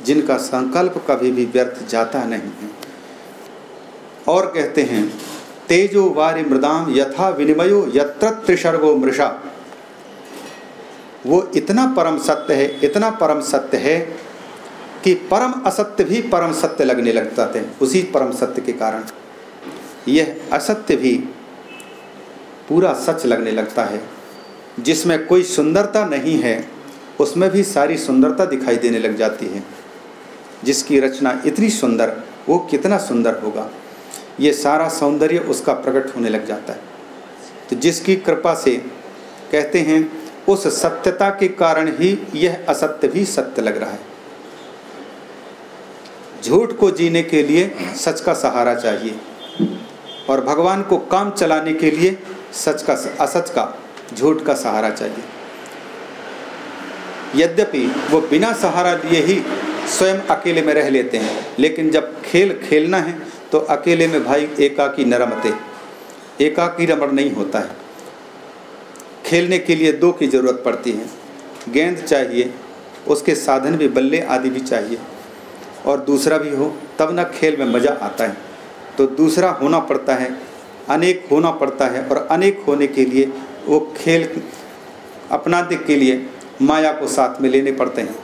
जिनका संकल्प कभी भी व्यर्थ जाता नहीं है। और कहते हैं, तेजो वारि मृदाम यथा विनिमयो यत्र त्रिशर्गो मृषा। वो इतना परम सत्य है, इतना परम सत्य है कि परम असत्य भी परम सत्य लगने लग जाते हैं। उसी परम सत्य के कारण। यह असत्य भी पूरा सच लगने लगता है। जिसमें कोई सुंदरता नहीं है, उसमें भी सारी सुंदरता दिखाई देने लग जाती है। जिसकी रचना इतनी सुंदर, वो कितना सुंदर होगा? ये सारा सौंदर्य उसका प्रकट होने लग जाता है। तो जिसकी कृपा से कहते हैं, उस सत्यता के कारण ही यह असत्य भी सत्य लग रहा है। झूठ को जीने के लिए सच का सहारा चाहिए। और भगवान को काम चलाने के लिए सच का असच का, झूठ का सहारा चाहिए। यद्यपि वो बिना सहारा लिए ही स्वयं अकेले में रह लेते हैं, लेकिन जब खेल खेलना है तो अकेले में भाई एकाकी न रमते एकाकी रमण नहीं होता है। खेलने के लिए दो की ज़रूरत पड़ती है। गेंद चाहिए, उसके साधन भी, बल्ले आदि भी चाहिए। और दूसरा भी हो, तब ना खेल में मज़ा आता है। तो दूसरा होना पड़ता है, अनेक होना पड़ता है और अनेक होने के लिए वो खेल अपनाने के लिए माया को साथ में लेने पड़ते हैं।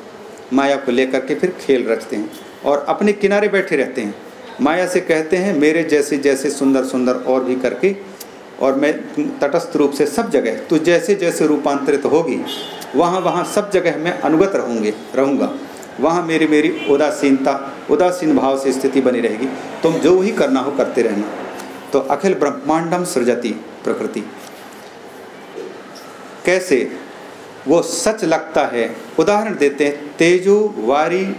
माया को लेकर के फिर खेल रचते हैं और अपने किनारे बैठे रहते हैं। माया से कहते हैं, मेरे जैसे जैसे सुंदर सुंदर और भी करके और मैं तटस्थ रूप से सब जगह तो जैसे जैसे रूपांतरित होगी, वहाँ वहाँ सब जगह मैं अनुगत रहूँगे, रहूँगा। वहाँ मेरी मेरी उदासीनता, उदासीन भाव से स्थिति बनी रहेगी। तुम जो ही करना हो करते रहना। तो अखिल ब्रह्मांडम सृजती प्रकृति। कैसे? वो सच लगता है। उदाहरण देते हैं, तेजो वारी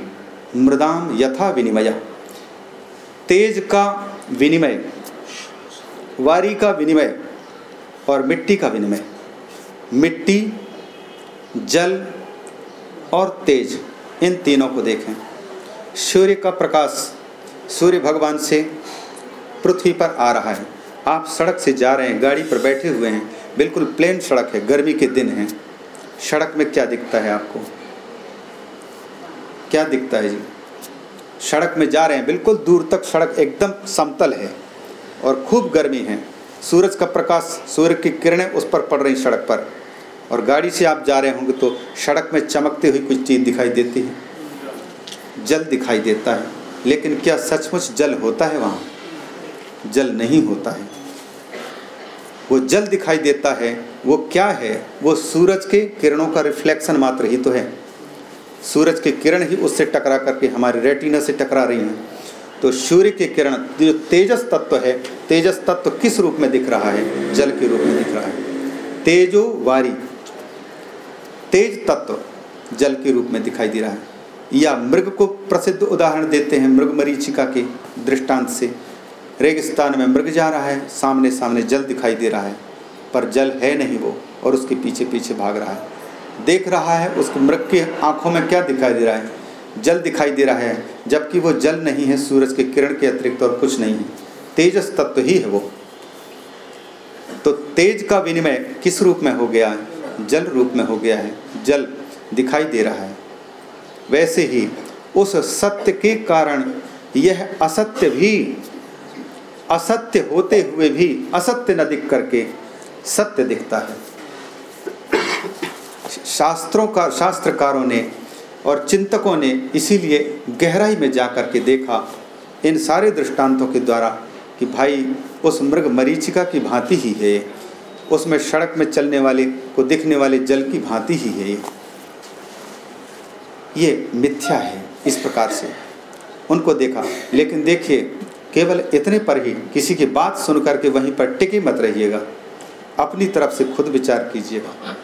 मृदाम यथा विनिमय। तेज का विनिमय, वारी का विनिमय और मिट्टी का विनिमय। मिट्टी, जल और तेज। इन तीनों को देखें। सूर्य का प्रकाश सूर्य भगवान से पृथ्वी पर आ रहा है। आप सड़क से जा रहे हैं, गाड़ी पर बैठे हुए हैं। बिल्कुल प्लेन सड़क है, गर्मी के दिन हैं। सड़क में क्या दिखता है आपको? क्या दिखता है जी? सड़क में जा रहे हैं, बिल्कुल दूर तक सड़क एकदम समतल है और खूब गर्मी है। सूरज का प्रकाश, सूर्य की किरणें उस पर पड़ रही सड़क पर। और गाड़ी से आप जा रहे होंगे तो सड़क में चमकती हुई कुछ चीज़ दिखाई देती है। जल दिखाई देता है। लेकिन क्या सचमुच जल होता है वहाँ? जल नहीं होता है। वो जल दिखाई देता है। वो क्या है? वो सूरज के किरणों का रिफ्लेक्शन मात्र ही तो है। सूरज के किरण ही उससे टकरा करके हमारे रेटिना से टकरा रही हैं। तो सूर्य के किरण, जो तेजस तत्व है, तेजस तत्व किस रूप में दिख रहा है? जल के रूप में दिख रहा है। तेजो वारी। तेज तत्व जल के रूप में दिखाई दे रहा है। या मृग को प्रसिद्ध उदाहरण देते हैं मृग मरीचिका के दृष्टांत से। रेगिस्तान में मृग जा रहा है सामने सामने जल दिखाई दे रहा है, पर जल है नहीं वो, और उसके पीछे पीछे भाग रहा है। देख रहा है उसको मृग की आँखों में क्या दिखाई दे रहा है? जल दिखाई दे रहा है, जबकि वो जल नहीं है, सूरज के किरण के अतिरिक्त और कुछ नहीं है। तेजस तत्व ही है वो। तो तेज का विनिमय किस रूप में हो गया है? जल रूप में हो गया है। जल दिखाई दे रहा है। वैसे ही उस सत्य के कारण यह असत्य भी, असत्य होते हुए भी असत्य न दिख करके सत्य दिखता है। शास्त्रों का, शास्त्रकारों ने और चिंतकों ने इसीलिए गहराई में जा कर के देखा इन सारे दृष्टांतों के द्वारा कि भाई, उस मृग मरीचिका की भांति ही है। उसमें सड़क में चलने वाले को दिखने वाले जल की भांति ही है ये। मिथ्या है इस प्रकार से। उनको देखा, लेकिन देखिए, केवल इतने पर ही किसी की बात सुन करके वहीं पर टिके मत रहिएगा। अपनी तरफ़ से खुद विचार कीजिएगा।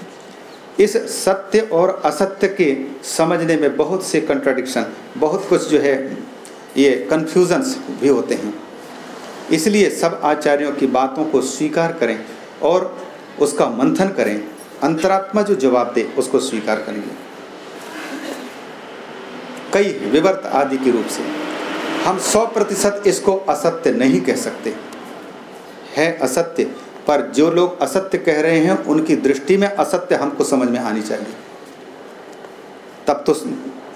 इस सत्य और असत्य के समझने में बहुत से कंट्राडिक्शन बहुत कुछ जो है, ये कन्फ्यूजन्स भी होते हैं। इसलिए सब आचार्यों की बातों को स्वीकार करें और उसका मंथन करें। अंतरात्मा जो जवाब दे, उसको स्वीकार करेंगे। कई विवर्त आदि के रूप से, हम सौ प्रतिशत इसको असत्य नहीं कह सकते। है असत्य, पर जो लोग असत्य कह रहे हैं, उनकी दृष्टि में असत्य हमको समझ में आनी चाहिए। तब तो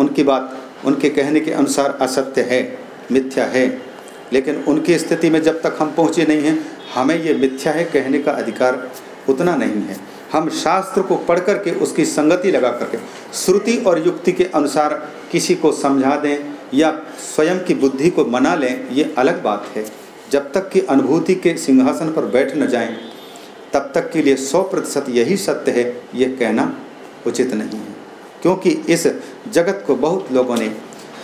उनकी बात, उनके कहने के अनुसार असत्य है, मिथ्या है। लेकिन उनकी स्थिति में जब तक हम पहुँचे नहीं हैं, हमें ये मिथ्या है कहने का अधिकार उतना नहीं है। हम शास्त्र को पढ़ करके उसकी संगति लगा करके, श्रुति और युक्ति के अनुसार किसी को समझा दें या स्वयं की बुद्धि को मना लें, ये अलग बात है। जब तक कि अनुभूति के सिंहासन पर बैठ न जाएँ, तब तक के लिए सौ प्रतिशत यही सत्य है, ये कहना उचित नहीं है। क्योंकि इस जगत को बहुत लोगों ने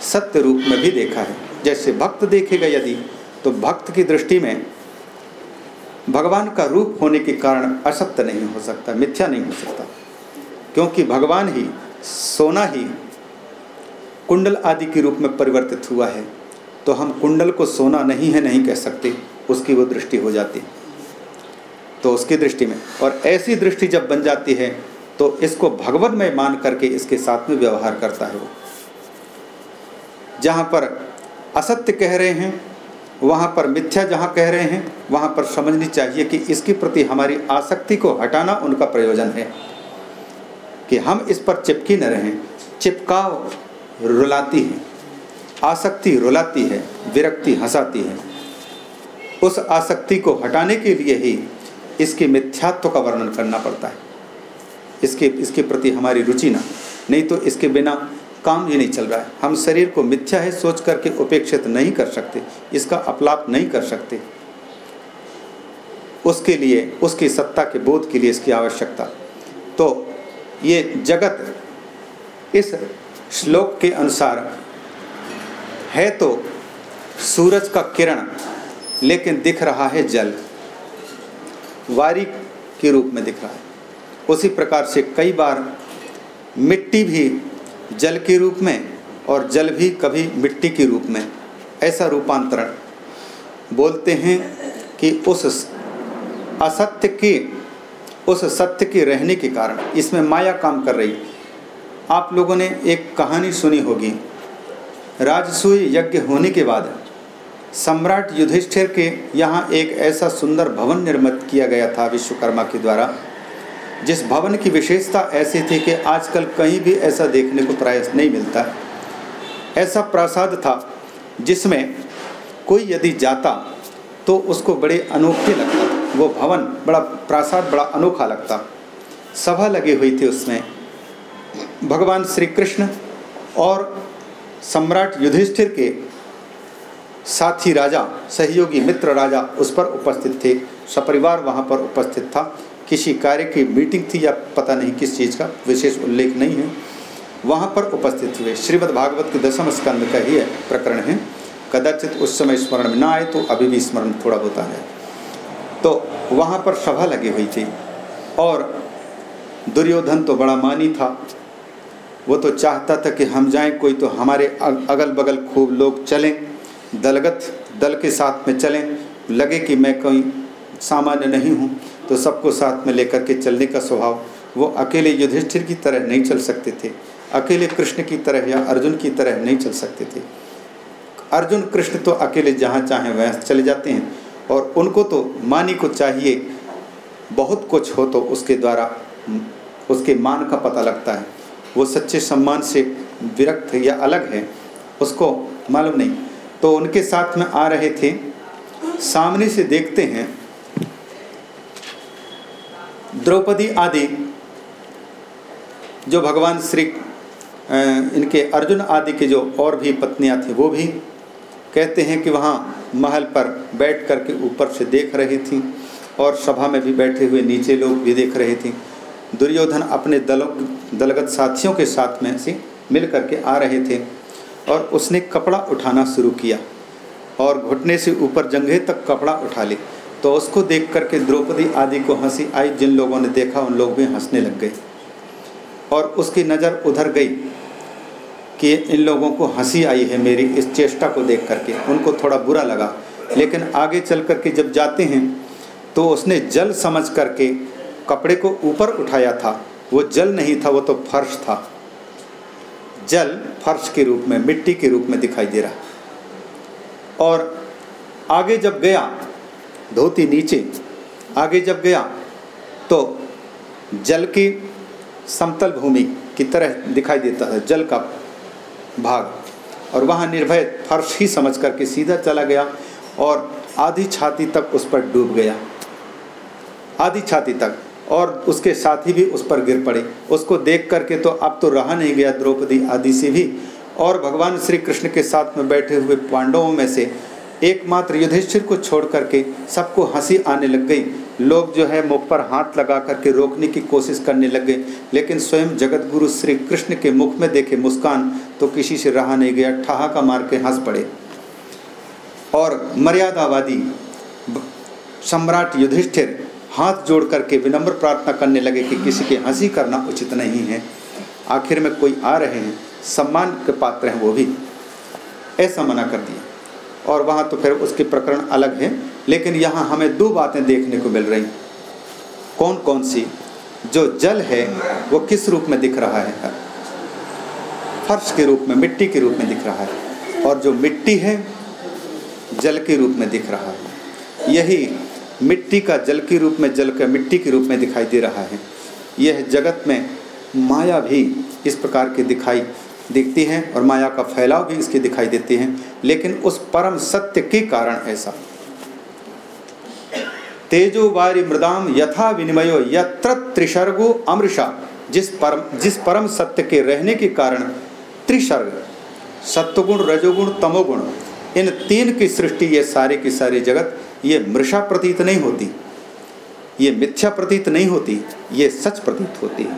सत्य रूप में भी देखा है। जैसे भक्त देखेगा यदि तो भक्त की दृष्टि में भगवान का रूप होने के कारण असत्य नहीं हो सकता, मिथ्या नहीं हो सकता। क्योंकि भगवान ही, सोना ही कुंडल आदि के रूप में परिवर्तित हुआ है तो हम कुंडल को सोना नहीं है, नहीं कह सकते, उसकी वो दृष्टि हो जाती। तो उसकी दृष्टि में, और ऐसी दृष्टि जब बन जाती है तो इसको भगवत में मान करके इसके साथ में व्यवहार करता है वो। जहाँ पर असत्य कह रहे हैं वहाँ पर मिथ्या जहाँ कह रहे हैं, वहाँ पर समझनी चाहिए कि इसके प्रति हमारी आसक्ति को हटाना उनका प्रयोजन है। कि हम इस पर चिपकी न रहें, चिपकाव रुलाती है, आसक्ति रुलाती है, विरक्ति हंसाती है। उस आसक्ति को हटाने के लिए ही इसके मिथ्यात्व का वर्णन करना पड़ता है। इसके इसके प्रति हमारी रुचि ना, नहीं तो इसके बिना काम ही नहीं चल रहा है। हम शरीर को मिथ्या है सोच करके उपेक्षित नहीं कर सकते, इसका अपलाप नहीं कर सकते। उसके लिए, उसकी सत्ता के बोध के लिए इसकी आवश्यकता। तो ये जगत इस श्लोक के अनुसार है तो सूरज का किरण, लेकिन दिख रहा है जल। वारी के रूप में दिख रहा है। उसी प्रकार से कई बार मिट्टी भी जल के रूप में और जल भी कभी मिट्टी के रूप में, ऐसा रूपांतरण। बोलते हैं कि उस असत्य के, उस सत्य के रहने के कारण, इसमें माया काम कर रही। आप लोगों ने एक कहानी सुनी होगी। राजसूय यज्ञ होने के बाद सम्राट युधिष्ठिर के यहाँ एक ऐसा सुंदर भवन निर्मित किया गया था विश्वकर्मा के द्वारा। जिस भवन की विशेषता ऐसी थी कि आजकल कहीं भी ऐसा देखने को प्राय नहीं मिलता। ऐसा प्रासाद था जिसमें कोई यदि जाता तो उसको बड़े अनोखे लगता। वो भवन बड़ा, प्रासाद बड़ा अनोखा लगता। सभा लगी हुई थी उसमें। भगवान श्री कृष्ण और सम्राट युधिष्ठिर के साथी राजा, सहयोगी मित्र राजा उस पर उपस्थित थे। सपरिवार वहाँ पर उपस्थित था। किसी कार्य की मीटिंग थी या पता नहीं किस चीज़ का, विशेष उल्लेख नहीं है। वहाँ पर उपस्थित हुए। श्रीमद् भागवत के दसम स्कंद का ही प्रकरण है। कदाचित उस समय स्मरण में ना आए तो अभी भी स्मरण थोड़ा होता है। तो वहाँ पर सभा लगी हुई थी और दुर्योधन तो बड़ा मानी था। वो तो चाहता था कि हम जाएँ, कोई तो हमारे अगल बगल खूब लोग चलें, दलगत दल के साथ में चलें। लगे कि मैं कोई सामान्य नहीं हूँ। तो सबको साथ में लेकर के चलने का स्वभाव, वो अकेले युधिष्ठिर की तरह नहीं चल सकते थे। अकेले कृष्ण की तरह या अर्जुन की तरह नहीं चल सकते थे। अर्जुन कृष्ण तो अकेले जहाँ चाहें वह चले जाते हैं, और उनको तो मानी को चाहिए बहुत कुछ हो तो उसके द्वारा, उसके मान का पता लगता है। वो सच्चे सम्मान से विरक्त या अलग है, उसको मालूम नहीं। तो उनके साथ में आ रहे थे, सामने से देखते हैं द्रौपदी आदि, जो भगवान श्री इनके अर्जुन आदि के जो और भी पत्नियाँ थी, वो भी कहते हैं कि वहाँ महल पर बैठ कर के ऊपर से देख रही थी और सभा में भी बैठे हुए नीचे लोग भी देख रहे थे। दुर्योधन अपने दलों, दलगत साथियों के साथ में से मिल करके आ रहे थे और उसने कपड़ा उठाना शुरू किया और घुटने से ऊपर जंघे तक कपड़ा उठा ली। तो उसको देख करके द्रौपदी आदि को हँसी आई। जिन लोगों ने देखा, उन लोग भी हंसने लग गए। और उसकी नज़र उधर गई कि इन लोगों को हँसी आई है मेरी इस चेष्टा को देख करके। उनको थोड़ा बुरा लगा। लेकिन आगे चल करके जब जाते हैं तो उसने जल समझ करके कपड़े को ऊपर उठाया था। वो जल नहीं था, वो तो फर्श था। जल फर्श के रूप में, मिट्टी के रूप में दिखाई दे रहा। और आगे जब गया धोती नीचे, आगे जब गया तो जल की समतल भूमि की तरह दिखाई देता है, जल का भाग। और वहाँ निर्भय फर्श ही समझ करके सीधा चला गया और आधी छाती तक उस पर डूब गया। आधी छाती तक, और उसके साथी भी उस पर गिर पड़े। उसको देख करके तो अब तो रहा नहीं गया द्रौपदी आदि से भी, और भगवान श्री कृष्ण के साथ में बैठे हुए पांडवों में से एकमात्र युधिष्ठिर को छोड़ करके सबको हँसी आने लग गई। लोग जो है मुख पर हाथ लगा करके रोकने की कोशिश करने लग गए, लेकिन स्वयं जगत गुरु श्री कृष्ण के मुख में देखे मुस्कान तो किसी से रहा नहीं गया, ठहाका मार के हंस पड़े। और मर्यादावादी सम्राट युधिष्ठिर हाथ जोड़ करके विनम्र प्रार्थना करने लगे कि किसी के हँसी करना उचित नहीं है। आखिर में कोई आ रहे हैं, सम्मान के पात्र हैं वो भी। ऐसा मना कर दिया। और वहाँ तो फिर उसके प्रकरण अलग है। लेकिन यहाँ हमें दो बातें देखने को मिल रही। कौन कौन सी? जो जल है, वो किस रूप में दिख रहा है? फर्श के रूप में, मिट्टी के रूप में दिख रहा है। और जो मिट्टी है, जल के रूप में दिख रहा है। यही मिट्टी का जल के रूप में, जल का मिट्टी के रूप में दिखाई दे रहा है। यह जगत में माया भी इस प्रकार की दिखाई दिखती है और माया का फैलाव भी इसकी दिखाई देती है। लेकिन उस परम सत्य के कारण ऐसा। तेजो वारी मृदाम यथा विनिमयो यत्र त्रिशर्गो अमृषा। जिस परम जिस परम सत्य के रहने के कारण त्रिशर्ग, सत्वगुण, रजोगुण, तमोगुण, इन तीन की सृष्टि, ये सारे की सारी जगत, ये मृषा प्रतीत नहीं होती, ये मिथ्या प्रतीत नहीं होती, ये सच प्रतीत होती है।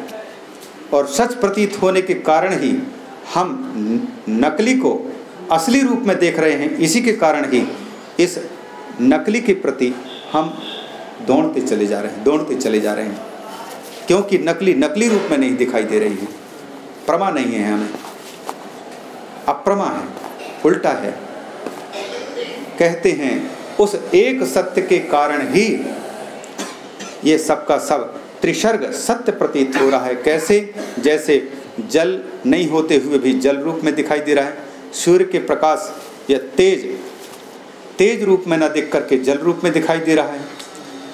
और सच प्रतीत होने के कारण ही हम नकली को असली रूप में देख रहे हैं, इसी के कारण ही इस नकली के प्रति हम दौड़ते चले जा रहे हैं, दौड़ते चले जा रहे हैं। क्योंकि नकली नकली रूप में नहीं दिखाई दे रही है। प्रमा नहीं है हमें। अप्रमा है, उल्टा है। कहते हैं, उस एक सत्य के कारण ही ये सबका सब त्रिसर्ग सत्य प्रतीत हो रहा है। कैसे? जैसे जल नहीं होते हुए भी जल रूप में दिखाई दे रहा है। सूर्य के प्रकाश या तेज तेज रूप में न देख करके जल रूप में दिखाई दे रहा है।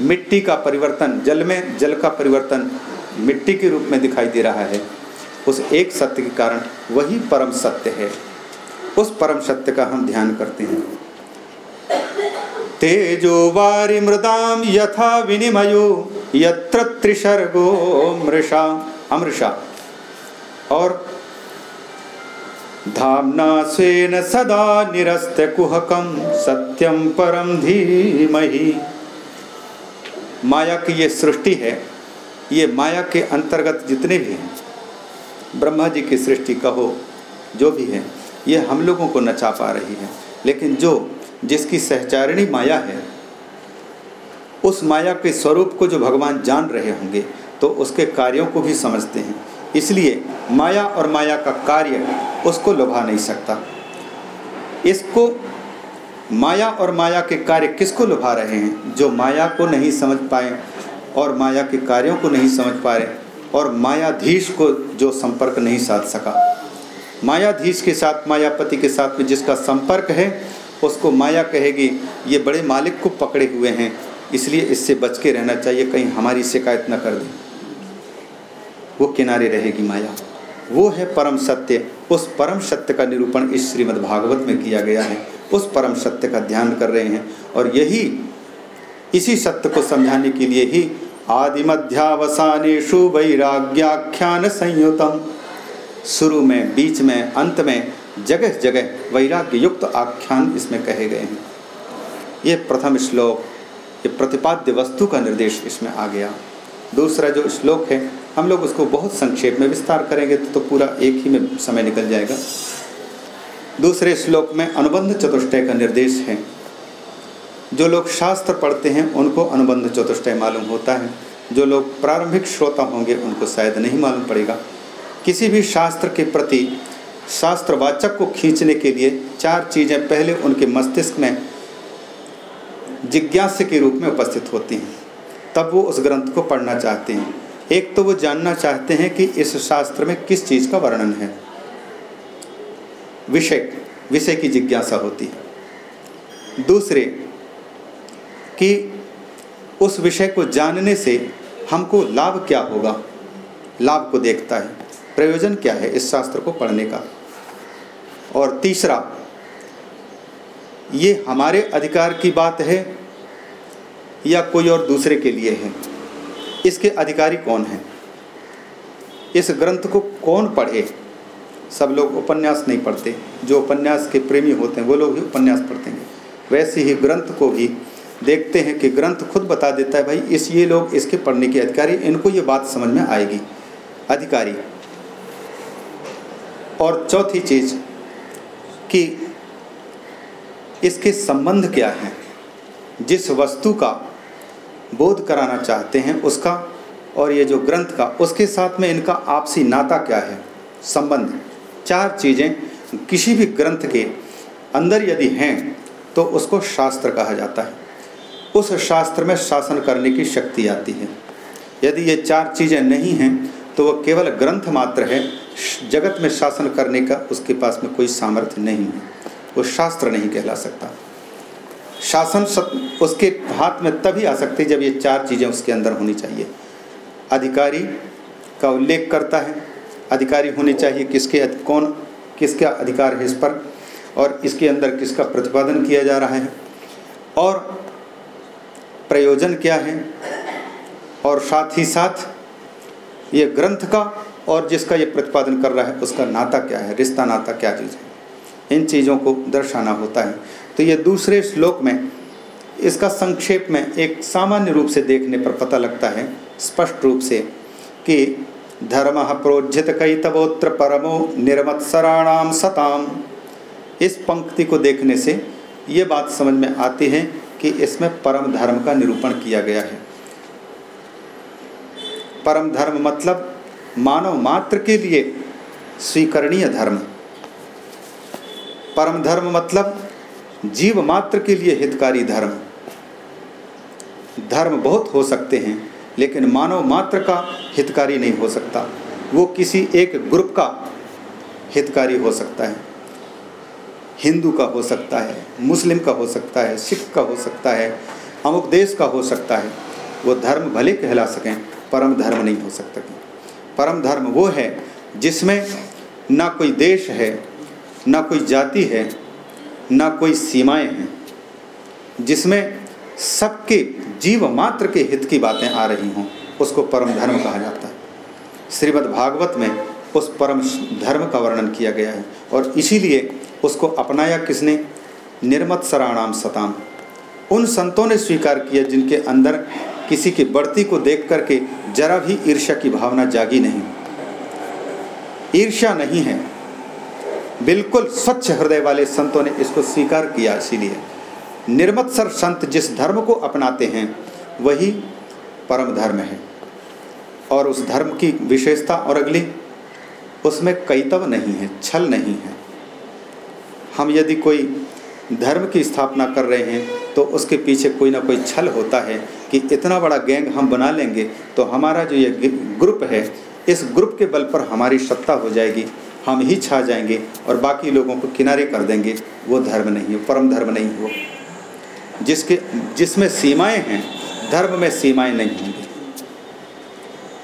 मिट्टी का परिवर्तन, जल में जल का परिवर्तन मिट्टी के रूप में दिखाई दे रहा है। उस एक सत्य के कारण वही परम सत्य है। उस परम सत्य का हम ध्यान करते हैं। तेजो वारी मृदाम यथा विनिमयो, यत्र त्रिशर्गो मृषा अमृषा और धामना स्वेन सदा निरस्त कुहकम सत्यम परम धीमहि। माया की ये सृष्टि है, ये माया के अंतर्गत जितने भी हैं, ब्रह्मा जी की सृष्टि कहो, जो भी है, ये हम लोगों को नचा पा रही है। लेकिन जो जिसकी सहचारिणी माया है, उस माया के स्वरूप को जो भगवान जान रहे होंगे तो उसके कार्यों को भी समझते हैं। इसलिए माया और माया का कार्य उसको लुभा नहीं सकता। इसको माया और माया के कार्य किसको लुभा रहे हैं? जो माया को नहीं समझ पाए और माया के कार्यों को नहीं समझ पा रहे और मायाधीश को जो संपर्क नहीं साध सका। मायाधीश के साथ, मायापति के साथ में जिसका संपर्क है, उसको माया कहेगी, ये बड़े मालिक को पकड़े हुए हैं, इसलिए इससे बच के रहना चाहिए, कहीं हमारी शिकायत न कर दें। वो किनारे रहेगी माया। वो है परम सत्य। उस परम सत्य का निरूपण इस श्रीमद् भागवत में किया गया है। उस परम सत्य का ध्यान कर रहे हैं और यही इसी सत्य को समझाने के लिए ही आदि मध्यावसानेशु वैराग्याख्यान संयुतम। शुरू में, बीच में, अंत में जगह जगह वैराग्य युक्त आख्यान इसमें कहे गए हैं। ये प्रथम श्लोक, ये प्रतिपाद्य वस्तु का निर्देश इसमें आ गया। दूसरा जो श्लोक है हम लोग उसको बहुत संक्षेप में विस्तार करेंगे तो, तो पूरा एक ही में समय निकल जाएगा। दूसरे श्लोक में अनुबंध चतुष्टय का निर्देश है। जो लोग शास्त्र पढ़ते हैं उनको अनुबंध चतुष्टय मालूम होता है। जो लोग प्रारंभिक श्रोता होंगे उनको शायद नहीं मालूम पड़ेगा। किसी भी शास्त्र के प्रति शास्त्रवाचक को खींचने के लिए चार चीज़ें पहले उनके मस्तिष्क में जिज्ञास के रूप में उपस्थित होती हैं। तब वो उस ग्रंथ को पढ़ना चाहते हैं। एक तो वो जानना चाहते हैं कि इस शास्त्र में किस चीज़ का वर्णन है। विषय विषय की जिज्ञासा होती है। दूसरे, कि उस विषय को जानने से हमको लाभ क्या होगा? लाभ को देखता है। प्रयोजन क्या है इस शास्त्र को पढ़ने का? और तीसरा, ये हमारे अधिकार की बात है या कोई और दूसरे के लिए है? इसके अधिकारी कौन हैं? इस ग्रंथ को कौन पढ़े? सब लोग उपन्यास नहीं पढ़ते। जो उपन्यास के प्रेमी होते हैं, वो लोग ही उपन्यास पढ़ते हैं। वैसे ही ग्रंथ को भी देखते हैं कि ग्रंथ खुद बता देता है, भाई, इस ये लोग, इसके पढ़ने के अधिकारी, इनको ये बात समझ में आएगी। अधिकारी। और चौथी चीज़, कि इसके संबंध क्या है? जिस वस्तु का बोध कराना चाहते हैं उसका और ये जो ग्रंथ का, उसके साथ में इनका आपसी नाता क्या है? संबंध चार चीज़ें किसी भी ग्रंथ के अंदर यदि हैं तो उसको शास्त्र कहा जाता है। उस शास्त्र में शासन करने की शक्ति आती है। यदि ये चार चीज़ें नहीं हैं तो वह केवल ग्रंथ मात्र है। जगत में शासन करने का उसके पास में कोई सामर्थ्य नहीं है। वो शास्त्र नहीं कहला सकता। शासन उसके हाथ में तभी आ सकती जब ये चार चीज़ें उसके अंदर होनी चाहिए। अधिकारी का उल्लेख करता है, अधिकारी होनी चाहिए किसके कौन, किसका अधिकार है इस पर और इसके अंदर किसका प्रतिपादन किया जा रहा है और प्रयोजन क्या है और साथ ही साथ ये ग्रंथ का और जिसका ये प्रतिपादन कर रहा है उसका नाता क्या है, रिश्ता नाता क्या चीज़ है। इन चीज़ों को दर्शाना होता है। तो ये दूसरे श्लोक में, इसका संक्षेप में एक सामान्य रूप से देखने पर पता लगता है, स्पष्ट रूप से, कि धर्म प्रोज्जित कई कैतवोत्र परमो निर्मत्सराणाम सताम। इस पंक्ति को देखने से ये बात समझ में आती है कि इसमें परम धर्म का निरूपण किया गया है। परम धर्म मतलब मानव मात्र के लिए स्वीकरणीय धर्म। परम धर्म मतलब जीव मात्र के लिए हितकारी धर्म। धर्म बहुत हो सकते हैं, लेकिन मानव मात्र का हितकारी नहीं हो सकता। वो किसी एक ग्रुप का हितकारी हो सकता है। हिंदू का हो सकता है, मुस्लिम का हो सकता है, सिख का हो सकता है, अमुक देश का हो सकता है। वो धर्म भले कहला सकें, परम धर्म नहीं हो सकता परम धर्म वो है जिसमें ना कोई देश है, ना कोई जाति है ना कोई सीमाएँ हैं, जिसमें सबके जीव मात्र के हित की बातें आ रही हों, उसको परम धर्म कहा जाता है। श्रीमद् भागवत में उस परम धर्म का वर्णन किया गया है, और इसीलिए उसको अपनाया किसने? निर्मत सराणाम सताम। उन संतों ने स्वीकार किया जिनके अंदर किसी की बढ़ती को देख करके जरा भी ईर्ष्या की भावना जागी नहीं। ईर्ष्या नहीं है बिल्कुल स्वच्छ हृदय वाले संतों ने इसको स्वीकार किया, इसीलिए। निर्मत्सर संत जिस धर्म को अपनाते हैं, वही परम धर्म है। और उस धर्म की विशेषता और अगली, उसमें कैतव नहीं है, छल नहीं है। हम यदि कोई धर्म की स्थापना कर रहे हैं तो उसके पीछे कोई ना कोई छल होता है कि इतना बड़ा गैंग हम बना लेंगे तो हमारा जो ये ग्रुप है, इस ग्रुप के बल पर हमारी सत्ता हो जाएगी। हम ही छा जाएँगे और बाकी लोगों को किनारे कर देंगे, वो धर्म नहीं हो, परम धर्म नहीं हो। जिसके, जिसमें सीमाएँ हैं, धर्म में सीमाएँ नहीं होंगी।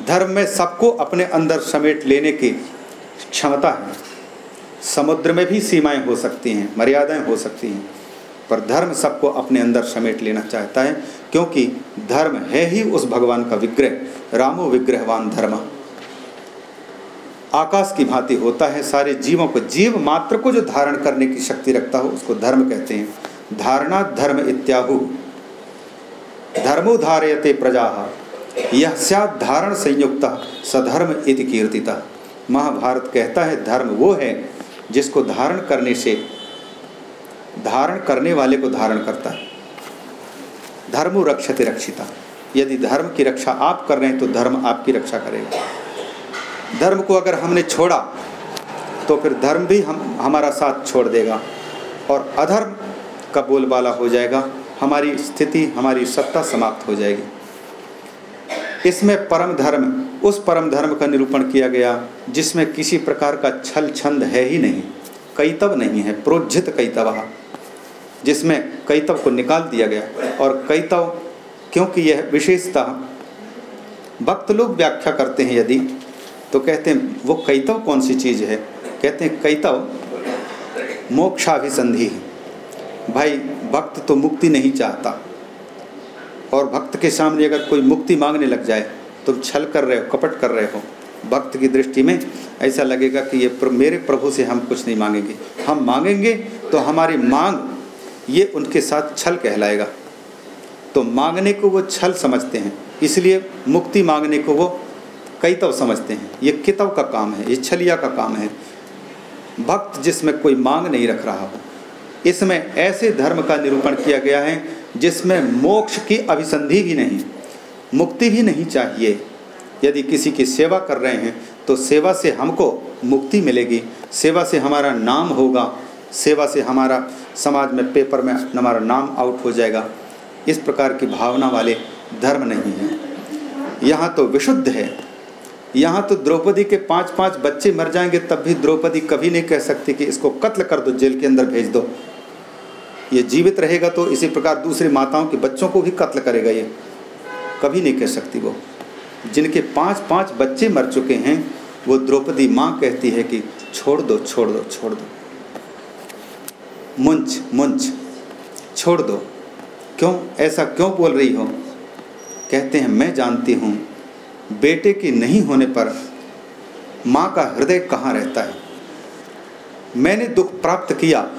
धर्म में सबको अपने अंदर समेट लेने की क्षमता है। समुद्र में भी सीमाएँ हो सकती हैं, मर्यादाएँ हो सकती हैं, पर धर्म सबको अपने अंदर समेट लेना चाहता है, क्योंकि धर्म है ही उस भगवान का विग्रह, रामो विग्रहवान धर्म। आकाश की भांति होता है, सारे जीवों को जीव मात्र को जो धारण करने की शक्ति रखता हो, उसको धर्म कहते हैं। धारणा धर्म इत्याहु। धर्मो धारयते प्रजा। यह धारण संयुक्त, सधर्म इति कीर्तिता। महाभारत कहता है, धर्म वो है, जिसको धारण करने से, धारण करने वाले को धारण करता है। धर्मो रक्षते रक्षिता। यदि धर्म की रक्षा आप कर रहे हैं तो धर्म आपकी रक्षा करेगा। धर्म को अगर हमने छोड़ा तो फिर धर्म भी हम, हमारा साथ छोड़ देगा और अधर्म का बोलबाला हो जाएगा, हमारी स्थिति, हमारी सत्ता समाप्त हो जाएगी। इसमें परम धर्म, उस परम धर्म का निरूपण किया गया, जिसमें किसी प्रकार का छल छंद है ही नहीं, कैतव नहीं है प्रोज्जित कैतव जिसमें कैतव को निकाल दिया गया। और कैतव, क्योंकि यह विशेषता, भक्त लोग व्याख्या करते हैं यदि तो कहते हैं वो कैतव कौन सी चीज़ है? कहते हैं कैतव मोक्षाभिसंधि है। भाई भक्त तो मुक्ति नहीं चाहता। और भक्त के सामने अगर कोई मुक्ति मांगने लग जाए तुम छल कर रहे हो कपट कर रहे हो। भक्त की दृष्टि में ऐसा लगेगा कि ये प्र, मेरे प्रभु से हम कुछ नहीं मांगेंगे। हम मांगेंगे तो हमारी मांग ये उनके साथ छल कहलाएगा। तो मांगने को वो छल समझते हैं। इसलिए मुक्ति मांगने को वो कैतव समझते हैं, ये कितव का काम है, ये छलिया का काम है। भक्त जिसमें कोई मांग नहीं रख रहा हो, इसमें ऐसे धर्म का निरूपण किया गया है जिसमें मोक्ष की अभिसंधि भी नहीं, मुक्ति भी नहीं चाहिए। यदि किसी की सेवा कर रहे हैं तो सेवा से हमको मुक्ति मिलेगी। सेवा से हमारा नाम होगा, सेवा से हमारा समाज में पेपर में हमारा नाम आउट हो जाएगा। इस प्रकार की भावना वाले धर्म नहीं है। यहाँ तो विशुद्ध है यहाँ तो द्रौपदी के पाँच पाँच बच्चे मर जाएँगे, तब भी द्रौपदी कभी नहीं कह सकती कि इसको कत्ल कर दो, जेल के अंदर भेज दो। ये जीवित रहेगा तो इसी प्रकार दूसरी माताओं के बच्चों को भी कत्ल करेगा ये। कभी नहीं कह सकती वो। जिनके पाँच पाँच बच्चे मर चुके हैं, वो द्रौपदी माँ कहती है कि छोड़ दो छोड़ दो छोड़ दो। मुंच मुंच, छोड़ दो। क्यों? ऐसा क्यों बोल रही हो? कहते हैं, मैं जानती हूँ बेटे के नहीं होने पर माँ का हृदय कहाँ रहता है? मैंने दुख प्राप्त किया।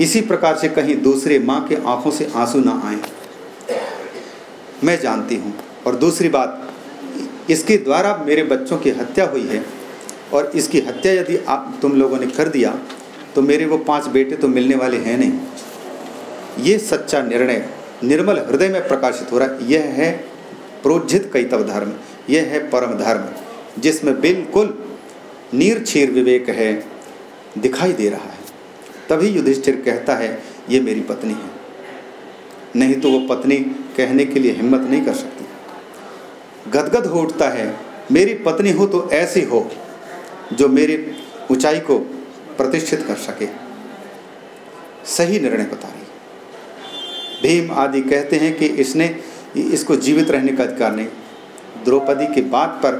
इसी प्रकार से कहीं दूसरे माँ के आँखों से आँसू ना आए। मैं जानती हूँ। और दूसरी बात, इसके द्वारा मेरे बच्चों की हत्या हुई है। और इसकी हत्या यदि आप, तुम लोगों ने कर दिया तो मेरे वो पाँच बेटे तो मिलने वाले हैं नहीं। ये सच्चा निर्णय, निर्मल हृदय में प्रकाशित हो रहा, यह है प्रोज्जित कैतव धर्म, यह है परम धर्म, जिसमें बिल्कुल नीर छीर विवेक है, दिखाई दे रहा है। तभी युधिष्ठिर कहता है, ये मेरी पत्नी है। नहीं तो वो पत्नी कहने के लिए हिम्मत नहीं कर सकती। गदगद हो उठता है, मेरी पत्नी हो तो ऐसी हो, जो मेरी ऊंचाई को प्रतिष्ठित कर सके। सही निर्णय बता रही भीम आदि कहते हैं कि इसने इसको जीवित रहने का अधिकार नहीं। द्रौपदी के बात पर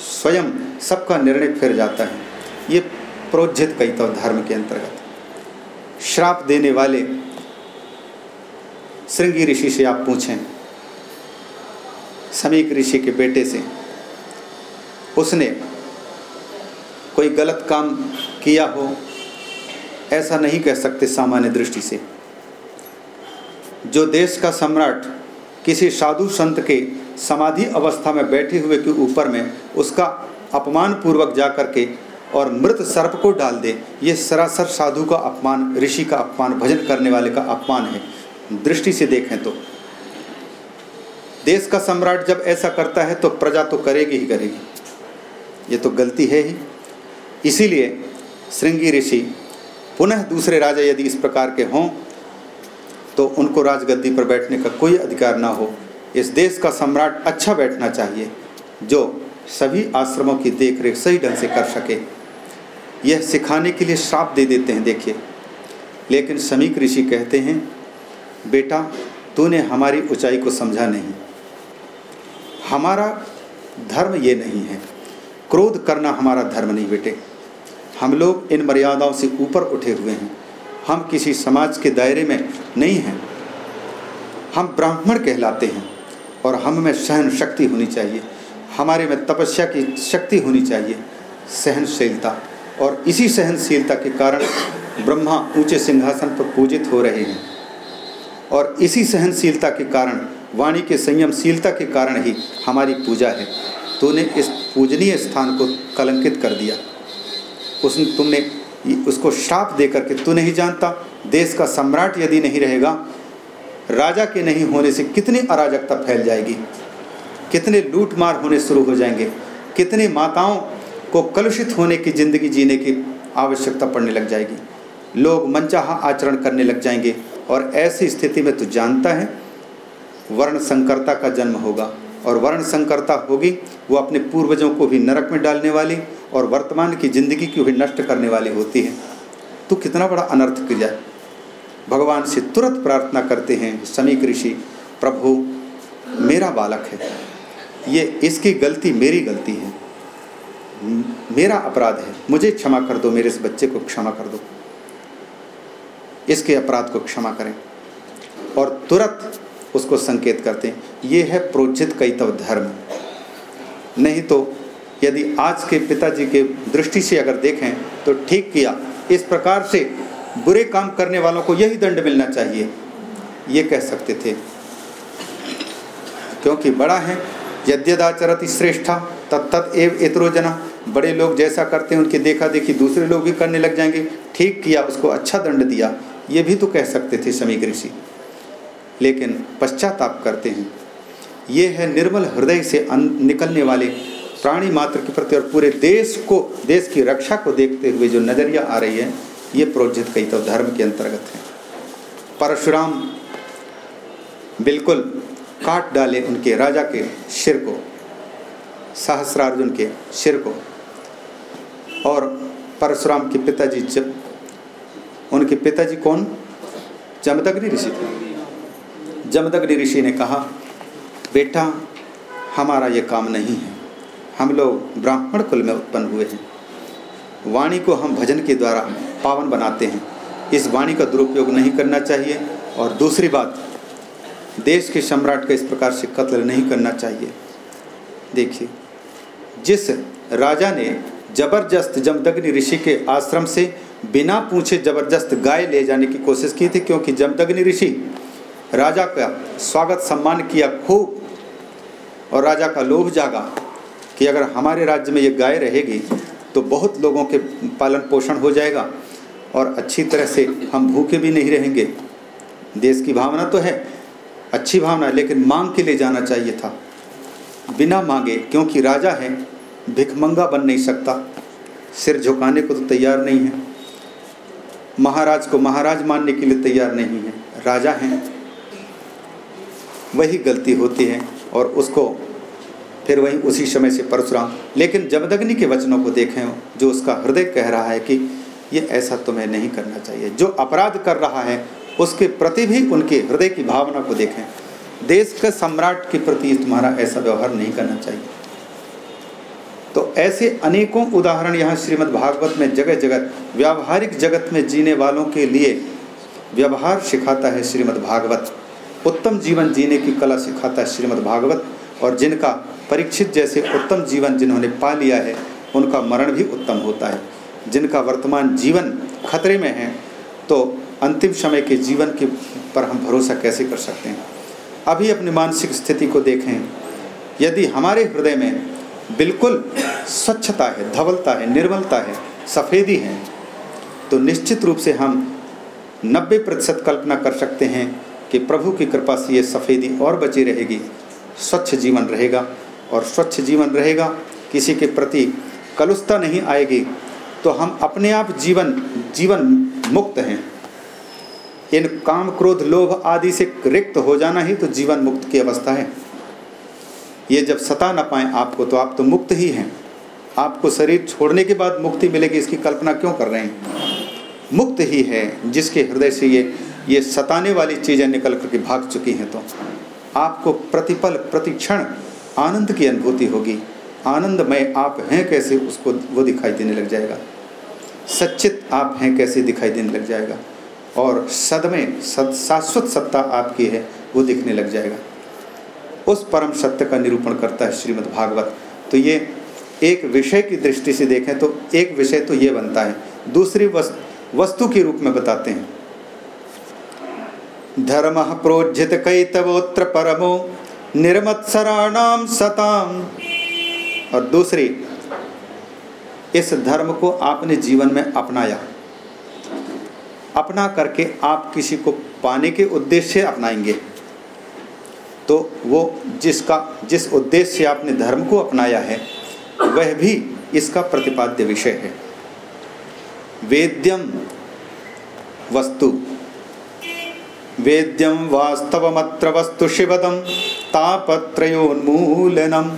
स्वयं सबका निर्णय फिर जाता है। ये प्रोज्जित तो धर्म के अंतर्गत। श्राप देने वाले श्रृंगी ऋषि से आप पूछें। समीक ऋषि के बेटे से। उसने कोई गलत काम किया हो, ऐसा नहीं कह सकते सामान्य दृष्टि से। जो देश का सम्राट किसी साधु संत के समाधि अवस्था में बैठे हुए के ऊपर में उसका अपमान पूर्वक जा कर के और मृत सर्प को डाल दे। ये सरासर साधु का अपमान, ऋषि का अपमान, भजन करने वाले का अपमान है। दृष्टि से देखें तो। देश का सम्राट जब ऐसा करता है तो प्रजा तो करेगी ही करेगी। ये तो गलती है ही। इसीलिए श्रृंगी ऋषि, पुनः दूसरे राजा यदि इस प्रकार के हों तो उनको राजगद्दी पर बैठने का कोई अधिकार ना हो। इस देश का सम्राट अच्छा बैठना चाहिए, जो सभी आश्रमों की देख रेख सही ढंग से कर सके। यह सिखाने के लिए श्राप दे देते हैं, देखिए। लेकिन समीक ऋषि कहते हैं, बेटा, तूने हमारी ऊंचाई को समझा नहीं। हमारा धर्म ये नहीं है। क्रोध करना हमारा धर्म नहीं, बेटे। हम लोग इन मर्यादाओं से ऊपर उठे हुए हैं। हम किसी समाज के दायरे में नहीं हैं। हम ब्राह्मण कहलाते हैं और हम में सहन शक्ति होनी चाहिए। हमारे में तपस्या की शक्ति होनी चाहिए। सहनशीलता और इसी सहनशीलता के कारण ब्रह्मा ऊँचे सिंहासन पर पूजित हो रहे हैं। और इसी सहनशीलता के कारण, वाणी के संयमशीलता के कारण ही हमारी पूजा है। तूने इस पूजनीय स्थान को कलंकित कर दिया। उसने तुमने उसको श्राप दे करके तू नहीं जानता, देश का सम्राट यदि नहीं रहेगा, राजा के नहीं होने से कितनी अराजकता फैल जाएगी? कितने लूटमार होने शुरू हो जाएँगे? कितनी माताओं को कलुषित होने की ज़िंदगी जीने की आवश्यकता पड़ने लग जाएगी? लोग मनचाहा आचरण करने लग जाएँगे और ऐसी स्थिति में तू जानता है वर्ण संकरता का जन्म होगा। और वर्ण संकरता होगी, वो अपने पूर्वजों को भी नरक में डालने वाली और वर्तमान की ज़िंदगी की भी नष्ट करने वाली होती है। तो कितना बड़ा अनर्थ कर जाए भगवान से तुरंत प्रार्थना करते हैं, समीक ऋषि, प्रभु, मेरा बालक है। ये इसकी गलती मेरी गलती है। मेरा अपराध है। मुझे क्षमा कर दो, मेरे इस बच्चे को क्षमा कर दो। इसके अपराध को क्षमा करें। और तुरंत उसको संकेत करते हैं। ये है प्रोचित कैतव धर्म। नहीं तो यदि आज के पिताजी के दृष्टि से अगर देखें तो ठीक किया। इस प्रकार से बुरे काम करने वालों को यही दंड मिलना चाहिए। ये कह सकते थे। क्योंकि बड़ा है, यद्यदाचरति श्रेष्ठा तत्त एव इतरो जना बड़े लोग जैसा करते हैं, उनकी देखा देखी दूसरे लोग भी करने लग जाएँगे। ठीक किया, उसको अच्छा दंड दिया। ये भी तो कह सकते थे समीक ऋषि। लेकिन पश्चाताप करते हैं। ये है निर्मल हृदय से निकलने वाले प्राणी मात्र के प्रति और पूरे देश को, देश की रक्षा को देखते हुए जो नज़रिया आ रही है, ये प्रोजित कई तो धर्म के अंतर्गत है। परशुराम बिल्कुल काट डाले उनके राजा के सिर को, सहस्रार्जुन के सिर को और परशुराम के पिताजी जब उनके पिताजी कौन? जमदग्नि ऋषि थे। जमदग्नि ऋषि ने कहा, बेटा, हमारा ये काम नहीं है। हम लोग ब्राह्मण कुल में उत्पन्न हुए हैं। वाणी को हम भजन के द्वारा पावन बनाते हैं। इस वाणी का दुरुपयोग नहीं करना चाहिए। और दूसरी बात, देश के सम्राट का इस प्रकार से कत्ल नहीं करना चाहिए। देखिए, जिस राजा ने ज़बरदस्त जमदग्नि ऋषि के आश्रम से बिना पूछे ज़बरदस्त गाय ले जाने की कोशिश की थी, क्योंकि जमदग्नि ऋषि राजा का स्वागत सम्मान किया खूब, और राजा का लोभ जागा कि अगर हमारे राज्य में ये गाय रहेगी तो बहुत लोगों के पालन पोषण हो जाएगा, और अच्छी तरह से हम भूखे भी नहीं रहेंगे। देश की भावना तो है, अच्छी भावना है लेकिन मांग के लिए जाना चाहिए था। बिना मांगे, क्योंकि राजा है, भिखमंगा बन नहीं सकता। सिर झुकाने को तो तैयार नहीं है। महाराज को महाराज मानने के लिए तैयार नहीं है। राजा हैं वही गलती होती है और उसको फिर वहीं उसी समय से परशुराम। लेकिन जमदग्नि के वचनों को देखें, जो उसका हृदय कह रहा है कि ये ऐसा तुम्हें नहीं करना चाहिए। जो अपराध कर रहा है, उसके प्रति भी उनके हृदय की भावना को देखें। देश के सम्राट के प्रति तुम्हारा ऐसा व्यवहार नहीं करना चाहिए। तो ऐसे अनेकों उदाहरण यहाँ श्रीमद् भागवत में जगह जगह व्यावहारिक जगत में जीने वालों के लिए व्यवहार सिखाता है श्रीमद् भागवत। उत्तम जीवन जीने की कला सिखाता है श्रीमद् भागवत। और जिनका परीक्षित जैसे उत्तम जीवन जिन्होंने पा लिया है, उनका मरण भी उत्तम होता है। जिनका वर्तमान जीवन खतरे में है तो अंतिम समय के जीवन के पर हम भरोसा कैसे कर सकते हैं? अभी अपनी मानसिक स्थिति को देखें। यदि हमारे हृदय में बिल्कुल स्वच्छता है, धवलता है, निर्मलता है, सफ़ेदी है तो निश्चित रूप से हम 90 प्रतिशत कल्पना कर सकते हैं कि प्रभु की कृपा से ये सफ़ेदी और बची रहेगी। स्वच्छ जीवन रहेगा और स्वच्छ जीवन रहेगा। किसी के प्रति कलुषता नहीं आएगी तो हम अपने आप जीवन जीवन मुक्त हैं। इन काम क्रोध, लोभ आदि से रिक्त हो जाना ही तो जीवन मुक्त की अवस्था है। ये जब सता न पाए आपको तो आप तो मुक्त ही हैं। आपको शरीर छोड़ने के बाद मुक्ति मिलेगी, इसकी कल्पना क्यों कर रहे हैं? मुक्त ही है, जिसके हृदय से ये ये सताने वाली चीज़ें निकल करके भाग चुकी हैं तो आपको प्रतिपल, प्रतिक्षण, आनंद की अनुभूति होगी। आनंदमय आप हैं कैसे, उसको वो दिखाई देने लग जाएगा। सच्चित आप हैं कैसे, दिखाई देने लग जाएगा। और सद में सद, शाश्वत सत्ता आपकी है, वो दिखने लग जाएगा। उस परम सत्य का निरूपण करता है श्रीमद् भागवत। तो ये एक विषय की दृष्टि से देखें तो एक विषय तो ये बनता है। दूसरी वस्तु के रूप में बताते हैं। धर्म प्रोज्जित कैतवोत्र परमो निर्मत्सराणाम सताम और दूसरी, इस धर्म को आपने जीवन में अपनाया। अपना करके आप किसी को पाने के उद्देश्य अपनाएँगे। तो वो जिसका, जिस उद्देश्य आपने धर्म को अपनाया है, वह भी इसका प्रतिपाद्य विषय है। वेद्यम वस्तु। वेद्यम वास्तवमत्र वस्तु शिवदम तापत्रोन्मूलनम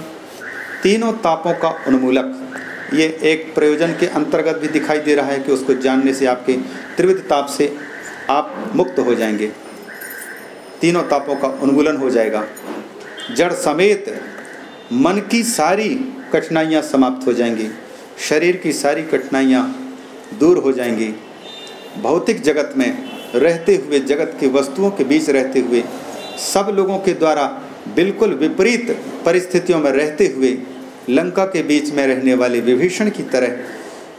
तीनों तापों का उन्मूलक। ये एक प्रयोजन के अंतर्गत भी दिखाई दे रहा है कि उसको जानने से आपके त्रिविध ताप से आप मुक्त हो जाएँगे। तीनों तापों का उन्मूलन हो जाएगा। जड़ समेत मन की सारी कठिनाइयाँ समाप्त हो जाएँगी। शरीर की सारी कठिनाइयाँ दूर हो जाएँगी। भौतिक जगत में रहते हुए, जगत की वस्तुओं के बीच रहते हुए, सब लोगों के द्वारा बिल्कुल विपरीत परिस्थितियों में रहते हुए, लंका के बीच में रहने वाले विभीषण की तरह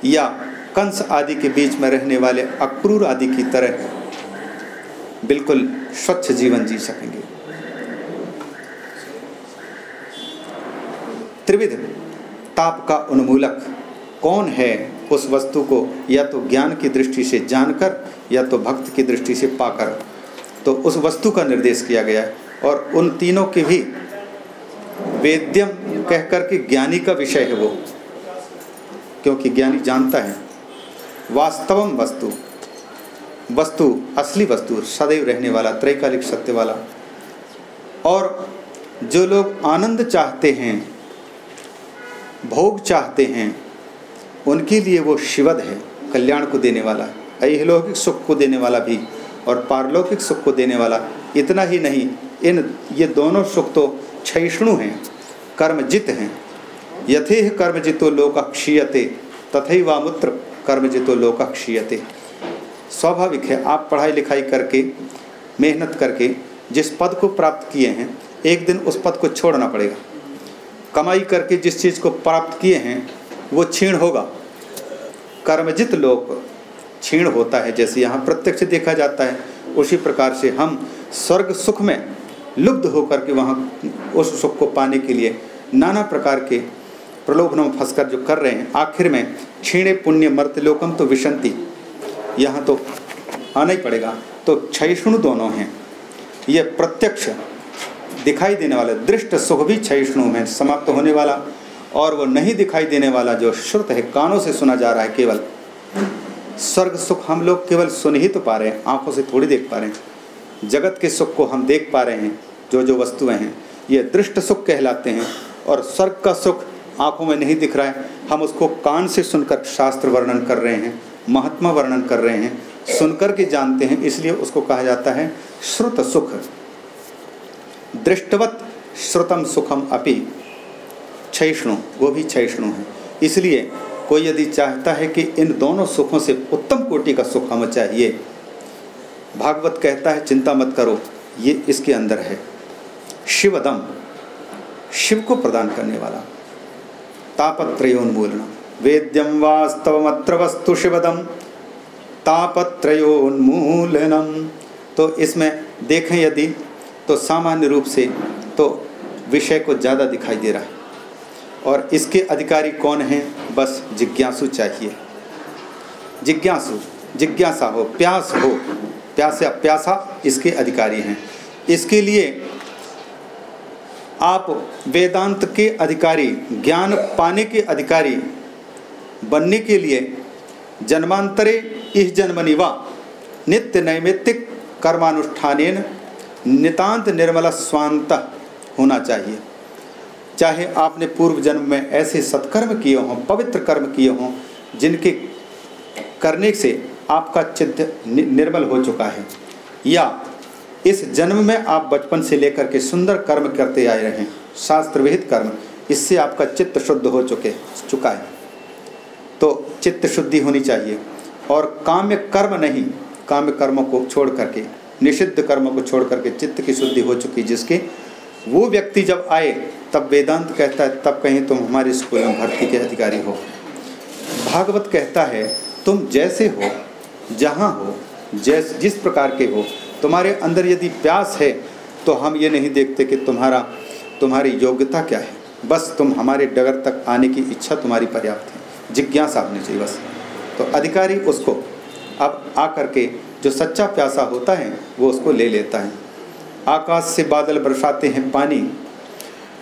या कंस आदि के बीच में रहने वाले अक्रूर आदि की तरह बिल्कुल स्वच्छ जीवन जी सकेंगे। त्रिविध, ताप का उन्मूलक कौन है? उस वस्तु को या तो ज्ञान की दृष्टि से जानकर या तो भक्त की दृष्टि से पाकर तो उस वस्तु का निर्देश किया गया। है और उन तीनों के भी वेद्यम कहकर के ज्ञानी का विषय है वो, क्योंकि ज्ञानी जानता है। वास्तवम वस्तु वस्तु, असली वस्तु, सदैव रहने वाला, त्रैकालिक सत्य वाला। और जो लोग आनंद चाहते हैं, भोग चाहते हैं, उनके लिए वो शिवद है, कल्याण को देने वाला। अहलौकिक सुख को देने वाला भी और पारलौकिक सुख को देने वाला इतना ही नहीं, इन, ये दोनों सुख तो क्षयिष्णु हैं, कर्मजित हैं। यथे कर्मजितो लोक क्षीयते तथे वामुत्र कर्मजितो लोक क्षीयते स्वाभाविक है, आप पढ़ाई लिखाई करके, मेहनत करके जिस पद को प्राप्त किए हैं, एक दिन उस पद को छोड़ना पड़ेगा। कमाई करके जिस चीज़ को प्राप्त किए हैं, वो क्षीण होगा। कर्मजित लोक क्षीण होता है, जैसे यहाँ प्रत्यक्ष देखा जाता है, उसी प्रकार से हम स्वर्ग सुख में लुब्ध होकर के वहाँ उस सुख को पाने के लिए नाना प्रकार के प्रलोभनों में फंसकर जो कर रहे हैं, आखिर में क्षीणे पुण्य मर्तलोकम तो विशंति। यहाँ तो आना ही पड़ेगा। तो क्षयिष्णु दोनों हैं। यह प्रत्यक्ष दिखाई देने वाला, दृष्ट सुख भी क्षयिष्णु में समाप्त होने वाला और वो नहीं दिखाई देने वाला जो श्रुत है, कानों से सुना जा रहा है केवल। स्वर्ग सुख हम लोग केवल सुन ही तो पा रहे हैं, आँखों से थोड़ी देख पा रहे हैं। जगत के सुख को हम देख पा रहे हैं जो जो वस्तुएँ हैं, ये दृष्ट सुख कहलाते हैं और स्वर्ग का सुख आँखों में नहीं दिख रहा है। हम उसको कान से सुनकर शास्त्र वर्णन कर रहे हैं, महात्मा वर्णन कर रहे हैं, सुनकर के जानते हैं, इसलिए उसको कहा जाता है श्रुत सुख। दृष्टवत श्रुतम सुखम अपि, क्षयिष्णु, वो भी क्षयिष्णु है। इसलिए कोई यदि चाहता है कि इन दोनों सुखों से उत्तम कोटि का सुख हमें चाहिए, भागवत कहता है, चिंता मत करो, ये इसके अंदर है। शिवदम, शिव को प्रदान करने वाला। तापत्रोन्मूलना वेद्यम वास्तवमत्र वस्तु शिवदम। तापत्रोन्मूलनम तो इसमें देखें यदि तो सामान्य रूप से तो विषय को ज़्यादा दिखाई दे रहा है। और इसके अधिकारी कौन हैं? बस जिज्ञासु चाहिए। जिज्ञासु, जिज्ञासा हो, प्यास हो, प्यासा प्यासा इसके अधिकारी हैं। इसके लिए आप वेदांत के अधिकारी, ज्ञान पाने के अधिकारी बनने के लिए जन्मांतरे इस व नित्य नैमित्तिक कर्मानुष्ठान नितांत निर्मल स्वांत होना चाहिए। चाहे आपने पूर्व जन्म में ऐसे सत्कर्म किए हों, पवित्र कर्म किए हों, जिनके करने से आपका चित्त निर्मल हो चुका है। या इस जन्म में आप बचपन से लेकर के सुंदर कर्म करते आए रहे शास्त्र विहित कर्म, इससे आपका चित्त शुद्ध हो चुके, चुका है। तो चित्त शुद्धि होनी चाहिए और काम्य कर्म नहीं, काम्य कर्मों को छोड़ करके, निषिद्ध कर्मों को छोड़ करके चित्त की शुद्धि हो चुकी, जिसके वो व्यक्ति जब आए, तब वेदांत कहता है, तब कहीं तुम हमारे स्कूल में भर्ती के अधिकारी हो। भागवत कहता है, तुम जैसे हो, जहाँ हो, जैस, जिस प्रकार के हो, तुम्हारे अंदर यदि प्यास है तो हम ये नहीं देखते कि तुम्हारा, तुम्हारी योग्यता क्या है। बस तुम हमारे डगर तक आने की इच्छा तुम्हारी पर्याप्त है। जिज्ञासा होनी चाहिए बस। तो अधिकारी उसको, अब आ करके जो सच्चा प्यासा होता है, वो उसको ले लेता है। आकाश से बादल बरसाते हैं पानी,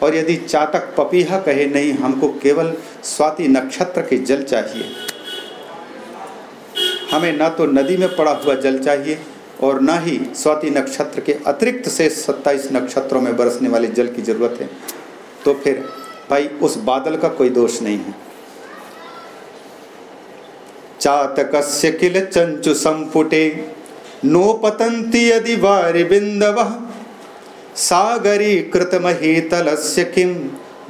और यदि चातक पपीहा कहे, नहीं, हमको केवल स्वाति नक्षत्र के जल चाहिए। हमें ना तो नदी में पड़ा हुआ जल चाहिए, और ना ही स्वाति नक्षत्र के अतिरिक्त से सत्ताईस नक्षत्रों में बरसने वाले जल की ज़रूरत है। तो फिर, भाई, उस बादल का कोई दोष नहीं है। चातक किल चंचु संपुटे, नोपतंती यदि वारिबिंदव सागरी कृतमहीतलस्य किम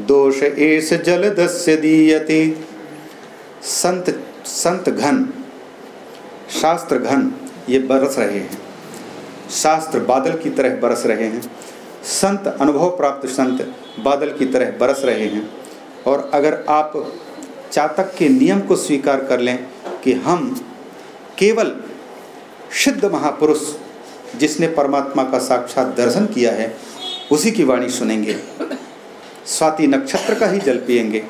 दोष एस जलदस्य दीयते। संत संत घन शास्त्र घन ये बरस रहे हैं। शास्त्र बादल की तरह बरस रहे हैं। संत, अनुभव प्राप्त संत बादल की तरह बरस रहे हैं। और अगर आप चातक के नियम को स्वीकार कर लें कि हम केवल सिद्ध महापुरुष जिसने परमात्मा का साक्षात दर्शन किया है, उसी की वाणी सुनेंगे। स्वाति नक्षत्र का ही जल पिएँगे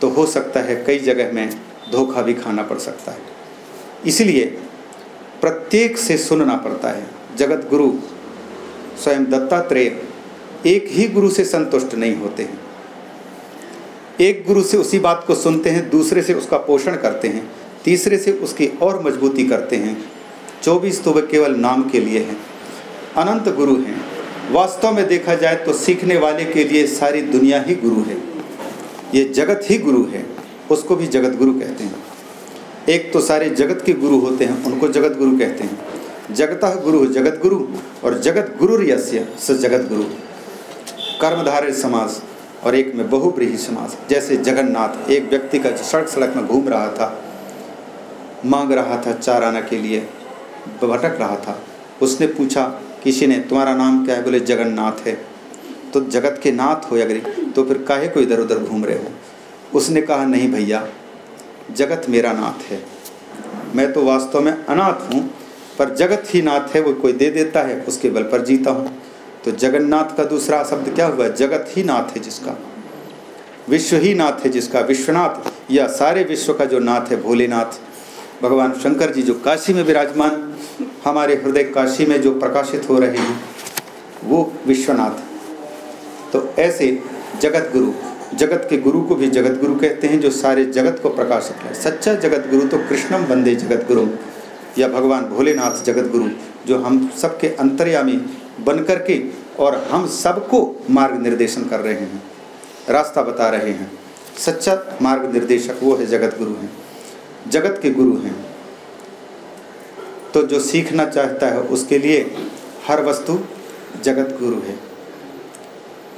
तो हो सकता है कई जगह में धोखा भी खाना पड़ सकता है। इसलिए प्रत्येक से सुनना पड़ता है। जगत गुरु स्वयं दत्तात्रेय एक ही गुरु से संतुष्ट नहीं होते हैं। एक गुरु से उसी बात को सुनते हैं, दूसरे से उसका पोषण करते हैं, तीसरे से उसकी और मजबूती करते हैं। चौबीस तो वे केवल नाम के लिए हैं। अनंत गुरु हैं। वास्तव में देखा जाए तो सीखने वाले के लिए सारी दुनिया ही गुरु है। ये जगत ही गुरु है, उसको भी जगत गुरु कहते हैं। एक तो सारे जगत के गुरु होते हैं, उनको जगत गुरु कहते हैं। जगत गुरु जगत गुरु और जगत गुरु यस्य स जगत गुरु कर्मधारय समाज और एक में बहुब्रीही समाज जैसे जगन्नाथ एक व्यक्ति का सड़क सड़क में घूम रहा था, मांग रहा था चार आना के लिए। भटक रहा था। उसने पूछा, किसी ने तुम्हारा नाम क्या है? बोले, जगन्नाथ है। तो जगत के नाथ हो अगर तो फिर काहे को इधर उधर घूम रहे हो? उसने कहा, नहीं भैया, जगत मेरा नाथ है। मैं तो वास्तव में अनाथ हूँ, पर जगत ही नाथ है, वो कोई दे देता है, उसके बल पर जीता हूँ। तो जगन्नाथ का दूसरा शब्द क्या हुआ? जगत ही नाथ है जिसका। विश्व ही नाथ है जिसका। विश्वनाथ या सारे विश्व का जो नाथ है, भोलेनाथ। भगवान शंकर जी जो काशी में विराजमान, हमारे हृदय काशी में जो प्रकाशित हो रहे हैं, वो विश्वनाथ तो ऐसे जगत गुरु जगत के गुरु को भी जगत गुरु कहते हैं, जो सारे जगत को प्रकाशित है। सच्चा जगत गुरु तो कृष्णम बंदे जगत गुरु या भगवान भोलेनाथ जगत गुरु जो हम सबके अंतर्यामी बन करके और हम सबको मार्ग निर्देशन कर रहे हैं। रास्ता बता रहे हैं। सच्चा मार्ग निर्देशक वो है जगत गुरु हैं। जगत के गुरु हैं। तो जो सीखना चाहता है उसके लिए हर वस्तु जगत गुरु है।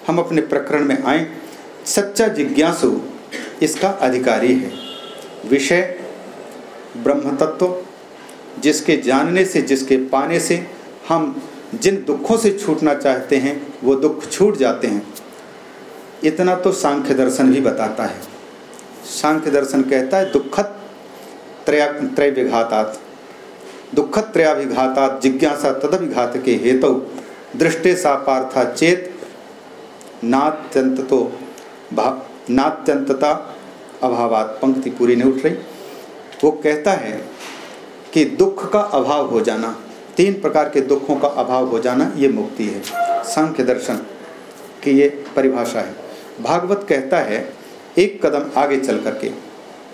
हम अपने प्रकरण में आए। सच्चा जिज्ञासु इसका अधिकारी है। विषय ब्रह्म तत्व जिसके जानने से, जिसके पाने से हम जिन दुखों से छूटना चाहते हैं, वो दुख छूट जाते हैं। इतना तो सांख्य दर्शन भी बताता है। सांख्य दर्शन कहता है, दुखत त्रय त्रय विघातात दुखत त्रयाभिघातात जिज्ञासा तदभिघात के हेतु दृष्टे सा पार्था चेत नात्यंत तो नात्यंतता अभावात पंक्ति पूरी नहीं उठ रही। वो कहता है कि दुख का अभाव हो जाना, तीन प्रकार के दुखों का अभाव हो जाना, ये मुक्ति है। सांख्य दर्शन की ये परिभाषा है। भागवत कहता है, एक कदम आगे चल करके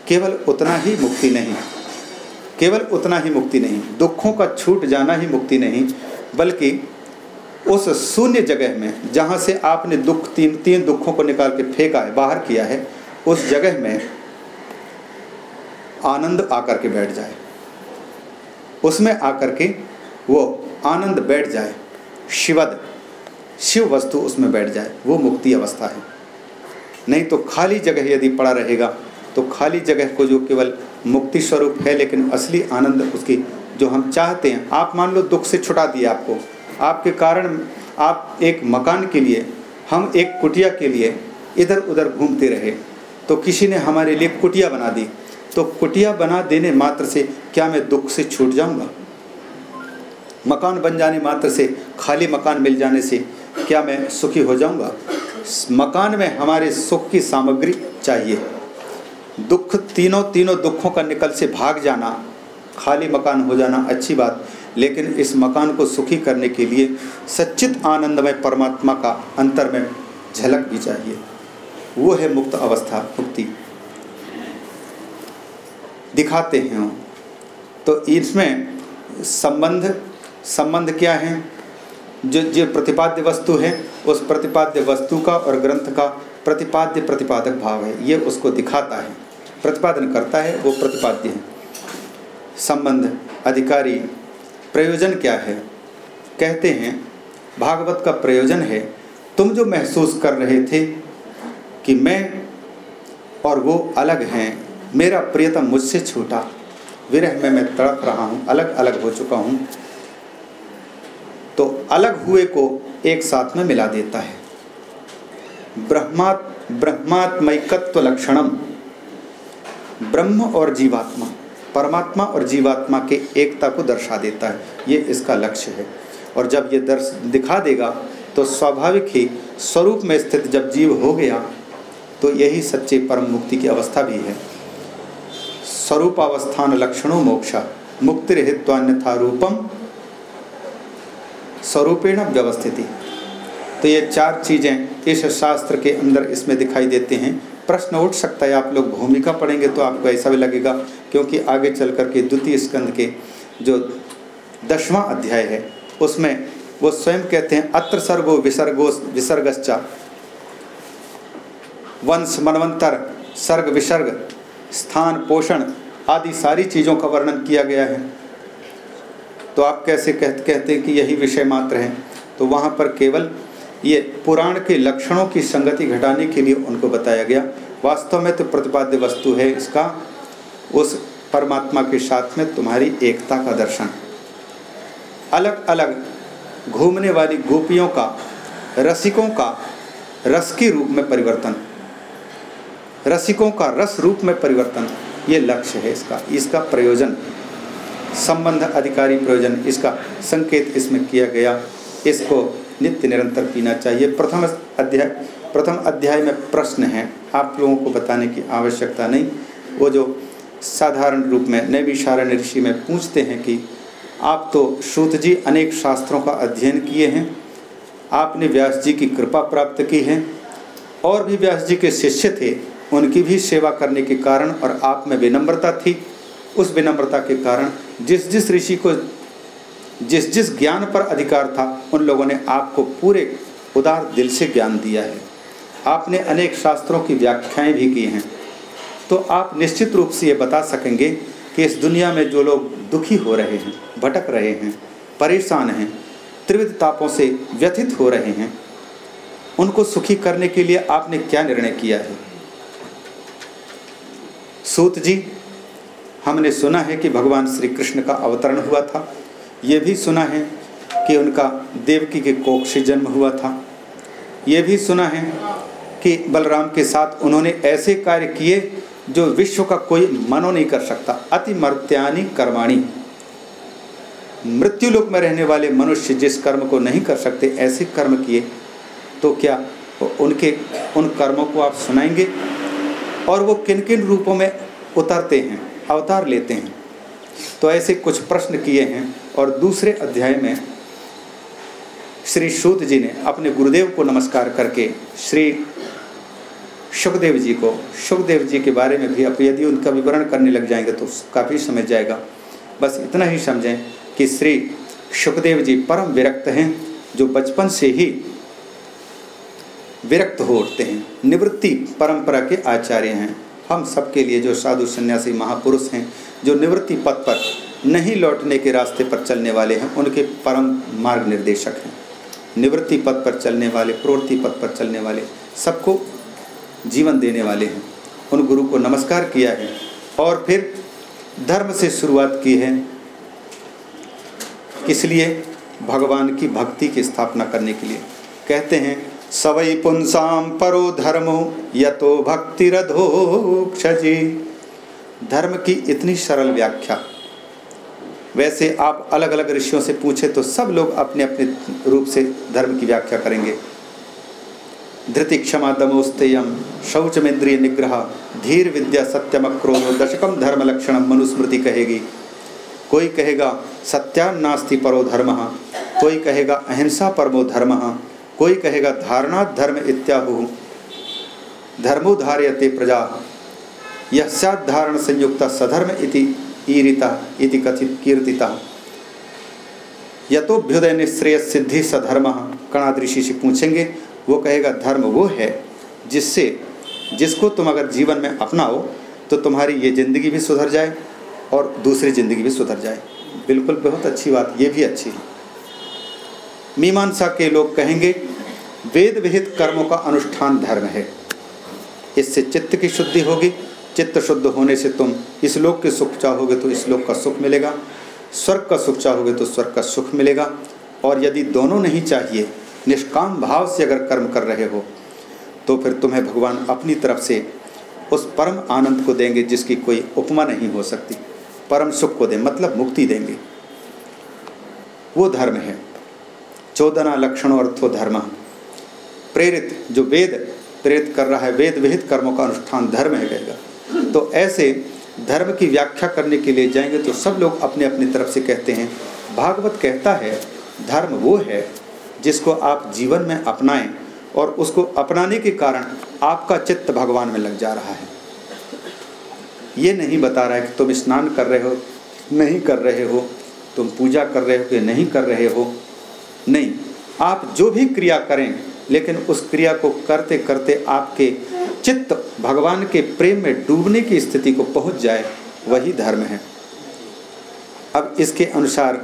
केवल उतना ही मुक्ति नहीं। केवल उतना ही मुक्ति नहीं। दुखों का छूट जाना ही मुक्ति नहीं, बल्कि उस शून्य जगह में, जहाँ से आपने दुख, तीन तीन दुखों को निकाल के फेंका है, बाहर किया है, उस जगह में आनंद आकर के बैठ जाए। उसमें आकर के वो आनंद बैठ जाए, शिवद, शिव वस्तु उसमें बैठ जाए, वो मुक्ति अवस्था है। नहीं तो खाली जगह यदि पड़ा रहेगा तो खाली जगह को जो केवल मुक्ति स्वरूप है, लेकिन असली आनंद उसकी जो हम चाहते हैं। आप मान लो दुख से छुटा दिया आपको। आपके कारण आप एक मकान के लिए, हम एक कुटिया के लिए इधर उधर घूमते रहे। तो किसी ने हमारे लिए कुटिया बना दी। तो कुटिया बना देने मात्र से क्या मैं दुख से छूट जाऊँगा? मकान बन जाने मात्र से, खाली मकान मिल जाने से क्या मैं सुखी हो जाऊँगा? मकान में हमारे सुख की सामग्री चाहिए। दुख, तीनों तीनों दुखों का निकल से भाग जाना, खाली मकान हो जाना अच्छी बात, लेकिन इस मकान को सुखी करने के लिए सच्चित आनंदमय परमात्मा का अंतर में झलक भी चाहिए। वो है मुक्त अवस्था, मुक्ति। दिखाते हैं तो इसमें संबंध संबंध क्या है? जो जो प्रतिपाद्य वस्तु है, उस प्रतिपाद्य वस्तु का और ग्रंथ का प्रतिपाद्य प्रतिपादक भाव है। ये उसको दिखाता है। प्रतिपादन करता है, वो प्रतिपाद्य है। संबंध, अधिकारी, प्रयोजन क्या है? कहते हैं, भागवत का प्रयोजन है, तुम जो महसूस कर रहे थे कि मैं और वो अलग हैं, मेरा प्रियतम मुझसे छूटा। विरह में मैं तड़प रहा हूँ अलग अलग हो चुका हूँ। तो अलग हुए को एक साथ में मिला देता है। ब्रह्मात् ब्रह्मात्मकत्व लक्षणम ब्रह्म और जीवात्मा, परमात्मा और जीवात्मा के एकता को दर्शा देता है। ये इसका लक्ष्य है। और जब ये दर्श दिखा देगा तो स्वाभाविक ही स्वरूप में स्थित जब जीव हो गया तो यही सच्चे परम मुक्ति की अवस्था भी है। स्वरूपावस्थान लक्षणों मोक्षा, मुक्ति रहित्वान्यथा रूपम स्वरूपेण व्यवस्थिति। तो ये चार चीज़ें इस शास्त्र के अंदर इसमें दिखाई देते हैं। प्रश्न उठ सकता है आप लोग भूमिका पढ़ेंगे तो आपको ऐसा भी लगेगा क्योंकि आगे चल कर के द्वितीय स्कंद के जो दसवां अध्याय है उसमें वो स्वयं कहते हैं अत्र सर्गो विसर्गो विसर्गश्चा। वंश मनवंतर सर्ग विसर्ग स्थान पोषण आदि सारी चीज़ों का वर्णन किया गया है। तो आप कैसे कह, कहते हैं कि यही विषय मात्र है तो वहाँ पर केवल ये पुराण के लक्षणों की संगति घटाने के लिए उनको बताया गया। वास्तव में तो प्रतिपाद्य वस्तु है इसका। उस परमात्मा के साथ में तुम्हारी एकता का दर्शन। अलग अलग घूमने वाली गोपियों का, रसिकों का रस के रूप में परिवर्तन। रसिकों का रस रूप में परिवर्तन, ये लक्ष्य है इसका। इसका प्रयोजन, संबंध अधिकारी प्रयोजन, इसका संकेत इसमें किया गया। इसको नित्य निरंतर पीना चाहिए। प्रथम अध्याय प्रथम अध्याय में प्रश्न है। आप लोगों को बताने की आवश्यकता नहीं। वो जो साधारण रूप में नैविशारण ऋषि में पूछते हैं कि आप तो श्रुत जी अनेक शास्त्रों का अध्ययन किए हैं। आपने व्यास जी की कृपा प्राप्त की है। और भी व्यास जी के शिष्य थे, उनकी भी सेवा करने के कारण और आप में विनम्रता थी। उस विनम्रता के कारण जिस जिस ऋषि को जिस जिस ज्ञान पर अधिकार था, उन लोगों ने आपको पूरे उदार दिल से ज्ञान दिया है। आपने अनेक शास्त्रों की व्याख्याएँ भी की हैं। तो आप निश्चित रूप से ये बता सकेंगे कि इस दुनिया में जो लोग दुखी हो रहे हैं, भटक रहे हैं, परेशान हैं, त्रिविध तापों से व्यथित हो रहे हैं, उनको सुखी करने के लिए आपने क्या निर्णय किया है? सूत जी, हमने सुना है कि भगवान श्री कृष्ण का अवतरण हुआ था। ये भी सुना है कि उनका देवकी के कोख से जन्म हुआ था। ये भी सुना है कि बलराम के साथ उन्होंने ऐसे कार्य किए जो विश्व का कोई मनो नहीं कर सकता। अति मर्त्यानी कर्माणी। मृत्यु लोक में रहने वाले मनुष्य जिस कर्म को नहीं कर सकते, ऐसे कर्म किए तो क्या उनके, उन कर्मों को आप सुनाएँगे? और वो किन किन रूपों में उतरते हैं, अवतार लेते हैं? तो ऐसे कुछ प्रश्न किए हैं। और दूसरे अध्याय में श्री सूत जी ने अपने गुरुदेव को नमस्कार करके श्री सुखदेव जी को सुखदेव जी के बारे में भी अब यदि उनका विवरण करने लग जाएँगे तो काफ़ी समझ जाएगा। बस इतना ही समझें कि श्री सुखदेव जी परम विरक्त हैं, जो बचपन से ही विरक्त हो उठते हैं। निवृत्ति परंपरा के आचार्य हैं। हम सबके लिए जो साधु सन्यासी महापुरुष हैं, जो निवृत्ति पथ पर नहीं लौटने के रास्ते पर चलने वाले हैं, उनके परम मार्ग निर्देशक हैं। निवृत्ति पथ पर चलने वाले, प्रवृत्ति पथ पर चलने वाले सबको जीवन देने वाले हैं। उन गुरु को नमस्कार किया है और फिर धर्म से शुरुआत की है। किस लिए? भगवान की भक्ति की स्थापना करने के लिए। कहते हैं सवै पुंसाम परो धर्मो यतो भक्तिरधोक्षजी धर्म की इतनी सरल व्याख्या। वैसे आप अलग अलग ऋषियों से पूछे तो सब लोग अपने अपने रूप से धर्म की व्याख्या करेंगे। धृति क्षमा दमोस्तेयम शौचमेंद्रिय निग्रह, धीर विद्या सत्यम क्रोध दशकम धर्म लक्षण मनुस्मृति कहेगी। कोई कहेगा सत्यान्नास्ति परो धर्म, कोई कहेगा, अहिंसा परमो धर्म। कोई कहेगा, धारणा धर्म इत्याहु धर्मोधार्यते प्रजा यह धारण संयुक्त सधर्म इति ईरिता इति कथित कीर्तिता यतोभ्युदय निश्रेय सिद्धि सधर्म। कणाद ऋषि से पूछेंगे, वो कहेगा, धर्म वो है जिससे, जिसको तुम अगर जीवन में अपनाओ तो तुम्हारी ये ज़िंदगी भी सुधर जाए और दूसरी ज़िंदगी भी सुधर जाए। बिल्कुल बहुत अच्छी बात, ये भी अच्छी है। मीमांसा के लोग कहेंगे, वेद विहित कर्मों का अनुष्ठान धर्म है। इससे चित्त की शुद्धि होगी। चित्त शुद्ध होने से तुम इस लोक के सुख चाहोगे तो इस लोक का सुख मिलेगा। स्वर्ग का सुख चाहोगे तो स्वर्ग का सुख मिलेगा। और यदि दोनों नहीं चाहिए, निष्काम भाव से अगर कर्म कर रहे हो तो फिर तुम्हें भगवान अपनी तरफ़ से उस परम आनंद को देंगे जिसकी कोई उपमा नहीं हो सकती। परम सुख को दें मतलब मुक्ति देंगे। वो धर्म है। चौदना लक्षण अर्थो धर्म। प्रेरित, जो वेद प्रेरित कर रहा है, वेद विहित कर्मों का अनुष्ठान धर्म है कहेगा। तो ऐसे धर्म की व्याख्या करने के लिए जाएँगे तो सब लोग अपने अपने तरफ़ से कहते हैं, भागवत कहता है, धर्म वो है जिसको आप जीवन में अपनाएँ और उसको अपनाने के कारण आपका चित्त भगवान में लग जा रहा है। ये नहीं बता रहा है कि तुम स्नान कर रहे हो, नहीं कर रहे हो, तुम पूजा कर रहे हो कि नहीं कर रहे हो नहीं, आप जो भी क्रिया करें, लेकिन उस क्रिया को करते करते आपके चित्त भगवान के प्रेम में डूबने की स्थिति को पहुँच जाए, वही धर्म है। अब इसके अनुसार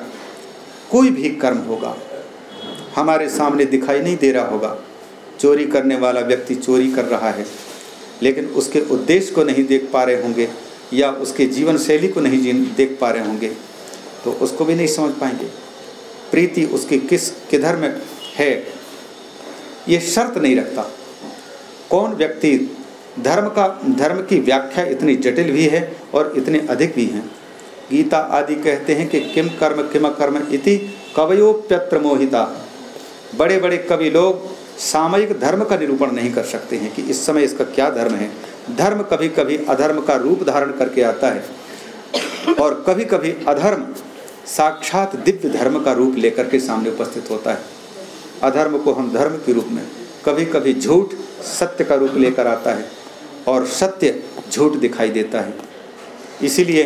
कोई भी कर्म होगा, हमारे सामने दिखाई नहीं दे रहा होगा, चोरी करने वाला व्यक्ति चोरी कर रहा है, लेकिन उसके उद्देश्य को नहीं देख पा रहे होंगे, या उसके जीवन शैली को नहीं देख पा रहे होंगे तो उसको भी नहीं समझ पाएँगे। प्रीति उसकी किस, किधर में है, ये शर्त नहीं रखता। कौन व्यक्ति धर्म का, धर्म की व्याख्या इतनी जटिल भी है और इतने अधिक भी हैं? गीता आदि कहते हैं कि किम कर्म किम कर्म इति कवयोप्यत्र मोहिता। बड़े बड़े कवि लोग सामयिक धर्म का निरूपण नहीं कर सकते हैं कि इस समय इसका क्या धर्म है। धर्म कभी कभी अधर्म का रूप धारण करके आता है और कभी कभी अधर्म साक्षात दिव्य धर्म का रूप लेकर के सामने उपस्थित होता है। अधर्म को हम धर्म के रूप में कभी कभी झूठ सत्य का रूप लेकर आता है और सत्य झूठ दिखाई देता है। इसीलिए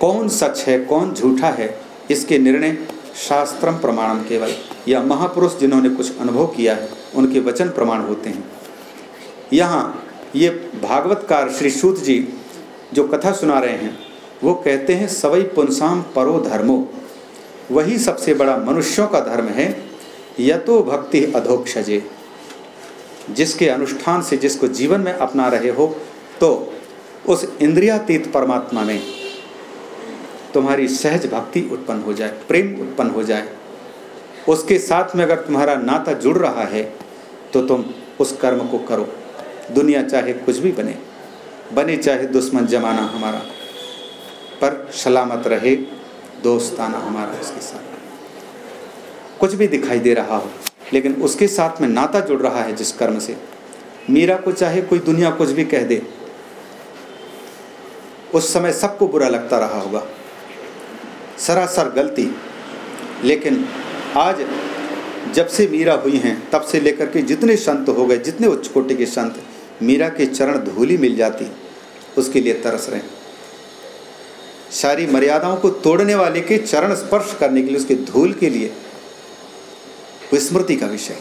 कौन सच है, कौन झूठा है, इसके निर्णय शास्त्रम प्रमाणम केवल। या महापुरुष जिन्होंने कुछ अनुभव किया है, उनके वचन प्रमाण होते हैं। यहाँ ये भागवतकार श्री सूत जी जो कथा सुना रहे हैं वो कहते हैं सवई पुनसाम परो धर्मो। वही सबसे बड़ा मनुष्यों का धर्म है, यतो भक्ति अधोक्षजे। जिसके अनुष्ठान से जिसको जीवन में अपना रहे हो तो उस इंद्रियातीत परमात्मा में तुम्हारी सहज भक्ति उत्पन्न हो जाए, प्रेम उत्पन्न हो जाए। उसके साथ में अगर तुम्हारा नाता जुड़ रहा है तो तुम उस कर्म को करो। दुनिया चाहे कुछ भी बने बने चाहे दुश्मन जमाना हमारा। पर सलामत रहे दोस्ताना हमारा उसके साथ। कुछ भी दिखाई दे रहा हो, लेकिन उसके साथ में नाता जुड़ रहा है जिस कर्म से। मीरा को चाहे कोई दुनिया कुछ भी कह दे, उस समय सबको बुरा लगता रहा होगा। सरासर गलती, लेकिन आज जब से मीरा हुई हैं, तब से लेकर के जितने संत हो गए, जितने उच्च कोटि के संत, मीरा के चरण धूली मिल जाती, उसके लिए तरस रहे। सारी मर्यादाओं को तोड़ने वाले के चरण स्पर्श करने के लिए, उसके धूल के लिए विस्मृति का विषय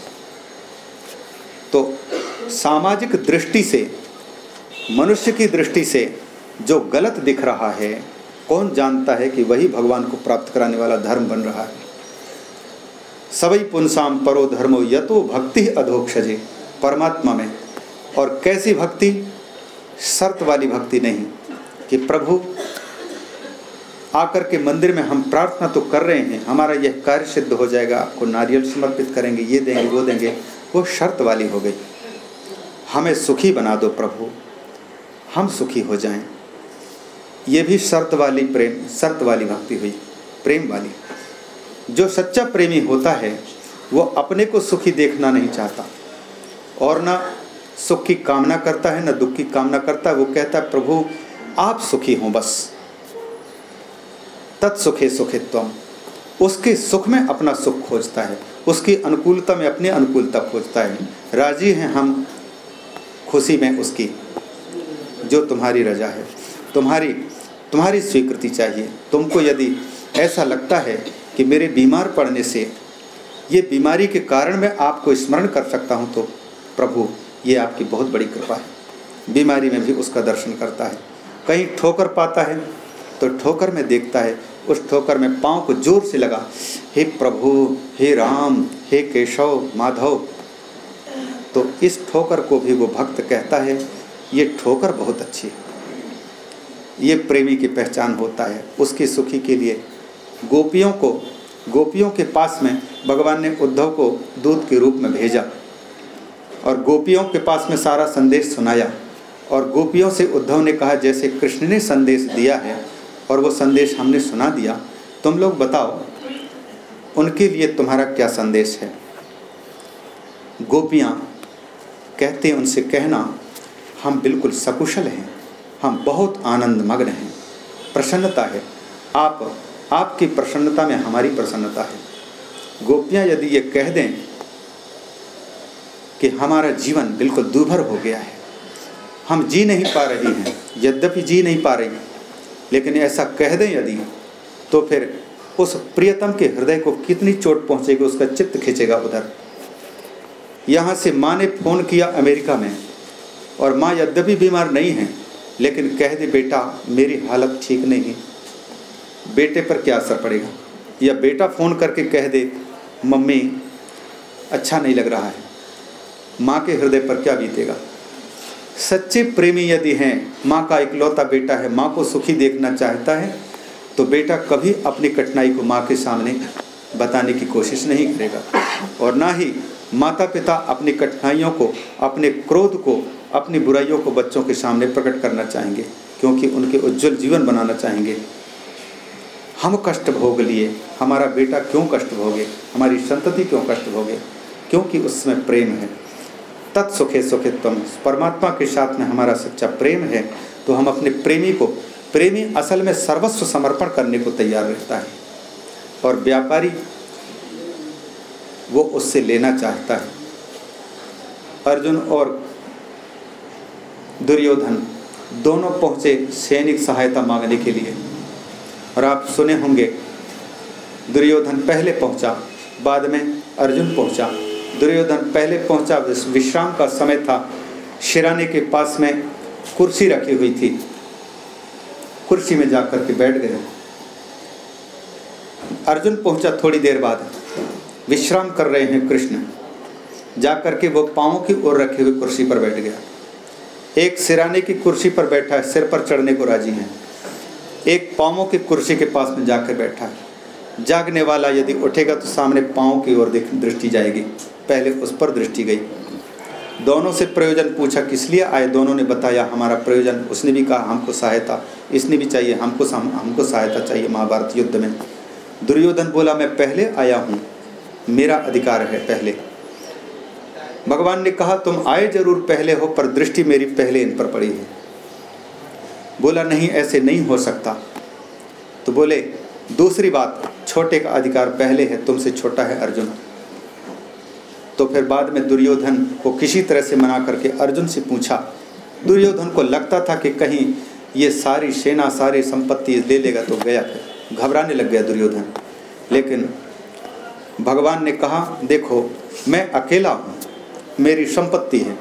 तो सामाजिक दृष्टि से, मनुष्य की दृष्टि से जो गलत दिख रहा है, कौन जानता है कि वही भगवान को प्राप्त कराने वाला धर्म बन रहा है? सवई पुनसाम परो धर्मो यतो भक्ति अधोक्षजे, परमात्मा में। और कैसी भक्ति? शर्त वाली भक्ति नहीं कि प्रभु आकर के मंदिर में हम प्रार्थना तो कर रहे हैं, हमारा यह कार्य सिद्ध हो जाएगा। आपको नारियल समर्पित करेंगे, ये देंगे, वो देंगे। वो शर्त वाली हो गई। हमें सुखी बना दो प्रभु। हम सुखी हो जाएँ। ये भी शर्त वाली प्रेम, शर्त वाली भक्ति हुई, प्रेम वाली। जो सच्चा प्रेमी होता है, वो अपने को सुखी देखना नहीं चाहता। और ना सुख की कामना करता है, ना दुख की कामना करता है, वो कहता है, प्रभु, आप सुखी हों बस। तत्सुखे सुखित्वम उसके सुख में अपना सुख खोजता है। उसकी अनुकूलता में अपनी अनुकूलता खोजता है। राज़ी हैं हम, खुशी में उसकी, जो तुम्हारी रजा है। तुम्हारी तुम्हारी स्वीकृति चाहिए। तुमको यदि ऐसा लगता है कि मेरे बीमार पड़ने से, ये बीमारी के कारण मैं आपको स्मरण कर सकता हूँ तो प्रभु, ये आपकी बहुत बड़ी कृपा है। बीमारी में भी उसका दर्शन करता है। कहीं ठोकर पाता है तो ठोकर में देखता है उस ठोकर में पाँव को ज़ोर से लगा। हे प्रभु, हे राम, हे केशव, माधव तो इस ठोकर को भी वो भक्त कहता है, ये ठोकर बहुत अच्छी है। ये प्रेमी की पहचान होता है, उसकी सुखी के लिए। गोपियों को, गोपियों के पास में भगवान ने उद्धव को दूध के रूप में भेजा और गोपियों के पास में सारा संदेश सुनाया। और गोपियों से उद्धव ने कहा, जैसे कृष्ण ने संदेश दिया है और वो संदेश हमने सुना दिया। तुम लोग बताओ, उनके लिए तुम्हारा क्या संदेश है? गोपियाँ कहते उनसे कहना, हम बिल्कुल सकुशल हैं। हम बहुत आनंद मग्न हैं। प्रसन्नता है। आप, आपकी प्रसन्नता में हमारी प्रसन्नता है। गोपियाँ यदि ये कह दें कि हमारा जीवन बिल्कुल दुभर हो गया है। हम जी नहीं पा रही हैं। यद्यपि जी नहीं पा रही लेकिन ऐसा कह दें यदि तो फिर उस प्रियतम के हृदय को कितनी चोट पहुंचेगी, उसका चित्त खींचेगा उधर। यहाँ से माँ ने फ़ोन किया अमेरिका में, और माँ यद्यपि बीमार नहीं है, लेकिन कह दे, बेटा, मेरी हालत ठीक नहीं। बेटे पर क्या असर पड़ेगा? या बेटा फ़ोन करके कह दे, मम्मी अच्छा नहीं लग रहा है। माँ के हृदय पर क्या बीतेगा? सच्चे प्रेमी यदि हैं, माँ का इकलौता बेटा है, माँ को सुखी देखना चाहता है तो बेटा कभी अपनी कठिनाई को माँ के सामने बताने की कोशिश नहीं करेगा। और ना ही माता पिता अपनी कठिनाइयों को, अपने क्रोध को, अपनी बुराइयों को बच्चों के सामने प्रकट करना चाहेंगे, क्योंकि उनके उज्जवल जीवन बनाना चाहेंगे। हम कष्ट भोग लिए, हमारा बेटा क्यों कष्ट भोगे, हमारी संतति क्यों कष्ट भोगे, क्योंकि उसमें प्रेम है। तत्सुखे सुखे तुम परमात्मा के साथ में हमारा सच्चा प्रेम है तो हम अपने प्रेमी को, प्रेमी असल में सर्वस्व समर्पण करने को तैयार रहता है। और व्यापारी वो उससे लेना चाहता है। अर्जुन और दुर्योधन दोनों पहुँचे सैनिक सहायता मांगने के लिए। और आप सुने होंगे, दुर्योधन पहले पहुँचा, बाद में अर्जुन पहुँचा। दुर्योधन पहले पहुँचा विश्राम का समय था। शिराने के पास में कुर्सी रखी हुई थी। कुर्सी में जाकर के बैठ गए। अर्जुन पहुँचा थोड़ी देर बाद। विश्राम कर रहे हैं कृष्ण। जाकर के वो पाँव की ओर रखी हुई कुर्सी पर बैठ गया। एक सिराने की कुर्सी पर बैठा है, सिर पर चढ़ने को राज़ी है। एक पाँवों की कुर्सी के पास में जाकर बैठा है। जागने वाला यदि उठेगा तो सामने पाँव की ओर दृष्टि जाएगी। पहले उस पर दृष्टि गई। दोनों से प्रयोजन पूछा, किस लिए आए? दोनों ने बताया, हमारा प्रयोजन, उसने भी कहा, हमको सहायता, इसने भी चाहिए, हमको हमको सहायता चाहिए महाभारत युद्ध में। दुर्योधन बोला, मैं पहले आया हूँ, मेरा अधिकार है पहले। भगवान ने कहा, तुम आए ज़रूर पहले हो, पर दृष्टि मेरी पहले इन पर पड़ी है। बोला, नहीं, ऐसे नहीं हो सकता। तो बोले, दूसरी बात, छोटे का अधिकार पहले है, तुमसे छोटा है अर्जुन। तो फिर बाद में दुर्योधन को किसी तरह से मना करके अर्जुन से पूछा, दुर्योधन को लगता था कि कहीं ये सारी सेना, सारी संपत्ति ले लेगा तो गया फिर। घबराने लग गया दुर्योधन। लेकिन भगवान ने कहा, देखो, मैं अकेला हूँ, मेरी संपत्ति है,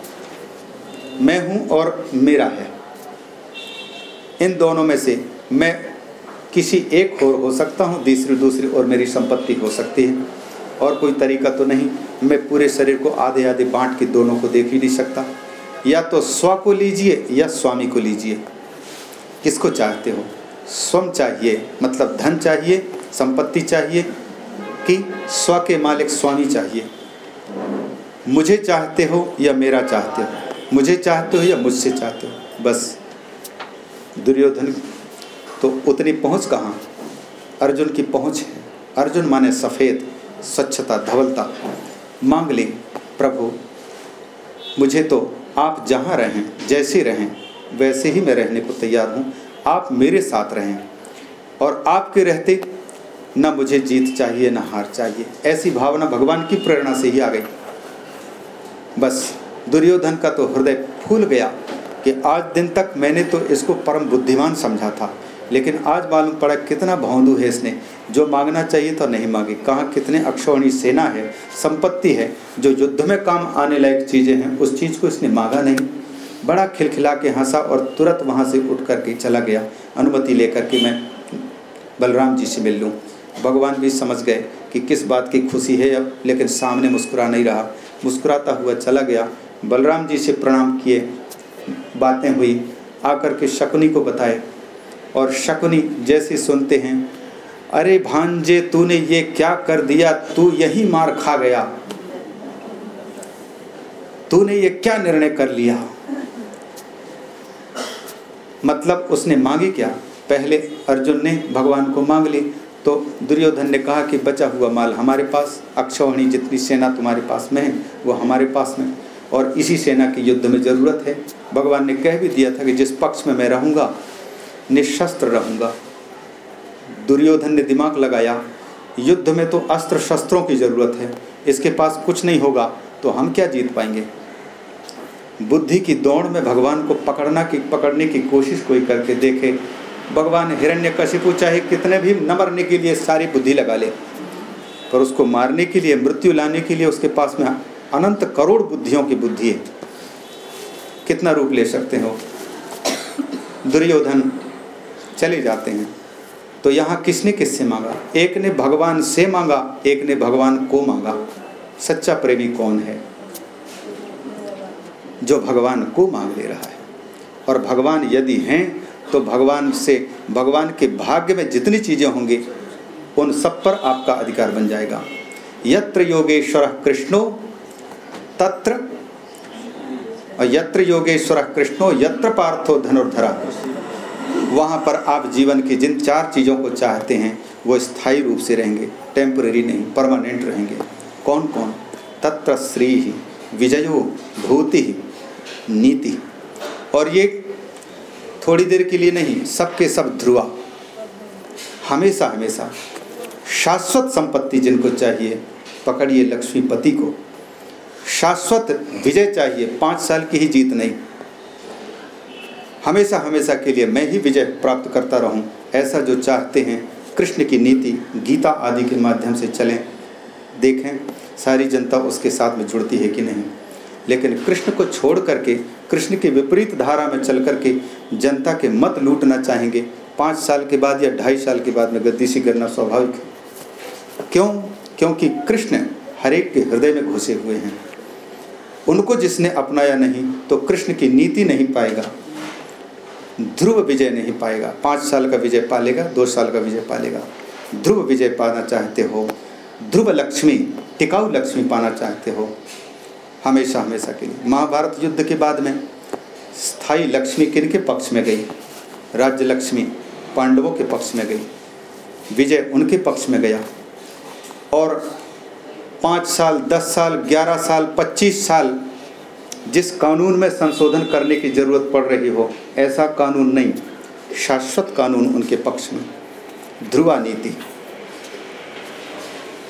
मैं हूँ और मेरा है। इन दोनों में से मैं किसी एक और हो सकता हूँ दूसरी दूसरी और मेरी संपत्ति हो सकती है। और कोई तरीका तो नहीं। मैं पूरे शरीर को आधे आधे बांट के दोनों को देख ही नहीं सकता। या तो स्व को लीजिए या स्वामी को लीजिए। किसको चाहते हो? स्वम चाहिए मतलब धन चाहिए, संपत्ति चाहिए कि स्व के मालिक स्वामी चाहिए? मुझे चाहते हो या मेरा चाहते हो? मुझे चाहते हो या मुझसे चाहते हो? बस। दुर्योधन तो उतनी पहुँच कहाँ? अर्जुन की पहुँच है। अर्जुन माने सफ़ेद। स्वच्छता, धवलता। मांग ली, प्रभु, मुझे तो आप जहाँ रहें, जैसे रहें, वैसे ही मैं रहने को तैयार हूँ। आप मेरे साथ रहें और आपके रहते न मुझे जीत चाहिए, न हार चाहिए। ऐसी भावना भगवान की प्रेरणा से ही आ गई। बस दुर्योधन का तो हृदय फूल गया कि आज दिन तक मैंने तो इसको परम बुद्धिमान समझा था। लेकिन आज मालूम पड़ा कितना भौंदू है इसने। जो मांगना चाहिए तो नहीं मांगी। कहाँ कितने अक्षौणी सेना है, संपत्ति है, जो युद्ध में काम आने लायक चीज़ें हैं, उस चीज़ को इसने मांगा नहीं। बड़ा खिलखिला के हंसा और तुरंत वहाँ से उठ कर के चला गया। अनुमति लेकर के मैं बलराम जी से मिल लूँ। भगवान भी समझ गए कि किस बात की खुशी है अब लेकिन सामने मुस्कुरा नहीं रहा। मुस्कुराता हुआ चला गया। बलराम जी से प्रणाम किए। बातें हुई। आकर के शकुनी को बताए। और शकुनी जैसे सुनते हैं, अरे भांजे, तूने ये क्या कर दिया? तू यही मार खा गया। तूने ये क्या निर्णय कर लिया? मतलब उसने मांगी क्या? पहले अर्जुन ने भगवान को मांग ली तो दुर्योधन ने कहा कि बचा हुआ माल हमारे पास अक्षौणी जितनी सेना तुम्हारे पास में है, वो हमारे पास में। और इसी सेना की युद्ध में ज़रूरत है। भगवान ने कह भी दिया था कि जिस पक्ष में मैं रहूँगा निशस्त्र रहूँगा। दुर्योधन ने दिमाग लगाया, युद्ध में तो अस्त्र शस्त्रों की ज़रूरत है, इसके पास कुछ नहीं होगा तो हम क्या जीत पाएँगे? बुद्धि की दौड़ में भगवान को पकड़ना की, पकड़ने की कोशिश कोई करके देखे। भगवान हिरण्य कशिपु चाहे कितने भी न मरने के लिए सारी बुद्धि लगा ले, पर उसको मारने के लिए, मृत्यु लाने के लिए उसके पास में अनंत करोड़ बुद्धियों की बुद्धि है। कितना रूप ले सकते हो? दुर्योधन चले जाते हैं। तो यहाँ किसने किससे मांगा? एक ने भगवान से मांगा, एक ने भगवान को मांगा। सच्चा प्रेमी कौन है? जो भगवान को मांग ले रहा है। और भगवान यदि हैं तो भगवान से, भगवान के भाग्य में जितनी चीज़ें होंगी, उन सब पर आपका अधिकार बन जाएगा। यत्र योगेश्वर कृष्णो, तत्र यत्र योगेश्वर कृष्णो, यत्र पार्थो धनुर्धरा। वहाँ पर आप जीवन की जिन चार चीज़ों को चाहते हैं, वो स्थायी रूप से रहेंगे टेम्पररी नहीं परमानेंट रहेंगे। कौन कौन? तत्र श्री विजयो भूति नीति। और ये थोड़ी देर के लिए नहीं, सबके सब ध्रुवा। हमेशा हमेशा शाश्वत संपत्ति जिनको चाहिए, पकड़िए लक्ष्मीपति को। शाश्वत विजय चाहिए, पाँच साल की ही जीत नहीं। हमेशा हमेशा के लिए मैं ही विजय प्राप्त करता रहूँ। ऐसा जो चाहते हैं, कृष्ण की नीति, गीता आदि के माध्यम से चलें। देखें, सारी जनता उसके साथ में जुड़ती है कि नहीं। लेकिन कृष्ण को छोड़ करके, कृष्ण के विपरीत धारा में चल करके जनता के मत लूटना चाहेंगे, पाँच साल के बाद या ढाई साल के बाद में गद्दीसी करना स्वाभाविक है। क्यों? क्योंकि कृष्ण हरेक के हृदय में घुसे हुए हैं। उनको जिसने अपनाया नहीं तो कृष्ण की नीति नहीं पाएगा। ध्रुव विजय नहीं पाएगा। पाँच साल का विजय पालेगा, दो साल का विजय पालेगा। ध्रुव विजय पाना चाहते हो, ध्रुव लक्ष्मी, टिकाऊ लक्ष्मी पाना चाहते हो, हमेशा हमेशा के लिए। महाभारत युद्ध के बाद में स्थायी लक्ष्मी किन के पक्ष में गई? राज्य लक्ष्मी पांडवों के पक्ष में गई। विजय उनके पक्ष में गया। और पाँच साल, दस साल, ग्यारह साल, पच्चीस साल जिस कानून में संशोधन करने की ज़रूरत पड़ रही हो, ऐसा कानून नहीं, शाश्वत कानून उनके पक्ष में। ध्रुवा नीति।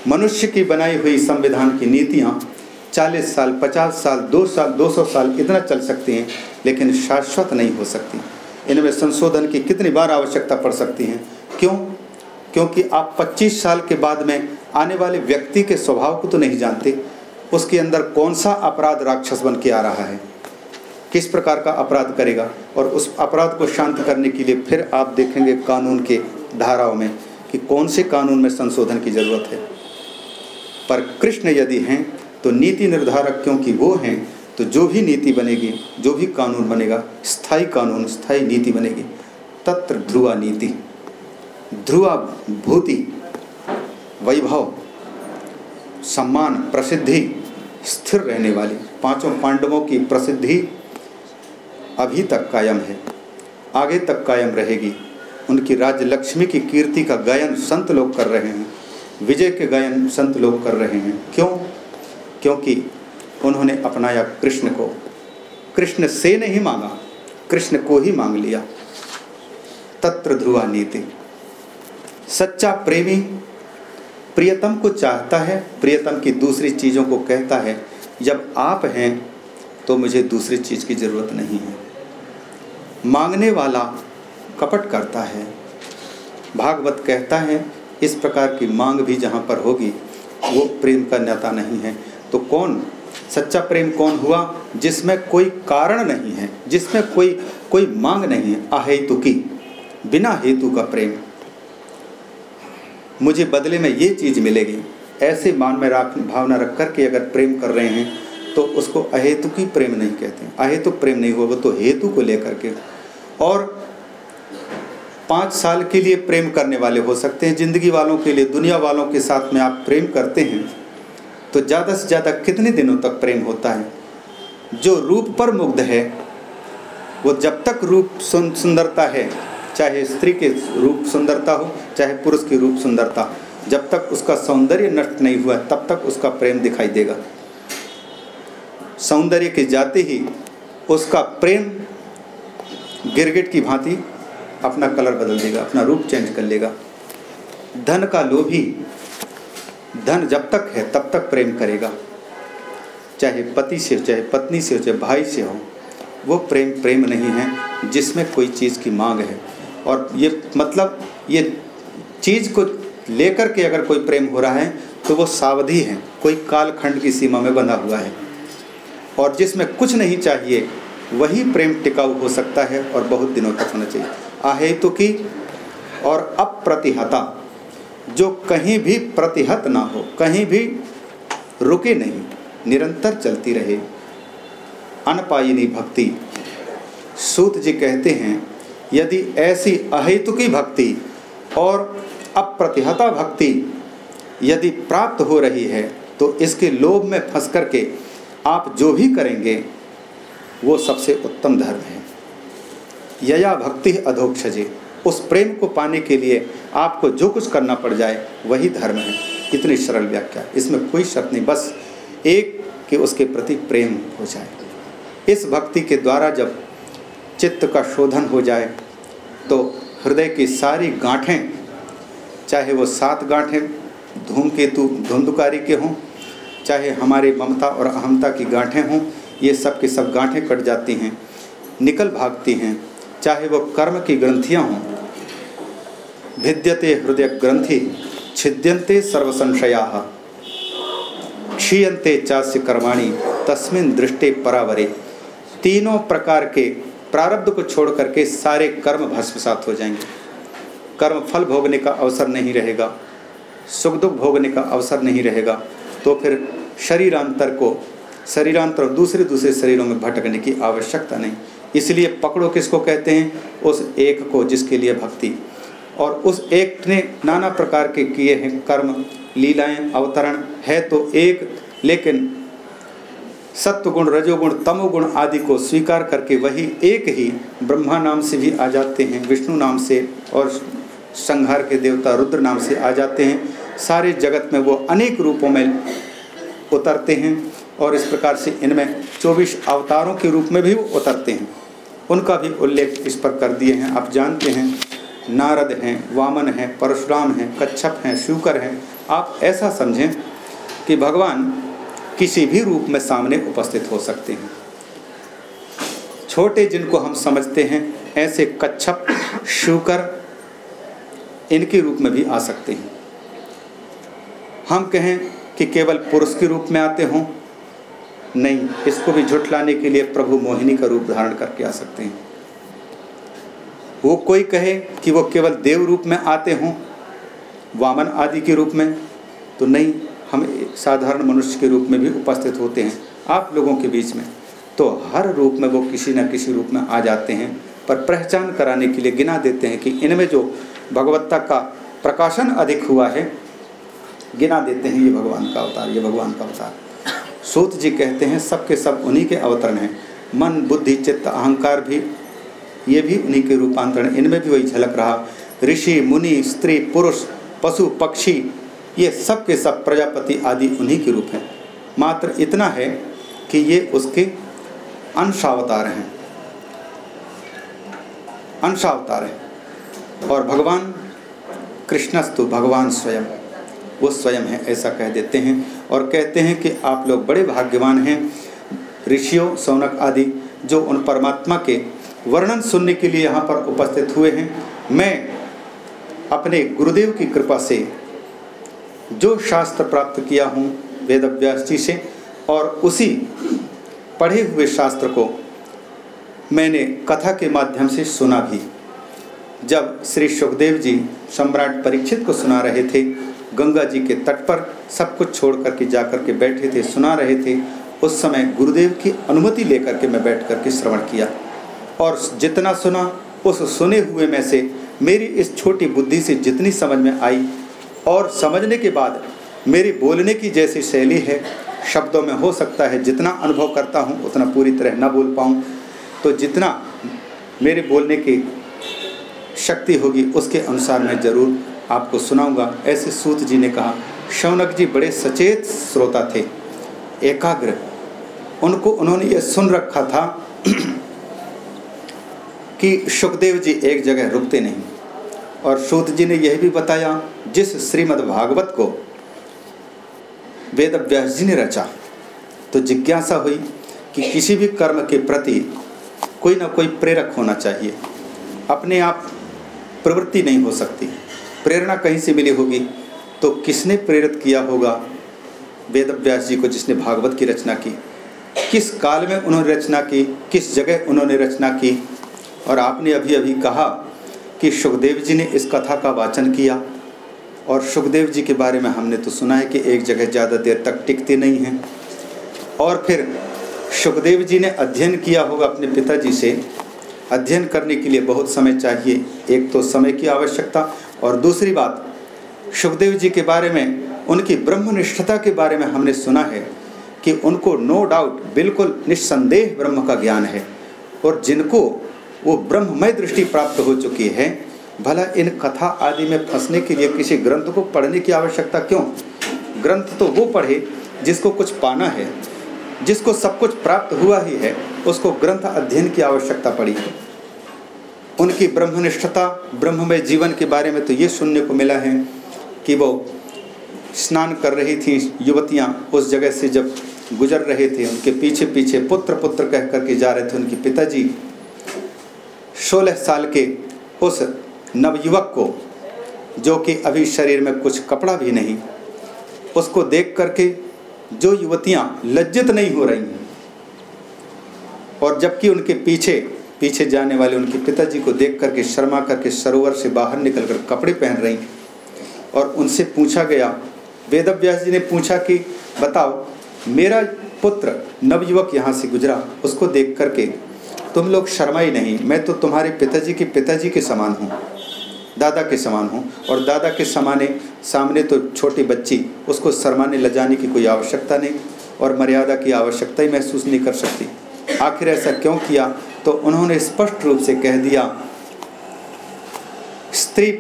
मनुष्य की बनाई हुई संविधान की नीतियाँ चालीस साल, पचास साल, दो साल, दो सौ साल इतना चल सकती हैं, लेकिन शाश्वत नहीं हो सकती। इनमें संशोधन की कितनी बार आवश्यकता पड़ सकती है? क्यों? क्योंकि आप 25 साल के बाद में आने वाले व्यक्ति के स्वभाव को तो नहीं जानते। उसके अंदर कौन सा अपराध राक्षस बन के आ रहा है? किस प्रकार का अपराध करेगा? और उस अपराध को शांत करने के लिए फिर आप देखेंगे कानून के धाराओं में कि कौन से कानून में संशोधन की ज़रूरत है। पर कृष्ण यदि हैं तो नीति निर्धारक क्योंकि वो हैं तो जो भी नीति बनेगी, जो भी कानून बनेगा, स्थायी कानून, स्थायी नीति बनेगी। तत्र ध्रुवा नीति। ध्रुवा भूति, वैभव, सम्मान, प्रसिद्धि स्थिर रहने वाली पाँचों पांडवों की प्रसिद्धि अभी तक कायम है। आगे तक कायम रहेगी। उनकी राज्य लक्ष्मी की कीर्ति का गायन संत लोग कर रहे हैं। विजय के गायन संत लोग कर रहे हैं। क्यों? क्योंकि उन्होंने अपनाया कृष्ण को। कृष्ण से नहीं मांगा, कृष्ण को ही मांग लिया। तत्र ध्रुवा नीति। सच्चा प्रेमी प्रियतम को चाहता है, प्रियतम की दूसरी चीज़ों को कहता है, जब आप हैं तो मुझे दूसरी चीज़ की ज़रूरत नहीं है। मांगने वाला कपट करता है। भागवत कहता है, इस प्रकार की मांग भी जहाँ पर होगी, वो प्रेम का नेता नहीं है। तो कौन, सच्चा प्रेम कौन हुआ, जिसमें कोई कारण नहीं है, जिसमें कोई कोई मांग नहीं है? अहेतु की बिना हेतु का प्रेम। मुझे बदले में ये चीज़ मिलेगी। ऐसे मान में रख, भावना रख कर के अगर प्रेम कर रहे हैं तो उसको अहेतु की प्रेम नहीं कहते अहेतु प्रेम नहीं वो तो हेतु को लेकर के। और पाँच साल के लिए प्रेम करने वाले हो सकते हैं। ज़िंदगी वालों के लिए, दुनिया वालों के साथ में आप प्रेम करते हैं तो ज़्यादा से ज़्यादा कितने दिनों तक प्रेम होता है? जो रूप पर मुग्ध है, वो जब तक रूप सुंदरता है चाहे स्त्री के रूप सुंदरता हो, चाहे पुरुष की रूप सुंदरता। जब तक उसका सौंदर्य नष्ट नहीं हुआ, तब तक उसका प्रेम दिखाई देगा। सौंदर्य के जाते ही उसका प्रेम गिरगिट की भांति अपना कलर बदल देगा, अपना रूप चेंज कर लेगा। धन का लोभी, धन जब तक है, तब तक प्रेम करेगा। चाहे पति से हो, चाहे पत्नी से हो, चाहे भाई से हो, वो प्रेम प्रेम नहीं है, जिसमें कोई चीज़ की मांग है। और ये मतलब ये चीज़ को लेकर के अगर कोई प्रेम हो रहा है तो वो सावधि है। कोई कालखंड की सीमा में बंधा हुआ है। और जिसमें कुछ नहीं चाहिए, वही प्रेम टिकाऊ हो सकता है और बहुत दिनों तक होना चाहिए। अहेतु की और अप्रतिहता, जो कहीं भी प्रतिहत ना हो, कहीं भी रुके नहीं, निरंतर चलती रहे। अनपायिनी भक्ति, सूत जी कहते हैं यदि ऐसी अहेतुकी भक्ति और अप्रतिहता भक्ति यदि प्राप्त हो रही है तो इसके लोभ में फंस करके आप जो भी करेंगे, वो सबसे उत्तम धर्म है। यया भक्ति अधोक्षजे। उस प्रेम को पाने के लिए आपको जो कुछ करना पड़ जाए, वही धर्म है। इतनी सरल व्याख्या। इसमें कोई शर्त नहीं, बस एक कि उसके प्रति प्रेम हो जाए। इस भक्ति के द्वारा जब चित्त का शोधन हो जाए तो हृदय की सारी गांठें, चाहे वो सात गांठें, धूमकेतु, धुंधुकारी के हों, चाहे हमारे ममता और अहमता की गांठें हों, ये सब के सब गांठें कट जाती हैं, निकल भागती हैं, चाहे वो कर्म की ग्रंथियाँ हों। भिद्यते हृदय ग्रंथि छिद्यंते सर्वसंशया। क्षीयते चास्य कर्माणी, तस्मिन दृष्टि परावरे। तीनों प्रकार के प्रारब्ध को छोड़ करके सारे कर्म भस्मसात हो जाएँगे। कर्म फल भोगने का अवसर नहीं रहेगा, सुख दुख भोगने का अवसर नहीं रहेगा। तो फिर शरीरांतर को, शरीरांतर और दूसरे दूसरे शरीरों में भटकने की आवश्यकता नहीं। इसलिए पकड़ो किसको कहते हैं? उस एक को जिसके लिए भक्ति। और उस एक ने नाना प्रकार के किए हैं कर्म, लीलाएँ, अवतरण, है तो एक, लेकिन सत्व गुण रजोगुण, तमोगुण आदि को स्वीकार करके वही एक ही ब्रह्मा नाम से भी आ जाते हैं, विष्णु नाम से और संहार के देवता रुद्र नाम से आ जाते हैं। सारे जगत में वो अनेक रूपों में उतरते हैं और इस प्रकार से इनमें चौबीस अवतारों के रूप में भी वो उतरते हैं। उनका भी उल्लेख इस पर कर दिए हैं। आप जानते हैं, नारद हैं, वामन हैं, परशुराम हैं, कच्छप हैं, शुकर हैं। आप ऐसा समझें कि भगवान किसी भी रूप में सामने उपस्थित हो सकते हैं। छोटे जिनको हम समझते हैं, ऐसे कच्छप, शुकर, इनके रूप में भी आ सकते हैं। हम कहें कि केवल पुरुष के रूप में आते हों। नहीं, इसको भी झुठलाने के लिए प्रभु मोहिनी का रूप धारण करके आ सकते हैं। वो कोई कहे कि वो केवल देव रूप में आते हों, वामन आदि के रूप में तो नहीं हम साधारण मनुष्य के रूप में भी उपस्थित होते हैं, आप लोगों के बीच में। तो हर रूप में वो किसी न किसी रूप में आ जाते हैं, पर पहचान कराने के लिए गिना देते हैं कि इनमें जो भगवत्ता का प्रकाशन अधिक हुआ है, गिना देते हैं ये भगवान का अवतार, ये भगवान का अवतार। सूत जी कहते हैं सबके सब उन्हीं के अवतरण हैं। मन, बुद्धि, चित्त, अहंकार भी, ये भी उन्हीं के रूपांतरण। इनमें भी वही झलक रहा। ऋषि, मुनि, स्त्री, पुरुष, पशु, पक्षी ये सब के सब प्रजापति आदि उन्हीं के रूप हैं। मात्र इतना है कि ये उसके अंशावतार हैं। अंशावतार हैं। और भगवान कृष्णस्तु, भगवान स्वयं, वो स्वयं है, ऐसा कह देते हैं। और कहते हैं कि आप लोग बड़े भाग्यवान हैं। ऋषियों, सौनक आदि जो उन परमात्मा के वर्णन सुनने के लिए यहाँ पर उपस्थित हुए हैं, मैं अपने गुरुदेव की कृपा से जो शास्त्र प्राप्त किया हूँ वेद व्यास जी से, और उसी पढ़े हुए शास्त्र को मैंने कथा के माध्यम से सुना भी। जब श्री सुखदेव जी सम्राट परीक्षित को सुना रहे थे, गंगा जी के तट पर सब कुछ छोड़ करके जा कर के बैठे थे, सुना रहे थे, उस समय गुरुदेव की अनुमति लेकर के मैं बैठ कर के श्रवण किया। और जितना सुना, उस सुने हुए में से मेरी इस छोटी बुद्धि से जितनी समझ में आई और समझने के बाद मेरी बोलने की जैसी शैली है, शब्दों में हो सकता है जितना अनुभव करता हूँ, उतना पूरी तरह न बोल पाऊँ। तो जितना मेरे बोलने की शक्ति होगी, उसके अनुसार मैं ज़रूर आपको सुनाऊँगा। ऐसे सूत जी ने कहा, शौनक जी बड़े सचेत श्रोता थे, एकाग्र। उनको उन्होंने ये सुन रखा था कि सुखदेव जी एक जगह रुकते नहीं। और सूत जी ने यह भी बताया जिस श्रीमद् भागवत को वेद व्यास जी ने रचा तो जिज्ञासा हुई कि किसी भी कर्म के प्रति कोई ना कोई प्रेरक होना चाहिए। अपने आप प्रवृत्ति नहीं हो सकती। प्रेरणा कहीं से मिली होगी? तो किसने प्रेरित किया होगा वेद व्यास जी को जिसने भागवत की रचना की? किस काल में उन्होंने रचना की? किस जगह उन्होंने रचना की? और आपने अभी अभी कहा कि सुखदेव जी ने इस कथा का वाचन किया। और सुखदेव जी के बारे में हमने तो सुना है कि एक जगह ज़्यादा देर तक टिकते नहीं हैं। और फिर सुखदेव जी ने अध्ययन किया होगा अपने पिताजी से। अध्ययन करने के लिए बहुत समय चाहिए, एक तो समय की आवश्यकता। और दूसरी बात, सुखदेव जी के बारे में, उनकी ब्रह्मनिष्ठता के बारे में हमने सुना है कि उनको नो डाउट बिल्कुल निस्संदेह ब्रह्म का ज्ञान है। और जिनको वो ब्रह्ममय दृष्टि प्राप्त हो चुकी है भला इन कथा आदि में फंसने के लिए किसी ग्रंथ को पढ़ने की आवश्यकता क्यों? ग्रंथ तो वो पढ़े जिसको कुछ पाना है, जिसको सब कुछ प्राप्त हुआ ही है, उसको ग्रंथ अध्ययन की आवश्यकता पड़ी। है उनकी ब्रह्मनिष्ठता, ब्रह्ममय जीवन के बारे में तो ये सुनने को मिला है कि वो स्नान कर रही थी युवतियाँ उस जगह से जब गुजर रहे थे, उनके पीछे पीछे पुत्र पुत्र कह करके जा रहे थे उनके पिताजी। सोलह साल के उस नवयुवक को, जो कि अभी शरीर में कुछ कपड़ा भी नहीं, उसको देख करके जो युवतियाँ लज्जित नहीं हो रही हैं, और जबकि उनके पीछे पीछे जाने वाले उनके पिताजी को देख करके, शर्मा करके, सरोवर से बाहर निकल कर कपड़े पहन रही और उनसे पूछा गया वेद व्यास जी ने पूछा कि, बताओ, मेरा पुत्र नवयुवक यहाँ से गुजरा, उसको देख करके, तुम लोग शर्मा ही नहीं, मैं तो तुम्हारे पिताजी के पिताजी के समान हूँ। दादा के समान हूँ और दादा के समाने, सामने तो छोटी बच्ची, उसको शर्माने लजाने की कोई आवश्यकता नहीं और मर्यादा की आवश्यकता ही महसूस नहीं कर सकती। आखिर ऐसा क्यों किया? तो उन्होंने स्पष्ट रूप से कह दिया, स्त्री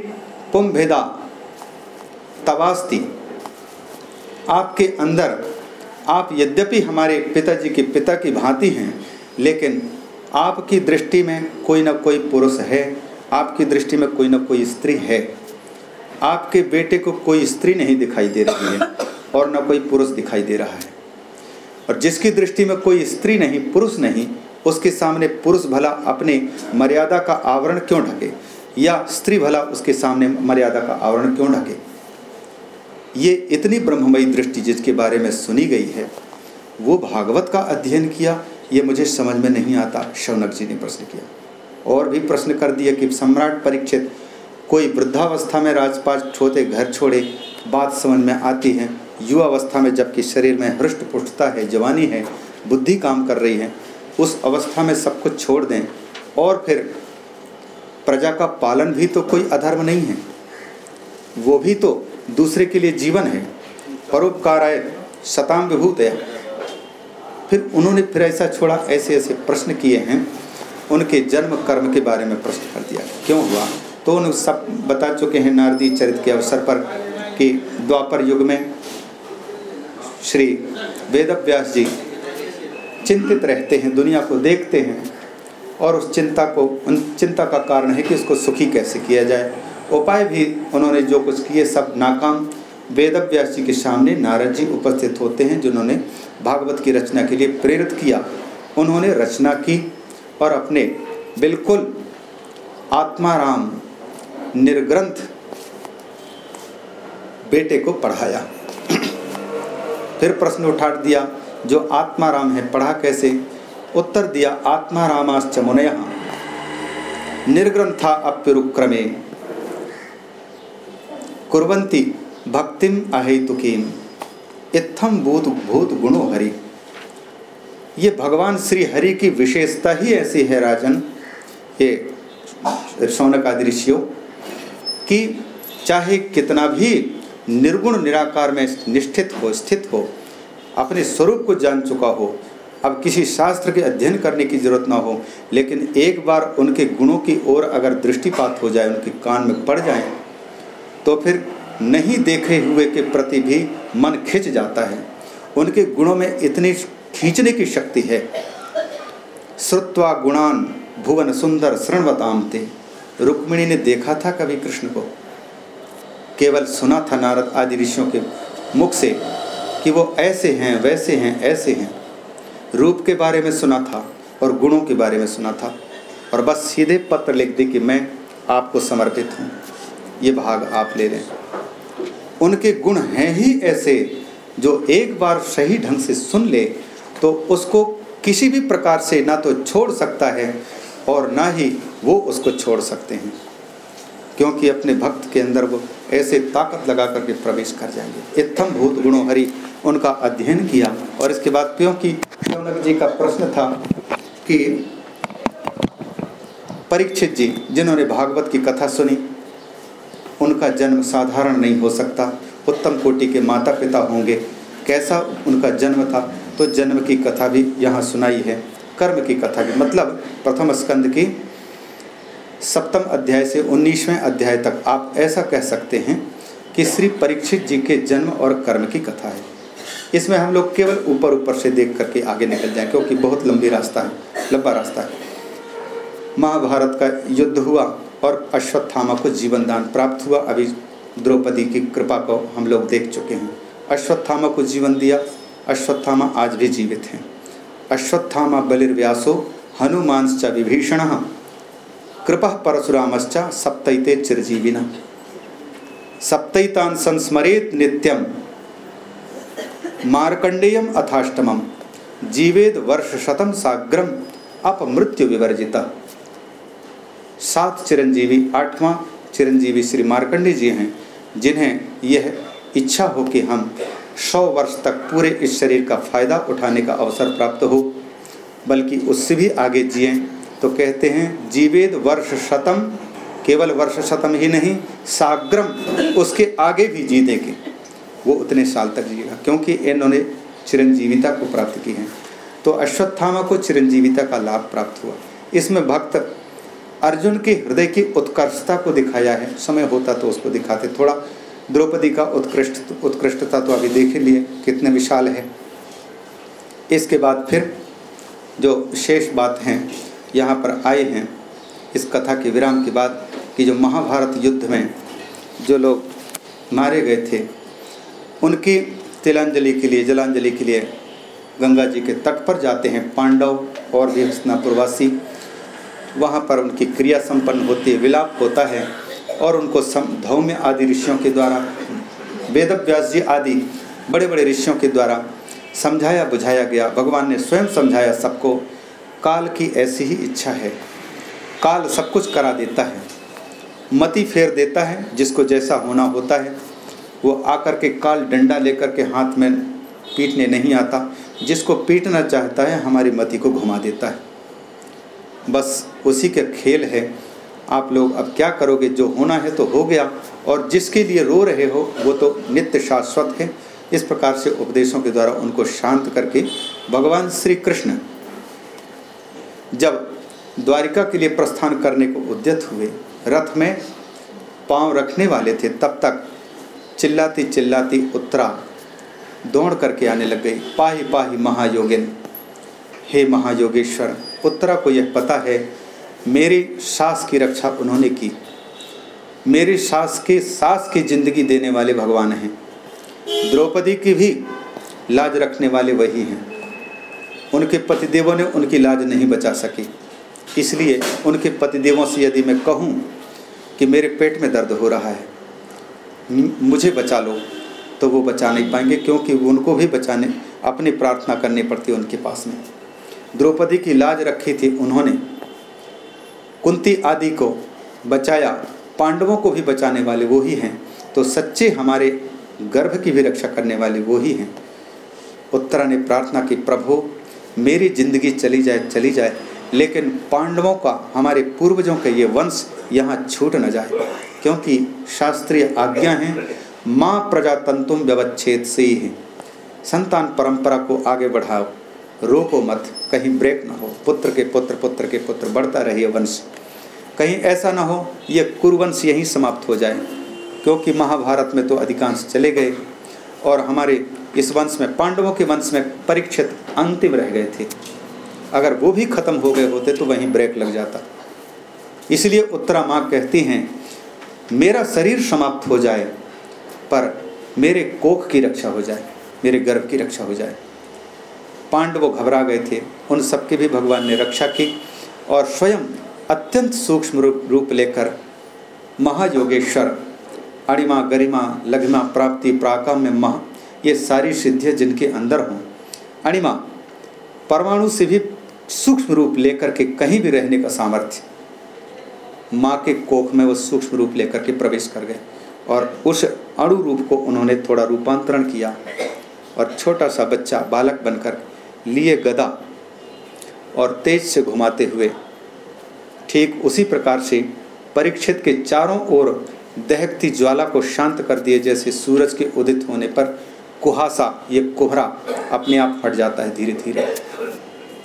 पुंभेदा, तवास्ती, आपके अंदर, आप यद्यपि हमारे पिताजी के पिता की भांति हैं, लेकिन आपकी दृष्टि में कोई ना कोई पुरुष है। आपकी दृष्टि में कोई ना कोई स्त्री है। आपके बेटे को कोई स्त्री नहीं दिखाई दे रही है और न कोई पुरुष दिखाई दे रहा है। और जिसकी दृष्टि में कोई स्त्री नहीं, पुरुष नहीं, उसके सामने पुरुष भला अपने मर्यादा का आवरण क्यों ढके? या स्त्री भला उसके सामने मर्यादा का आवरण क्यों ढके? ये इतनी ब्रह्ममयी दृष्टि जिसके बारे में सुनी गई है, वो भागवत का अध्ययन किया, ये मुझे समझ में नहीं आता, शौनक जी ने प्रश्न किया। और भी प्रश्न कर दिया कि सम्राट परीक्षित कोई वृद्धावस्था में राजपाट छोटे घर छोड़े बात समझ में आती है। युवावस्था में जबकि शरीर में हृष्ट पुष्टता है, जवानी है, बुद्धि काम कर रही है, उस अवस्था में सब कुछ छोड़ दें। और फिर प्रजा का पालन भी तो कोई अधर्म नहीं है। वो भी तो दूसरे के लिए जीवन है। परोपकार आए शताम विभूत है फिर उन्होंने फिर ऐसा छोड़ा ऐसे ऐसे प्रश्न किए हैं। उनके जन्म कर्म के बारे में प्रश्न कर दिया। क्यों हुआ? तो उन सब बता चुके हैं नारदी चरित्र के अवसर पर कि द्वापर युग में श्री वेद व्यास जी चिंतित रहते हैं, दुनिया को देखते हैं और उस चिंता को, उन चिंता का कारण है कि उसको सुखी कैसे किया जाए। उपाय भी उन्होंने जो कुछ किए, सब नाकाम। वेद व्यास जी के सामने नारद जी उपस्थित होते हैं, जिन्होंने भागवत की रचना के लिए प्रेरित किया। उन्होंने रचना की और अपने बिल्कुल आत्माराम निर्ग्रंथ बेटे को पढ़ाया। फिर प्रश्न उठा दिया, जो आत्माराम है, पढ़ा कैसे? उत्तर दिया, आत्मारामाश्च मुनय। निर्ग्रंथा अप्युरुक्रमे। कुर्वन्ति भक्तिम अहेतुकीम। इत्थम भूत भूत गुणो हरि। ये भगवान श्री हरि की विशेषता ही ऐसी है राजन, ये सौनक आदि ऋषियों कि चाहे कितना भी निर्गुण निराकार में निष्ठित हो, स्थित हो, अपने स्वरूप को जान चुका हो, अब किसी शास्त्र के अध्ययन करने की ज़रूरत ना हो, लेकिन एक बार उनके गुणों की ओर अगर दृष्टिपात हो जाए, उनके कान में पड़ जाए तो फिर नहीं देखे हुए के प्रति भी मन खिंच जाता है। उनके गुणों में इतनी खींचने की शक्ति है। श्रुत्वा गुणान भुवन सुंदर शरणवताम थे रुक्मिणी ने देखा था कभी कृष्ण को। केवल सुना था नारद आदि ऋषियों के मुख से कि वो ऐसे हैं, वैसे हैं, ऐसे हैं। रूप के बारे में सुना था और गुणों के बारे में सुना था। और बस सीधे पत्र लिख दे कि मैं आपको समर्पित हूँ। ये भाग आप ले लें। उनके गुण हैं ही ऐसे जो एक बार सही ढंग से सुन ले तो उसको किसी भी प्रकार से ना तो छोड़ सकता है और ना ही वो उसको छोड़ सकते हैं। क्योंकि अपने भक्त के अंदर वो ऐसे ताकत लगा करके प्रवेश कर जाएँगे। इत्थम भूत गुणों हरि, उनका अध्ययन किया। और इसके बाद क्योंकि शौनक जी का प्रश्न था कि परीक्षित जी, जिन्होंने भागवत की कथा सुनी, उनका जन्म साधारण नहीं हो सकता। उत्तम कोटि के माता पिता होंगे। कैसा उनका जन्म था? तो जन्म की कथा भी यहाँ सुनाई है, कर्म की कथा भी। मतलब प्रथम स्कंद की सप्तम अध्याय से उन्नीसवें अध्याय तक आप ऐसा कह सकते हैं कि श्री परीक्षित जी के जन्म और कर्म की कथा है। इसमें हम लोग केवल ऊपर ऊपर से देख करके आगे निकल जाएँ, क्योंकि बहुत लंबी रास्ता है, लंबा रास्ता है। महाभारत का युद्ध हुआ और अश्वत्थामा को जीवन दान प्राप्त हुआ। अभी द्रौपदी की कृपा को हम लोग देख चुके हैं। अश्वत्थामा को जीवन दिया अश्वत्थामा आज भी जीवित हैं। अश्वत्थामा बलिर्व्यासो, हनुमांश्च विभीषण, कृपा परशुरामश्च सप्तते चिरजीविना। सप्ततान संस्मरेत नित्यम। मार्कंडेयम अथाष्टमम। जीवेद वर्ष शतम साग्रम अपमृत्यु विवर्जिता सात चिरंजीवी आठवां चिरंजीवी श्री मार्कंडे जी हैं, जिन्हें यह इच्छा हो कि हम सौ वर्ष तक पूरे इस शरीर का फ़ायदा उठाने का अवसर प्राप्त हो, बल्कि उससे भी आगे जिए तो कहते हैं, जीवेद वर्ष शतम, केवल वर्ष शतम ही नहीं, साग्रम, उसके आगे भी जी देंगे वो उतने साल तक जिएगा, क्योंकि इन्होंने चिरंजीविता को प्राप्त की है। तो अश्वत्थामा को चिरंजीविता का लाभ प्राप्त हुआ। इसमें भक्त अर्जुन के हृदय की उत्कर्षता को दिखाया है। समय होता तो उसको दिखाते थोड़ा। द्रौपदी का उत्कृष्ट उत्कृष्टता तो अभी देख लिए, कितने विशाल है। इसके बाद फिर जो शेष बात हैं, यहाँ पर आए हैं, इस कथा के विराम के बाद कि जो महाभारत युद्ध में जो लोग मारे गए थे, उनकी तिलांजलि के लिए, जलांजलि के लिए गंगा जी के तट पर जाते हैं पांडव और भी हस्तिनापुरवासी। वहाँ पर उनकी क्रिया संपन्न होती है, विलाप होता है। और उनको धौम्य आदि ऋषियों के द्वारा वेद व्यास जी आदि बड़े बड़े ऋषियों के द्वारा समझाया, बुझाया गया। भगवान ने स्वयं समझाया, सबको काल की ऐसी ही इच्छा है। काल सब कुछ करा देता है। मति फेर देता है, जिसको जैसा होना होता है। वो आकर के काल डंडा लेकर के हाथ में पीटने नहीं आता। जिसको पीटना चाहता है, हमारी मति को घुमा देता है। बस उसी के खेल है। आप लोग अब क्या करोगे? जो होना है तो हो गया। और जिसके लिए रो रहे हो, वो तो नित्य शाश्वत है। इस प्रकार से उपदेशों के द्वारा उनको शांत करके भगवान श्री कृष्ण जब द्वारिका के लिए प्रस्थान करने को उद्यत हुए, रथ में पाँव रखने वाले थे, तब तक चिल्लाती चिल्लाती उत्तरा दौड़ करके आने लग गई। पाही पाही महायोगिन, हे महायोगेश्वर, उत्तरा को यह पता है मेरी सास की रक्षा उन्होंने की। मेरी सास के सास की ज़िंदगी देने वाले भगवान हैं। द्रौपदी की भी लाज रखने वाले वही हैं। उनके पतिदेवों ने उनकी लाज नहीं बचा सकी। इसलिए उनके पतिदेवों से यदि मैं कहूँ कि मेरे पेट में दर्द हो रहा है मुझे बचा लो तो वो बचा नहीं पाएँगे क्योंकि उनको भी बचाने, अपनी प्रार्थना करनी पड़ती उनके पास में। द्रौपदी की लाज रखी थी उन्होंने। कुंती आदि को बचाया, पांडवों को भी बचाने वाले वो ही हैं। तो सच्चे हमारे गर्भ की भी रक्षा करने वाले वो ही हैं। उत्तरा ने प्रार्थना की, प्रभु, मेरी ज़िंदगी चली जाए चली जाए, लेकिन पांडवों का, हमारे पूर्वजों का ये वंश यहाँ छूट न जाए। क्योंकि शास्त्रीय आज्ञा है, माँ प्रजातंतुम व्यवच्छेद से ही है। संतान परंपरा को आगे बढ़ाओ। रोको मत, कहीं ब्रेक ना हो। पुत्र के पुत्र पुत्र के पुत्र, बढ़ता रहिए वंश। कहीं ऐसा ना हो, ये कुरुवंश यहीं समाप्त हो जाए, क्योंकि महाभारत में तो अधिकांश चले गए, और हमारे इस वंश में, पांडवों के वंश में परीक्षित अंतिम रह गए थे। अगर वो भी खत्म हो गए होते तो वहीं ब्रेक लग जाता। इसलिए उत्तरा माँ कहती हैं, मेरा शरीर समाप्त हो जाए, पर मेरे कोख की रक्षा हो जाए, मेरे गर्भ की रक्षा हो जाए। पांडव घबरा गए थे। उन सबकी भी भगवान ने रक्षा की और स्वयं अत्यंत सूक्ष्म रूप लेकर महायोगेश्वर अणिमा गरिमा, लघिमा प्राप्ति प्राकाम मह, ये सारी सिद्धियाँ जिनके अंदर हों। अणिमा परमाणु से भी सूक्ष्म रूप लेकर के कहीं भी रहने का सामर्थ्य। माँ के कोख में वो सूक्ष्म रूप लेकर के प्रवेश कर गए और उस अणु रूप को उन्होंने थोड़ा रूपांतरण किया और छोटा सा बच्चा, बालक बनकर लिए गदा और तेज से घुमाते हुए। ठीक उसी प्रकार से परीक्षित के चारों ओर दहकती ज्वाला को शांत कर दिए जैसे सूरज के उदित होने पर कुहासा, ये कोहरा अपने आप हट जाता है धीरे धीरे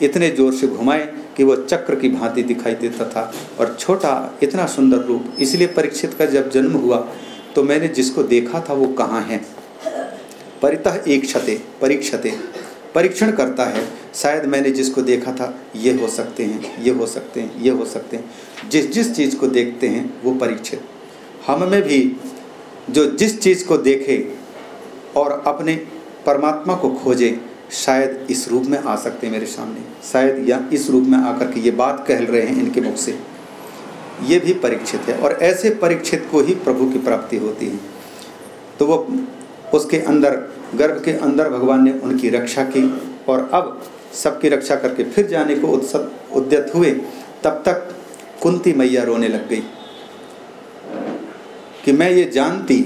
इतने ज़ोर से घुमाए कि वह चक्र की भांति दिखाई देता था और छोटा, इतना सुंदर रूप, इसलिए परीक्षित का जब जन्म हुआ तो मैंने जिसको देखा था वो कहाँ है? परितः एक क्षते परीक्षते परीक्षण करता है। शायद मैंने जिसको देखा था, ये हो सकते हैं, ये हो सकते हैं, ये हो सकते हैं। जिस जिस चीज़ को देखते हैं, वो परीक्षित। हम में भी जो जिस चीज़ को देखे और अपने परमात्मा को खोजे, शायद इस रूप में आ सकते हैं मेरे सामने। शायद या इस रूप में आकर के ये बात कह रहे हैं इनके मुख से। ये भी परीक्षित है और ऐसे परीक्षित को ही प्रभु की प्राप्ति होती है। तो वो उसके अंदर गर्भ के अंदर भगवान ने उनकी रक्षा की और अब सबकी रक्षा करके फिर जाने को उत्सव उद्यत हुए, तब तक कुंती मैया रोने लग गई। कि मैं ये जानती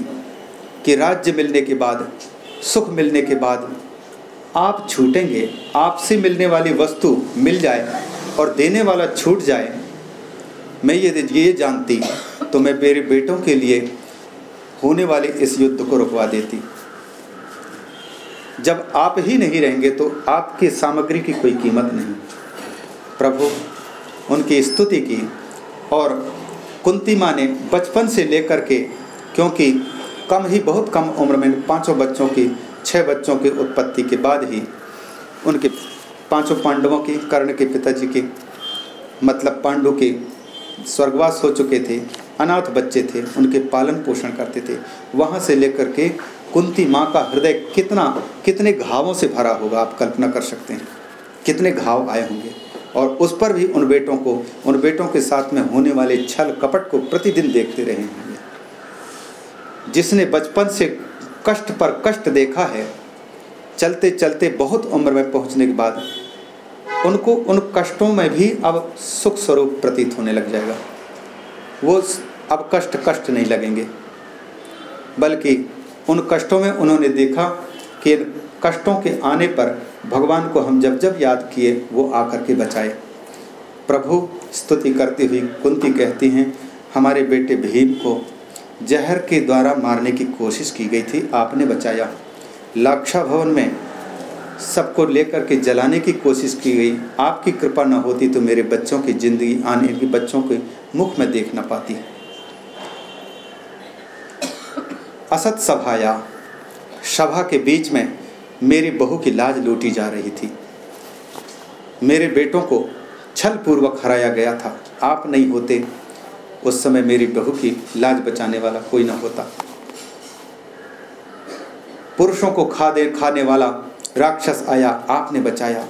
कि राज्य मिलने के बाद, सुख मिलने के बाद आप छूटेंगे, आपसे मिलने वाली वस्तु मिल जाए और देने वाला छूट जाए, मैं ये ये जानती तो मैं मेरे बेटों के लिए होने वाले इस युद्ध को रुकवा देती। जब आप ही नहीं रहेंगे तो आपकी सामग्री की कोई कीमत नहीं। प्रभु, उनकी स्तुति की और कुंती माँ ने बचपन से लेकर के, क्योंकि कम ही बहुत कम उम्र में पाँचों बच्चों की, छह बच्चों की उत्पत्ति के बाद ही उनके पाँचों पांडवों की, कर्ण के पिताजी के मतलब पांडु के स्वर्गवास हो चुके थे, अनाथ बच्चे थे, उनके पालन पोषण करते थे। वहाँ से लेकर के कुंती माँ का हृदय कितना, कितने घावों से भरा होगा आप कल्पना कर सकते हैं। कितने घाव आए होंगे। और उस पर भी उन बेटों को, उन बेटों के साथ में होने वाले छल कपट को प्रतिदिन देखते रहे होंगे। जिसने बचपन से कष्ट पर कष्ट देखा है चलते चलते बहुत उम्र में पहुँचने के बाद उनको उन कष्टों में भी अब सुख स्वरूप प्रतीत होने लग जाएगा। वो अब कष्ट कष्ट नहीं लगेंगे, बल्कि उन कष्टों में उन्होंने देखा कि कष्टों के आने पर भगवान को हम जब जब याद किए, वो आकर के बचाए। प्रभु, स्तुति करती हुई कुंती कहती हैं, हमारे बेटे भीम को जहर के द्वारा मारने की कोशिश की गई थी, आपने बचाया। लाक्षा भवन में सबको लेकर के जलाने की कोशिश की गई। आपकी कृपा न होती तो मेरे बच्चों की ज़िंदगी आने की बच्चों के मुख में देख ना पाती। असत सभाया सभा के बीच में मेरी बहू की लाज लूटी जा रही थी। मेरे बेटों को छल पूर्वक हराया गया था। आप नहीं होते, उस समय मेरी बहू की लाज बचाने वाला कोई ना होता। पुरुषों को खा दे खाने वाला राक्षस आया, आपने बचाया।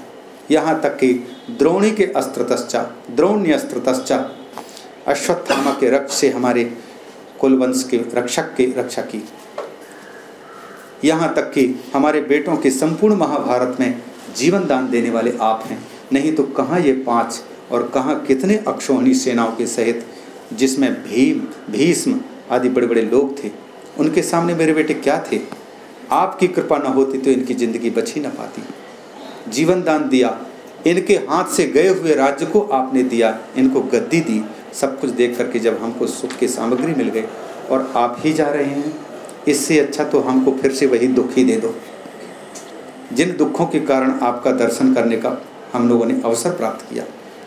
यहाँ तक कि द्रोणी के अस्त्र तस्चा द्रोण्य अस्त्र तस्चा अश्वत्थामा के रक्त से हमारे कुलवंश के रक्षक की रक्षा की। यहाँ तक कि हमारे बेटों के संपूर्ण महाभारत में जीवन दान देने वाले आप हैं। नहीं तो कहाँ ये पाँच और कहाँ कितने अक्षोहिणी सेनाओं के सहित, जिसमें भीम, भीष्म आदि बड़े बड़े लोग थे, उनके सामने मेरे बेटे क्या थे? आपकी कृपा न होती तो इनकी ज़िंदगी बच ही ना पाती। जीवन दान दिया, इनके हाथ से गए हुए राज्य को आपने दिया, इनको गद्दी दी सब कुछ देख करके जब हमको सुख की सामग्री मिल गई और आप ही जा रहे हैं, इससे अच्छा तो हमको फिर से वही दुख ही दे दो। जिन दुखों के कारण आपका दर्शन करने का हम लोगों ने अवसर प्राप्त किया।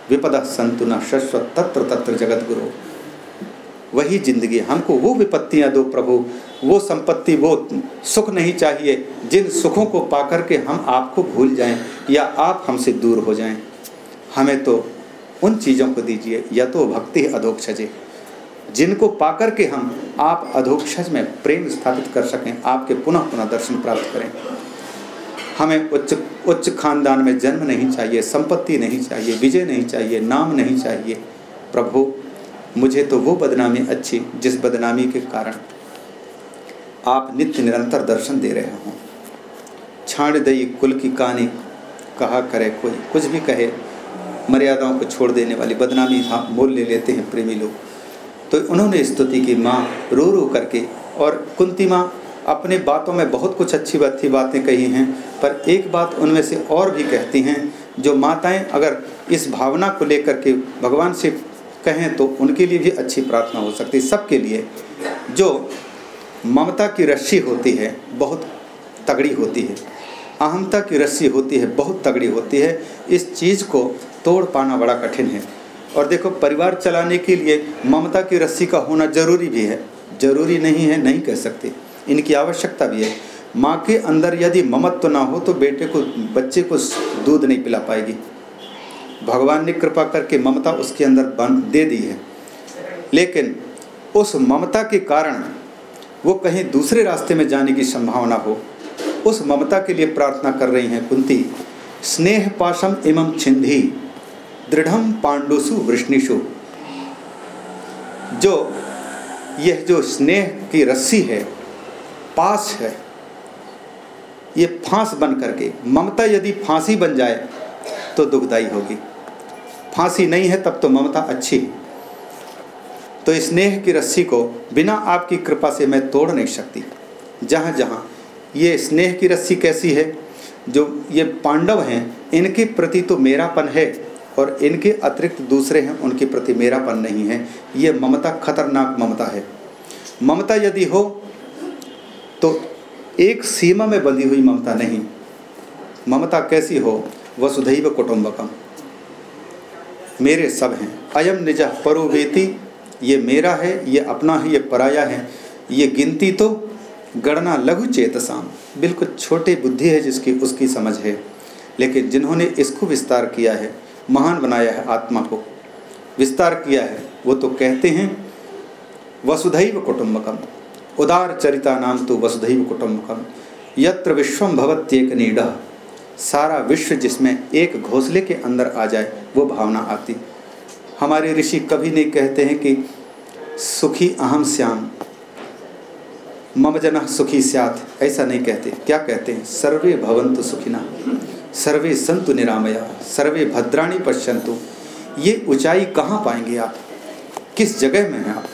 विपदा संतुना शश्वत तत्र तत्र जगत गुरु। वही ज़िंदगी हमको वो विपत्तियाँ दो प्रभु, वो संपत्ति वो सुख नहीं चाहिए, जिन सुखों को पाकर के हम आपको भूल जाएँ या आप हमसे दूर हो जाएँ। हमें तो उन चीज़ों को दीजिए, या तो भक्ति अधोक्षजे। जिनको पाकर के हम आप अधोक्षज में प्रेम स्थापित कर सकें, आपके पुनः पुनः दर्शन प्राप्त करें। हमें उच्च उच्च खानदान में जन्म नहीं चाहिए, संपत्ति नहीं चाहिए, विजय नहीं चाहिए, नाम नहीं चाहिए। प्रभु, मुझे तो वो बदनामी अच्छी, जिस बदनामी के कारण आप नित्य निरंतर दर्शन दे रहे हों। छाण दई कुल की कहानी, कहा करे कोई, कुछ भी कहे मर्यादाओं को छोड़ देने वाली बदनामी हाँ मोल ले लेते हैं प्रेमी लोग। तो उन्होंने स्तुति की, माँ रो रो करके, और कुंती माँ, अपने बातों में बहुत कुछ अच्छी अच्छी बातें कही हैं, पर एक बात उनमें से और भी कहती हैं, जो माताएँ अगर इस भावना को लेकर के भगवान से कहें तो उनके लिए भी अच्छी प्रार्थना हो सकती है। सबके लिए, जो ममता की रस्सी होती है, बहुत तगड़ी होती है। अहमता की रस्सी होती है, बहुत तगड़ी होती है। इस चीज़ को तोड़ पाना बड़ा कठिन है। और देखो, परिवार चलाने के लिए ममता की रस्सी का होना ज़रूरी भी है। ज़रूरी नहीं है, नहीं कह सकते। इनकी आवश्यकता भी है। माँ के अंदर यदि ममत्व ना हो तो बेटे को, बच्चे को दूध नहीं पिला पाएगी। भगवान ने कृपा करके ममता उसके अंदर बन, दे दी है। लेकिन उस ममता के कारण वो कहीं दूसरे रास्ते में जाने की संभावना हो। उस ममता के लिए प्रार्थना कर रही हैं कुंती, स्नेह पाशम एवं छिंदी दृढ़ पांडुसु वृष्णिषु। जो यह जो स्नेह की रस्सी है, पास है, ये फांस बन करके, ममता यदि फांसी बन जाए तो दुखदाई होगी। फांसी नहीं है, तब तो ममता अच्छी तो स्नेह की रस्सी को बिना आपकी कृपा से मैं तोड़ नहीं सकती। जहाँ जहाँ ये स्नेह की रस्सी कैसी है, जो ये पांडव हैं, इनके प्रति तो मेरापन है। और इनके अतिरिक्त दूसरे हैं, उनके प्रति मेरापन नहीं है। ये ममता, खतरनाक ममता है। ममता यदि हो तो एक सीमा में बंधी हुई ममता नहीं। ममता कैसी हो वसुधैव कुटुंबकम। मेरे सब हैं। अयम निज परोवेती ये मेरा है, ये अपना है, ये पराया है। ये गिनती तो गणना लघु चेतसाम। बिल्कुल छोटे बुद्धि है जिसकी उसकी समझ है। लेकिन जिन्होंने इसको विस्तार किया है महान बनाया है आत्मा को। विस्तार किया है। वो तो कहते हैं, वसुधैव कुटुम्बकम। उदार चरिता नाम तो वसुधैव कुटुम्बकम। यत्र विश्वम भवत्येक नीड। सारा विश्व जिसमें एक घोंसले के अंदर आ जाए, वो भावना आती। हमारे ऋषि कभी नहीं कहते हैं कि सुखी अहम श्याम, मम जन सुखी स्यात। ऐसा नहीं कहते। क्या कहते हैं? सर्वे भवंतु सुखिना। सर्वे संतु निरामया, सर्वे भद्राणी पश्यंतु ये ऊंचाई कहाँ पाएँगे आप? किस जगह में हैं आप?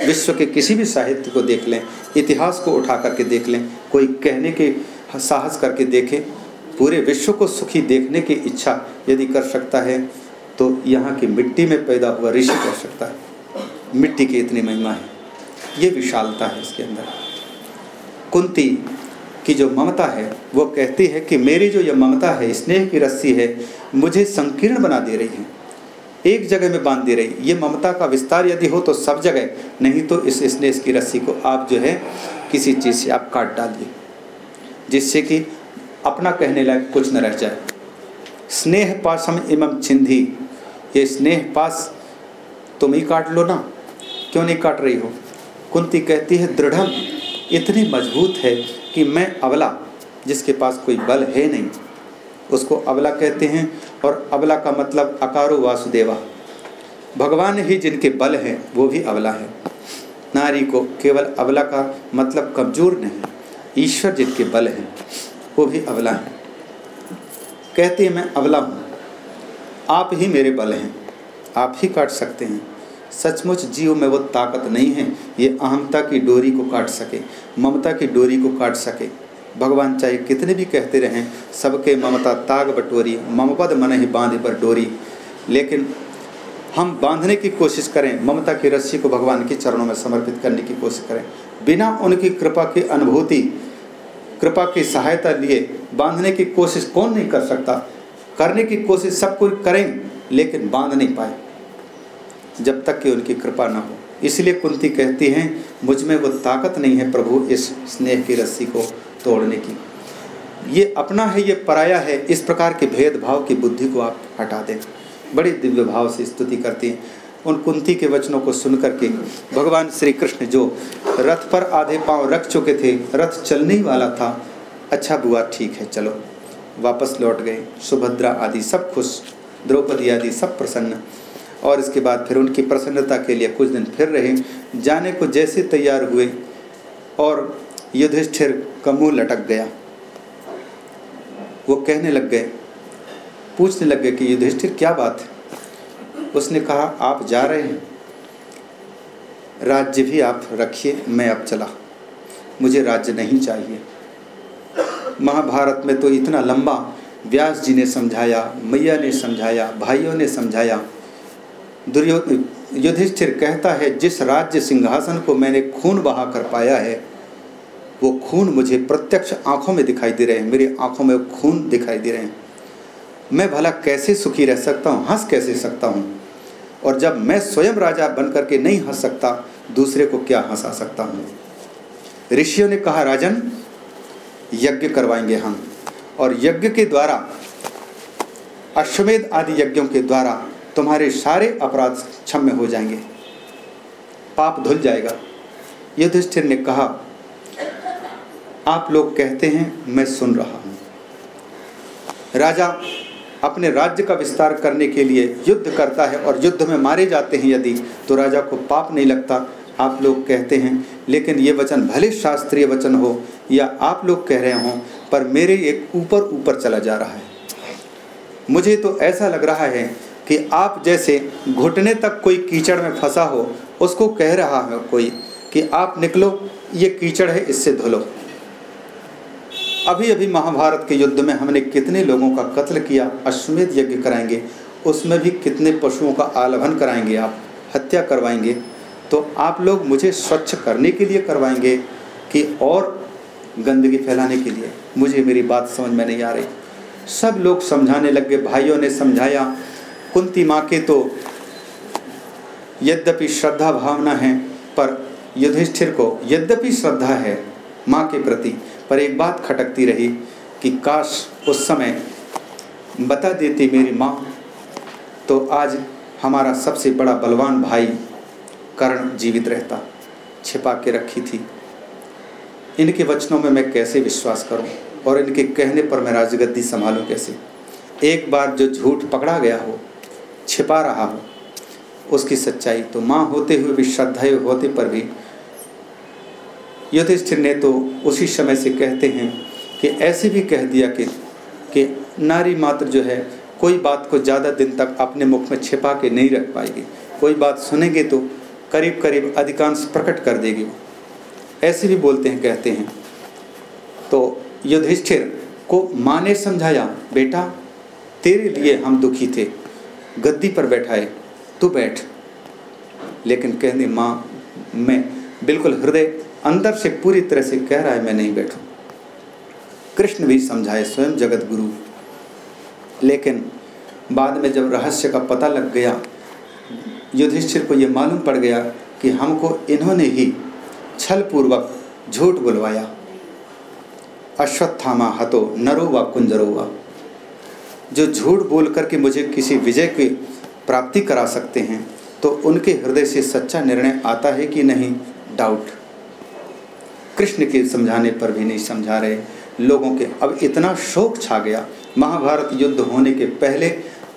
विश्व के किसी भी साहित्य को देख लें, इतिहास को उठा करके देख लें, कोई कहने के, साहस करके देखें, पूरे विश्व को सुखी देखने की इच्छा यदि कर सकता है तो यहाँ की मिट्टी में पैदा हुआ ऋषि कर सकता है। मिट्टी की इतनी महिमा है, ये विशालता है इसके अंदर। कुंती की जो ममता है, वो कहती है कि मेरी जो यह ममता है, स्नेह की रस्सी है, मुझे संकीर्ण बना दे रही है। एक जगह में बाँध दे रही ये ममता का विस्तार यदि हो तो सब जगह, नहीं तो इस स्नेह की रस्सी को आप जो है, किसी चीज़ से आप काट डालिए, जिससे कि अपना कहने लायक कुछ न रह जाए। स्नेह पासम एवं छिंदी ये स्नेह पास तुम ही काट लो ना। क्यों नहीं काट रही हो? कुंती कहती है दृढ़ इतनी मज़बूत है कि मैं अबला, जिसके पास कोई बल है नहीं, उसको अबला कहते हैं, और अबला का मतलब अकारो वासुदेवा। भगवान ही जिनके बल हैं, वो भी अबला है। नारी को केवल अबला का मतलब कमज़ोर नहीं, ईश्वर जिनके बल हैं, वो भी अबला है। कहते हैं, मैं अबला हूँ। आप ही मेरे बल हैं। आप ही काट सकते हैं। सचमुच जीव में वो ताकत नहीं है, ये अहमता की डोरी को काट सके, ममता की डोरी को काट सके। भगवान चाहे कितने भी कहते रहें, सबके ममता ताग बटोरी, ममपद मन ही बाँध पर डोरी। लेकिन हम बांधने की कोशिश करें, ममता की रस्सी को भगवान के चरणों में समर्पित करने की कोशिश करें। बिना उनकी कृपा की अनुभूति, कृपा की सहायता लिए बांधने की कोशिश कौन नहीं कर सकता? करने की कोशिश सब कोई करें, लेकिन बाँध नहीं पाए। जब तक कि उनकी कृपा न हो। इसलिए कुंती कहती हैं, मुझमें वो ताकत नहीं है प्रभु इस स्नेह की रस्सी को तोड़ने की। ये अपना है, ये पराया है, इस प्रकार के भेदभाव की बुद्धि को आप हटा दें। बड़े दिव्य भाव से स्तुति करती हैं। उन कुंती के वचनों को सुन करके भगवान श्री कृष्ण जो रथ पर आधे पाँव रख चुके थे, रथ चलने ही वाला था अच्छा बुआ, ठीक है, चलो। वापस लौट गए। सुभद्रा आदि सब खुश, द्रौपदी आदि सब प्रसन्न। और इसके बाद फिर उनकी प्रसन्नता के लिए कुछ दिन फिर रहे। जाने को जैसे तैयार हुए और युधिष्ठिर का मुँह लटक गया। वो कहने लग गए, पूछने लग गए कि युधिष्ठिर, क्या बात है? उसने कहा, आप जा रहे हैं। राज्य भी आप रखिए, मैं अब चला। मुझे राज्य नहीं चाहिए। महाभारत में तो इतना लंबा व्यास जी ने समझाया, मैया ने समझाया, भाइयों ने समझाया दुर्योधन युधिष्ठिर कहता है, जिस राज्य सिंहासन को मैंने खून बहा कर पाया है, वो खून मुझे प्रत्यक्ष आँखों में दिखाई दे रहे हैं, मेरी आँखों में खून दिखाई दे रहे हैं। मैं भला कैसे सुखी रह सकता हूँ, हंस कैसे सकता हूँ? और जब मैं स्वयं राजा बन करके नहीं हंस सकता, दूसरे को क्या हंसा सकता हूँ? ऋषियों ने कहा, राजन, यज्ञ करवाएँगे हम। और यज्ञ के द्वारा, अश्वमेध आदि यज्ञों के द्वारा तुम्हारे सारे अपराध क्षम्य हो जाएँगे। पाप धुल जाएगा। युधिष्ठिर ने कहा, आप लोग कहते हैं, मैं सुन रहा हूँ। राजा अपने राज्य का विस्तार करने के लिए युद्ध करता है और युद्ध में मारे जाते हैं यदि तो राजा को पाप नहीं लगता। आप लोग कहते हैं, लेकिन ये वचन भले शास्त्रीय वचन हो, या आप लोग कह रहे हों, पर मेरे एक ऊपर ऊपर चला जा रहा है। मुझे तो ऐसा लग रहा है कि आप जैसे घुटने तक कोई कीचड़ में फंसा हो, उसको कह रहा है कोई कि आप निकलो, ये कीचड़ है, इससे धुलो। अभी अभी महाभारत के युद्ध में हमने कितने लोगों का कत्ल किया अश्वमेध यज्ञ कराएँगे, उसमें भी कितने पशुओं का आलभन कराएँगे आप, हत्या करवाएँगे। तो आप लोग मुझे स्वच्छ करने के लिए करवाएँगे कि और गंदगी फैलाने के लिए? मुझे मेरी बात समझ में नहीं आ रही। सब लोग समझाने लग गए, भाइयों ने समझाया कुंती माँ के तो यद्यपि श्रद्धा भावना है, पर युधिष्ठिर को यद्यपि श्रद्धा है माँ के प्रति, पर एक बात खटकती रही कि काश उस समय बता देती मेरी माँ तो आज हमारा सबसे बड़ा बलवान भाई कर्ण जीवित रहता, छिपा के रखी थी। इनके वचनों में मैं कैसे विश्वास करूँ, और इनके कहने पर मैं राजगद्दी संभालूं कैसे? एक बार जो झूठ पकड़ा गया हो छिपा रहा हो, उसकी सच्चाई तो माँ होते हुए भी श्रद्धा होते पर भी। युधिष्ठिर ने तो उसी समय से कहते हैं कि ऐसे भी कह दिया कि कि नारी मात्र जो है, कोई बात को ज़्यादा दिन तक अपने मुख में छिपा के नहीं रख पाएगी। कोई बात सुनेंगे तो करीब करीब अधिकांश प्रकट कर देगी वो। ऐसे भी बोलते हैं, कहते हैं। तो युधिष्ठिर को माँ ने समझाया, बेटा, तेरे लिए हम दुखी थे। गद्दी पर बैठाए, तू बैठ। लेकिन कहने, माँ, मैं बिल्कुल हृदय अंदर से पूरी तरह से कह रहा है, मैं नहीं बैठूं। कृष्ण भी समझाए, स्वयं जगत गुरु। लेकिन बाद में जब रहस्य का पता लग गया, युधिष्ठिर को ये मालूम पड़ गया कि हमको इन्होंने ही छल पूर्वक झूठ बुलवाया। अश्वत्थामा हतो नरो व कुंजरो व। जो झूठ बोल करके मुझे किसी विजय की प्राप्ति करा सकते हैं तो उनके हृदय से सच्चा निर्णय आता है कि नहीं? डाउट कृष्ण के समझाने पर भी नहीं समझा रहे। लोगों के अब इतना शोक छा गया। महाभारत युद्ध होने के पहले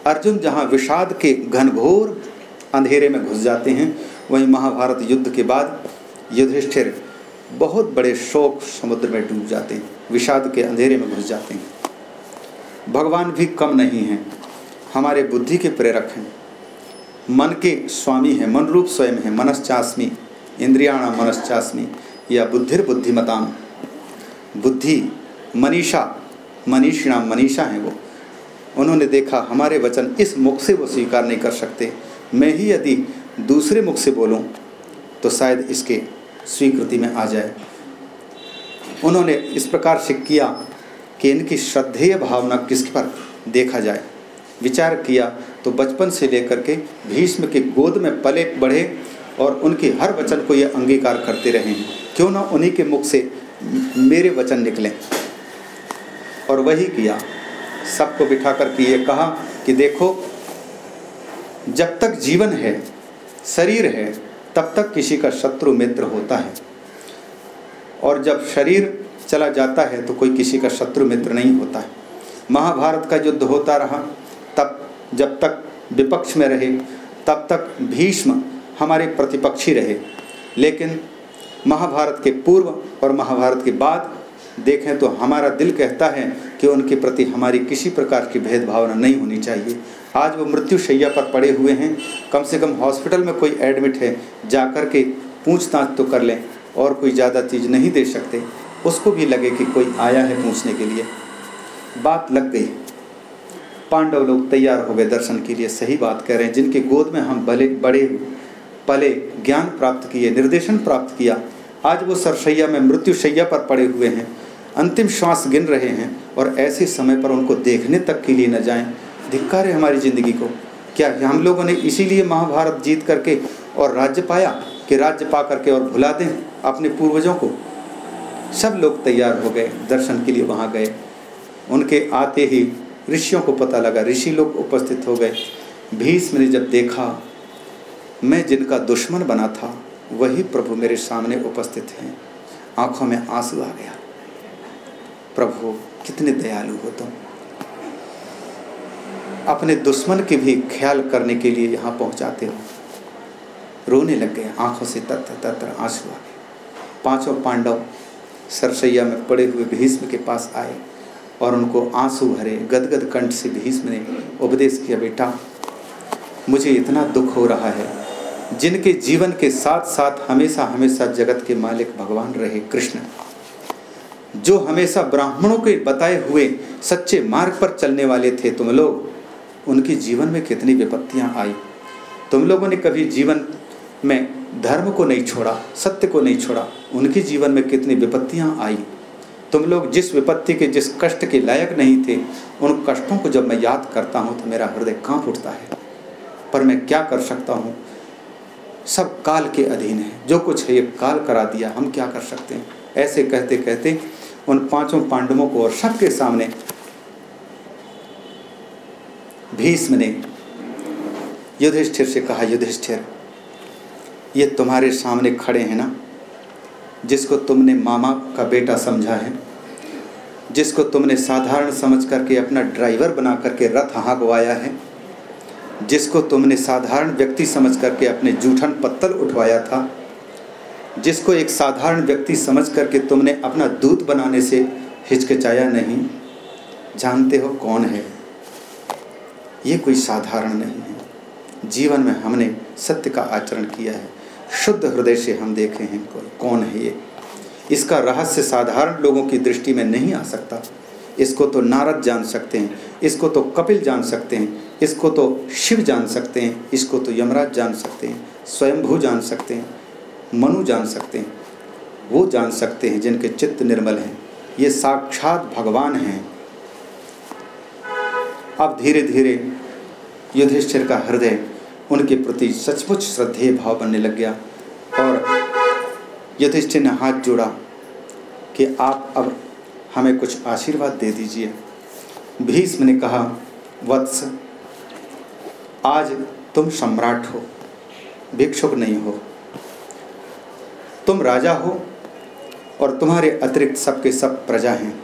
अर्जुन जहाँ विषाद के घनघोर अंधेरे में घुस जाते हैं, वहीं महाभारत युद्ध के बाद युधिष्ठिर बहुत बड़े शोक समुद्र में डूब जाते हैं, विषाद के अंधेरे में घुस जाते हैं। भगवान भी कम नहीं हैं। हमारे बुद्धि के प्रेरक हैं। मन के स्वामी हैं, मन रूप स्वयं है, मनश्चास्मी, इंद्रियाणा मनश्चास्मी, या बुद्धिर बुद्धिमताम। बुद्धि मनीषा, मनीषिणा मनीषा हैं वो। उन्होंने देखा, हमारे वचन इस मुख से वो स्वीकार नहीं कर सकते। मैं ही यदि दूसरे मुख से बोलूँ तो शायद इसके स्वीकृति में आ जाए। उन्होंने इस प्रकार से किया कि इनकी श्रद्धेय भावना किस पर देखा जाए? विचार किया तो बचपन से लेकर के भीष्म के गोद में पले बढ़े और उनके हर वचन को ये अंगीकार करते रहे क्यों ना उन्हीं के मुख से मेरे वचन निकले। और वही किया। सबको बिठा कर के ये कहा कि देखो, जब तक जीवन है, शरीर है, तब तक किसी का शत्रु मित्र होता है। और जब शरीर चला जाता है तो कोई किसी का शत्रु मित्र नहीं होता है। महाभारत का युद्ध होता रहा, तब जब तक विपक्ष में रहे, तब तक भीष्म हमारे प्रतिपक्षी रहे। लेकिन महाभारत के पूर्व और महाभारत के बाद देखें तो हमारा दिल कहता है कि उनके प्रति हमारी किसी प्रकार की भेदभावना नहीं होनी चाहिए। आज वो मृत्यु शैया पर पड़े हुए हैं। कम से कम हॉस्पिटल में कोई एडमिट है जा कर के पूछताछ तो कर लें और कोई ज़्यादा चीज़ नहीं दे सकते। उसको भी लगे कि कोई आया है पूछने के लिए। बात लग गई। पांडव लोग तैयार हो गए दर्शन के लिए। सही बात कह रहे हैं, जिनके गोद में हम भले बड़े, पले ज्ञान प्राप्त किए, निर्देशन प्राप्त किया, आज वो सरसैया में मृत्यु शैया पर पड़े हुए हैं, अंतिम श्वास गिन रहे हैं और ऐसे समय पर उनको देखने तक के लिए न जाएँ। धिक्कार है हमारी ज़िंदगी को। क्या हम लोगों ने इसीलिए महाभारत जीत करके और राज्य पाया कि राज्य पा करके और भुला दें अपने पूर्वजों को? सब लोग तैयार हो गए, दर्शन के लिए वहाँ गए। उनके आते ही ऋषियों को पता लगा, ऋषि लोग उपस्थित हो गए। भीष्म ने जब देखा, मैं जिनका दुश्मन बना था, वही प्रभु मेरे सामने उपस्थित हैं। आँखों में आँसू आ गया। प्रभु, कितने दयालु हो तुम। अपने दुश्मन के भी ख्याल करने के लिए यहाँ पहुँचाते हो। रोने लग गए, आँखों से तत्र तत्र आँसू आ गए। पाँचों पांडव सरसैया में पड़े हुए भीष्म के पास आए और उनको आँसू भरे गदगद कंठ से भीष्म ने उपदेश किया, बेटा, मुझे इतना दुख हो रहा है। जिनके जीवन के साथ साथ हमेशा हमेशा जगत के मालिक भगवान रहे कृष्ण, जो हमेशा ब्राह्मणों के बताए हुए सच्चे मार्ग पर चलने वाले थे, तुम लोग, उनके जीवन में कितनी विपत्तियाँ आई। तुम लोगों ने कभी जीवन में धर्म को नहीं छोड़ा, सत्य को नहीं छोड़ा, उनके जीवन में कितनी विपत्तियाँ आई। तुम लोग जिस विपत्ति के, जिस कष्ट के लायक नहीं थे, उन कष्टों को जब मैं याद करता हूँ तो मेरा हृदय काँप उठता है। पर मैं क्या कर सकता हूँ? सब काल के अधीन है। जो कुछ है, ये काल करा दिया, हम क्या कर सकते हैं? ऐसे कहते कहते, उन पाँचों पांडवों को और सबके सामने भीष्म ने युधिष्ठिर से कहा, युधिष्ठिर ये तुम्हारे सामने खड़े हैं ना? जिसको तुमने मामा का बेटा समझा है, जिसको तुमने साधारण समझ करके अपना ड्राइवर बना करके रथ हाँकवाया है, जिसको तुमने साधारण व्यक्ति समझ करके अपने जूठन पत्तल उठवाया था, जिसको एक साधारण व्यक्ति समझ करके तुमने अपना दूत बनाने से हिचकिचाया नहीं, जानते हो कौन है? ये कोई साधारण नहीं है। जीवन में हमने सत्य का आचरण किया है। शुद्ध हृदय से हम देखे हैं कौन है ये। इसका रहस्य साधारण लोगों की दृष्टि में नहीं आ सकता। इसको तो नारद जान सकते हैं, इसको तो कपिल जान सकते हैं, इसको तो शिव जान सकते हैं, इसको तो यमराज जान सकते हैं, स्वयंभू जान सकते हैं, मनु जान सकते हैं, वो जान सकते हैं जिनके चित्त निर्मल हैं। ये साक्षात भगवान हैं। अब धीरे धीरे युधिष्ठिर का हृदय उनके प्रति सचमुच श्रद्धेय भाव बनने लग गया और युधिष्ठिर ने हाथ जोड़ा कि आप अब हमें कुछ आशीर्वाद दे दीजिए। भीष्म ने कहा, वत्स, आज तुम सम्राट हो, भिक्षुक नहीं हो। तुम राजा हो और तुम्हारे अतिरिक्त सबके सब प्रजा हैं।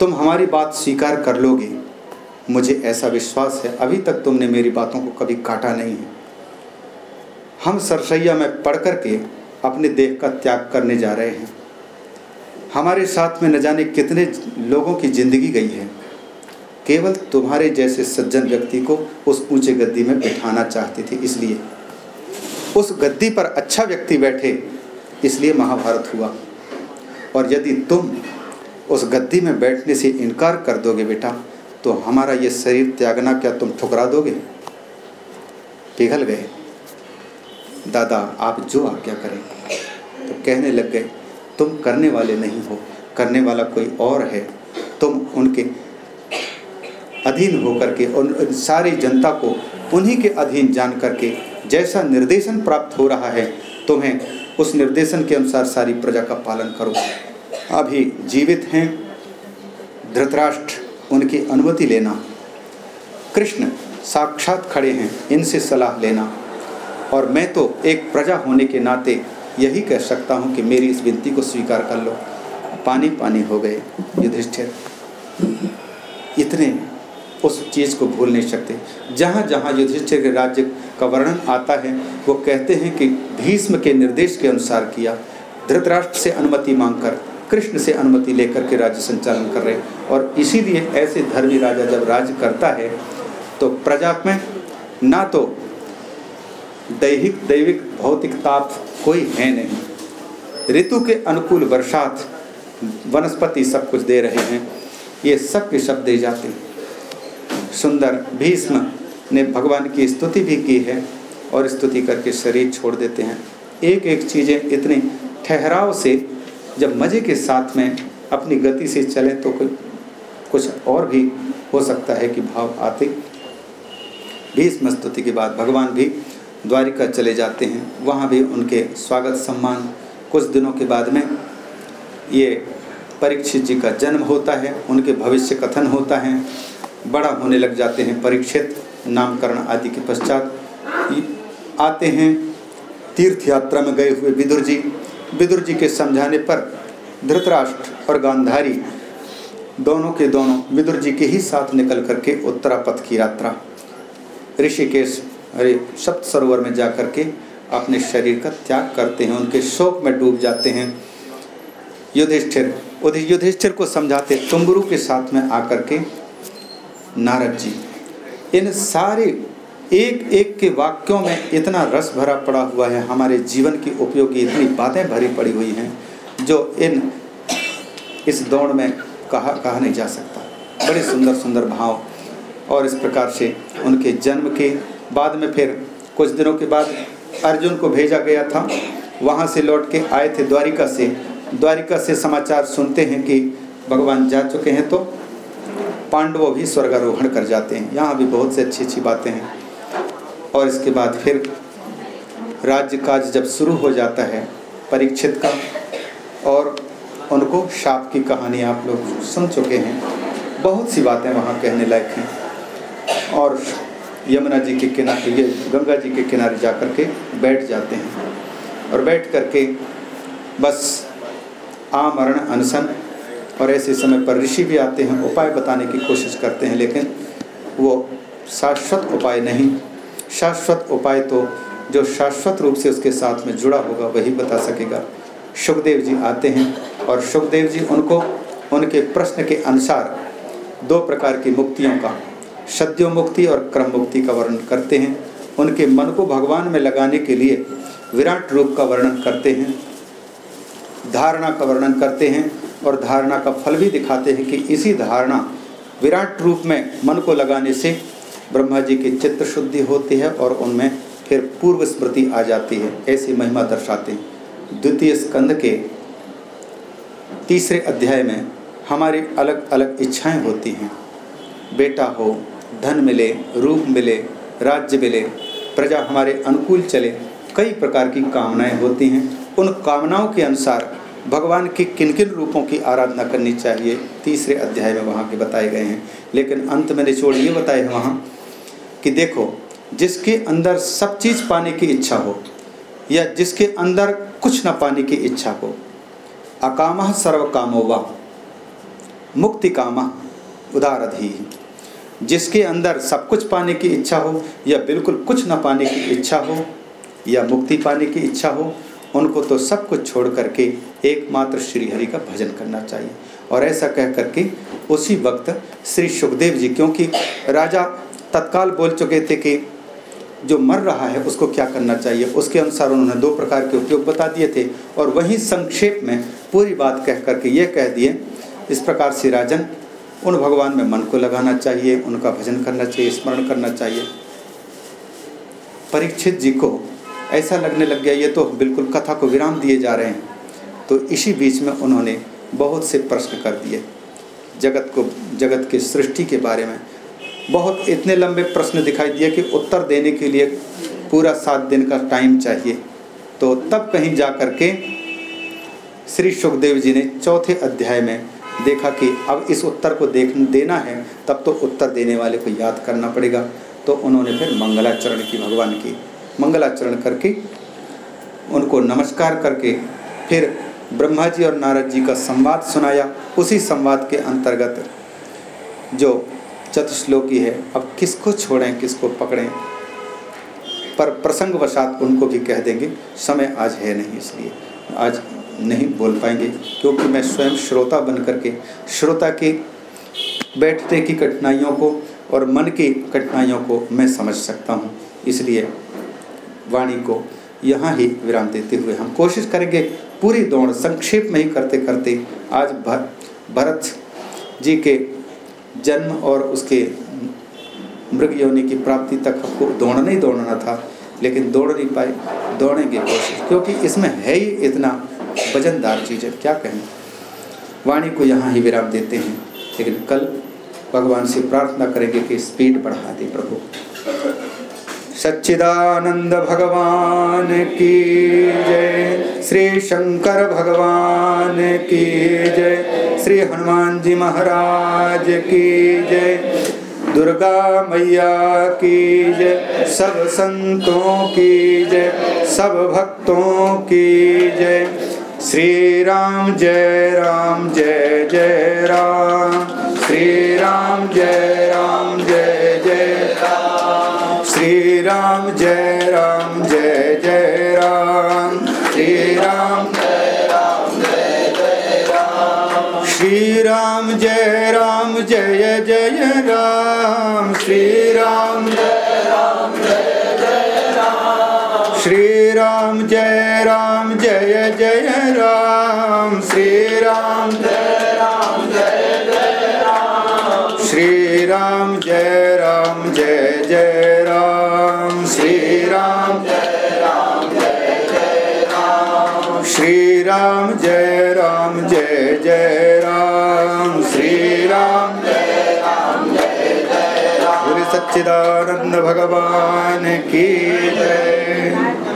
तुम हमारी बात स्वीकार कर लोगे। मुझे ऐसा विश्वास है, अभी तक तुमने मेरी बातों को कभी काटा नहीं है। हम सरसैया में पढ़ कर के अपने देह का त्याग करने जा रहे हैं। हमारे साथ में न जाने कितने लोगों की ज़िंदगी गई है। केवल तुम्हारे जैसे सज्जन व्यक्ति को उस ऊँचे गद्दी में बिठाना चाहते थे, इसलिए। उस गद्दी पर अच्छा व्यक्ति बैठे, इसलिए महाभारत हुआ। और यदि तुम उस गद्दी में बैठने से इनकार कर दोगे बेटा तो हमारा ये शरीर त्यागना क्या तुम ठुकरा दोगे? पिघल गए। दादा, आप जो आज्ञा करें तो कहने लग गए, तुम करने वाले नहीं हो, करने वाला कोई और है। तुम उनके अधीन होकर के, उन सारी जनता को उन्हीं के अधीन जान करके जैसा निर्देशन प्राप्त हो रहा है, तुम्हें उस निर्देशन के अनुसार सारी प्रजा का पालन करो। अभी जीवित हैं धृतराष्ट्र। उनकी अनुमति लेना। कृष्ण साक्षात खड़े हैं, इनसे सलाह लेना। और मैं तो एक प्रजा होने के नाते यही कह सकता हूँ कि मेरी इस विनती को स्वीकार कर लो। पानी पानी हो गए, युधिष्ठिर। इतने उस चीज़ को भूल नहीं सकते। जहाँ जहाँ युधिष्ठिर के राज्य का वर्णन आता है, वो कहते हैं कि भीष्म के निर्देश के अनुसार किया। धृतराष्ट्र से अनुमति मांगकर कृष्ण से अनुमति लेकर के राज्य संचालन कर रहे हैं। और इसीलिए ऐसे धर्मी राजा जब राज्य करता है तो प्रजा में ना तो दैहिक, दैविक, भौतिक ताप कोई है नहीं। ऋतु के अनुकूल वर्षात वनस्पति सब कुछ दे रहे हैं। ये सब के शब्द दे जाते हैं। सुंदर भीष्म ने भगवान की स्तुति भी की है और स्तुति करके शरीर छोड़ देते हैं। एक एक चीज़ें इतनी ठहराव से जब मज़े के साथ में अपनी गति से चलें तो कुछ और भी हो सकता है कि भाव आते। भीष्म स्तुति के बाद भगवान भी द्वारिका चले जाते हैं। वहाँ भी उनके स्वागत सम्मान कुछ दिनों के बाद में ये परीक्षित जी का जन्म होता है, उनके भविष्य कथन होता है, बड़ा होने लग जाते हैं। परीक्षित नामकरण आदि के पश्चात आते हैं। तीर्थ यात्रा में गए हुए विदुर जी विदुर जी के समझाने पर धृतराष्ट्र और गांधारी दोनों के दोनों विदुर जी के ही साथ निकल करके उत्तरापथ की यात्रा। ऋषिकेश, अरे सप्त सरोवर में जा करके अपने शरीर का त्याग करते हैं, उनके शोक में डूब जाते हैं। युधिष्ठिर युधिष्ठिर को समझाते तुम्बरु के साथ में आकर के नारद जी, इन सारे एक एक के वाक्यों में इतना रस भरा पड़ा हुआ है, हमारे जीवन की उपयोगी इतनी बातें भरी पड़ी हुई हैं, जो इन, इस दौड़ में कहा कहा नहीं जा सकता। बड़े सुंदर सुंदर भाव। और इस प्रकार से उनके जन्म के बाद में फिर कुछ दिनों के बाद अर्जुन को भेजा गया था। वहाँ से लौट के आए थे द्वारिका से। द्वारिका से समाचार सुनते हैं कि भगवान जा चुके हैं तो पांडवों भी स्वर्गारोहण कर जाते हैं। यहाँ भी बहुत से अच्छी अच्छी बातें हैं। और इसके बाद फिर राज्य काज जब शुरू हो जाता है, परीक्षित का, और उनको शाप की कहानी आप लोग सुन चुके हैं। बहुत सी बातें वहाँ कहने लायक हैं। और यमुना जी के किनारे, ये गंगा जी के किनारे जा कर के बैठ जाते हैं। और बैठ कर के बस आमरण, अनशन और ऐसे समय पर ऋषि भी आते हैं, उपाय बताने की कोशिश करते हैं, लेकिन वो शाश्वत उपाय नहीं। शाश्वत उपाय तो जो शाश्वत रूप से उसके साथ में जुड़ा होगा, वही बता सकेगा। सुखदेव जी आते हैं और सुखदेव जी उनको, उनके प्रश्न के अनुसार दो प्रकार की मुक्तियों का, सद्यो मुक्ति और क्रम मुक्ति का वर्णन करते हैं। उनके मन को भगवान में लगाने के लिए विराट रूप का वर्णन करते हैं, धारणा का वर्णन करते हैं और धारणा का फल भी दिखाते हैं कि इसी धारणा विराट रूप में मन को लगाने से ब्रह्मा जी की चित्त शुद्धि होती है और उनमें फिर पूर्व स्मृति आ जाती है, ऐसी महिमा दर्शाते हैं। द्वितीय स्कंद के तीसरे अध्याय में हमारी अलग अलग इच्छाएँ होती हैं। बेटा हो, धन मिले, रूप मिले, राज्य मिले, प्रजा हमारे अनुकूल चले, कई प्रकार की कामनाएँ होती हैं। उन कामनाओं के अनुसार भगवान की किन किन रूपों की आराधना करनी चाहिए, तीसरे अध्याय में वहाँ के बताए गए हैं। लेकिन अंत में निचोड़ ये बताए हैं वहाँ कि देखो, जिसके अंदर सब चीज़ पाने की इच्छा हो, या जिसके अंदर कुछ न पाने की इच्छा हो, अकाम सर्व कामो व मुक्ति काम उदारधी। जिसके अंदर सब कुछ पाने की इच्छा हो, या बिल्कुल कुछ न पाने की इच्छा हो, या मुक्ति पाने की इच्छा हो, उनको तो सब कुछ छोड़ करके एकमात्र श्रीहरि का भजन करना चाहिए। और ऐसा कह करके उसी वक्त श्री सुखदेव जी, क्योंकि राजा तत्काल बोल चुके थे कि जो मर रहा है, उसको क्या करना चाहिए? उसके अनुसार उन्होंने दो प्रकार के उपयोग बता दिए थे और वही संक्षेप में पूरी बात कह करके ये कह दिए, इस प्रकार से राजन, उन भगवान में मन को लगाना चाहिए, उनका भजन करना चाहिए, स्मरण करना चाहिए। परीक्षित जी को ऐसा लगने लग गया, ये तो बिल्कुल कथा को विराम दिए जा रहे हैं। तो इसी बीच में उन्होंने बहुत से प्रश्न कर दिए, जगत को, जगत की सृष्टि के बारे में। बहुत इतने लंबे प्रश्न दिखाई दिए कि उत्तर देने के लिए पूरा सात दिन का टाइम चाहिए। तो तब कहीं जा कर के श्री सुखदेव जी ने चौथे अध्याय में देखा कि अब इस उत्तर को देख, देना है, तब तो उत्तर देने वाले को याद करना पड़ेगा। तो उन्होंने फिर मंगलाचरण की, भगवान की मंगलाचरण करके उनको नमस्कार करके फिर ब्रह्मा जी और नारद जी का संवाद सुनाया। उसी संवाद के अंतर्गत जो चतुश्लोकी है। अब किसको छोड़ें किसको पकड़ें? पर प्रसंग वसात उनको भी कह देंगे समय आज है नहीं इसलिए। आज नहीं बोल पाएँगे क्योंकि मैं स्वयं श्रोता बन करके श्रोता के बैठने की कठिनाइयों को और मन की कठिनाइयों को मैं समझ सकता हूँ। इसलिए वाणी को यहाँ ही विराम देते हुए हम कोशिश करेंगे पूरी दौड़ संक्षेप में ही करते करते आज भर, भरत जी के जन्म और उसके मृग योनि की प्राप्ति तक हमको दौड़ना ही दौड़ना था, लेकिन दौड़ नहीं पाए, दौड़ने की कोशिश, क्योंकि इसमें है ही इतना वजनदार चीज़ है, क्या कहें। वाणी को यहाँ ही विराम देते हैं, लेकिन कल भगवान से प्रार्थना करेंगे कि स्पीड बढ़ा दे प्रभु। सच्चिदानंद भगवान की जय। श्री शंकर भगवान की जय। श्री हनुमान जी महाराज की जय। दुर्गा मैया की जय। सब संतों की जय। सब भक्तों की जय। श्री राम जय राम जय जय राम। श्री राम जय राम जय Ram Jai Ram Jai Jai Ram Shri Ram Jai Ram Jai Jai Ram Shri Ram Jai Ram Jai Jai Ram Shri Ram Jai Ram Jai Jai Ram Shri Ram Jai Ram Jai Jai Ram Shri Ram Jai Ram Jai Jai Ram Shri Ram Ram जय राम जय जय राम। श्री राम जय राम जय जय राम। सच्चिदानंद भगवान की जय।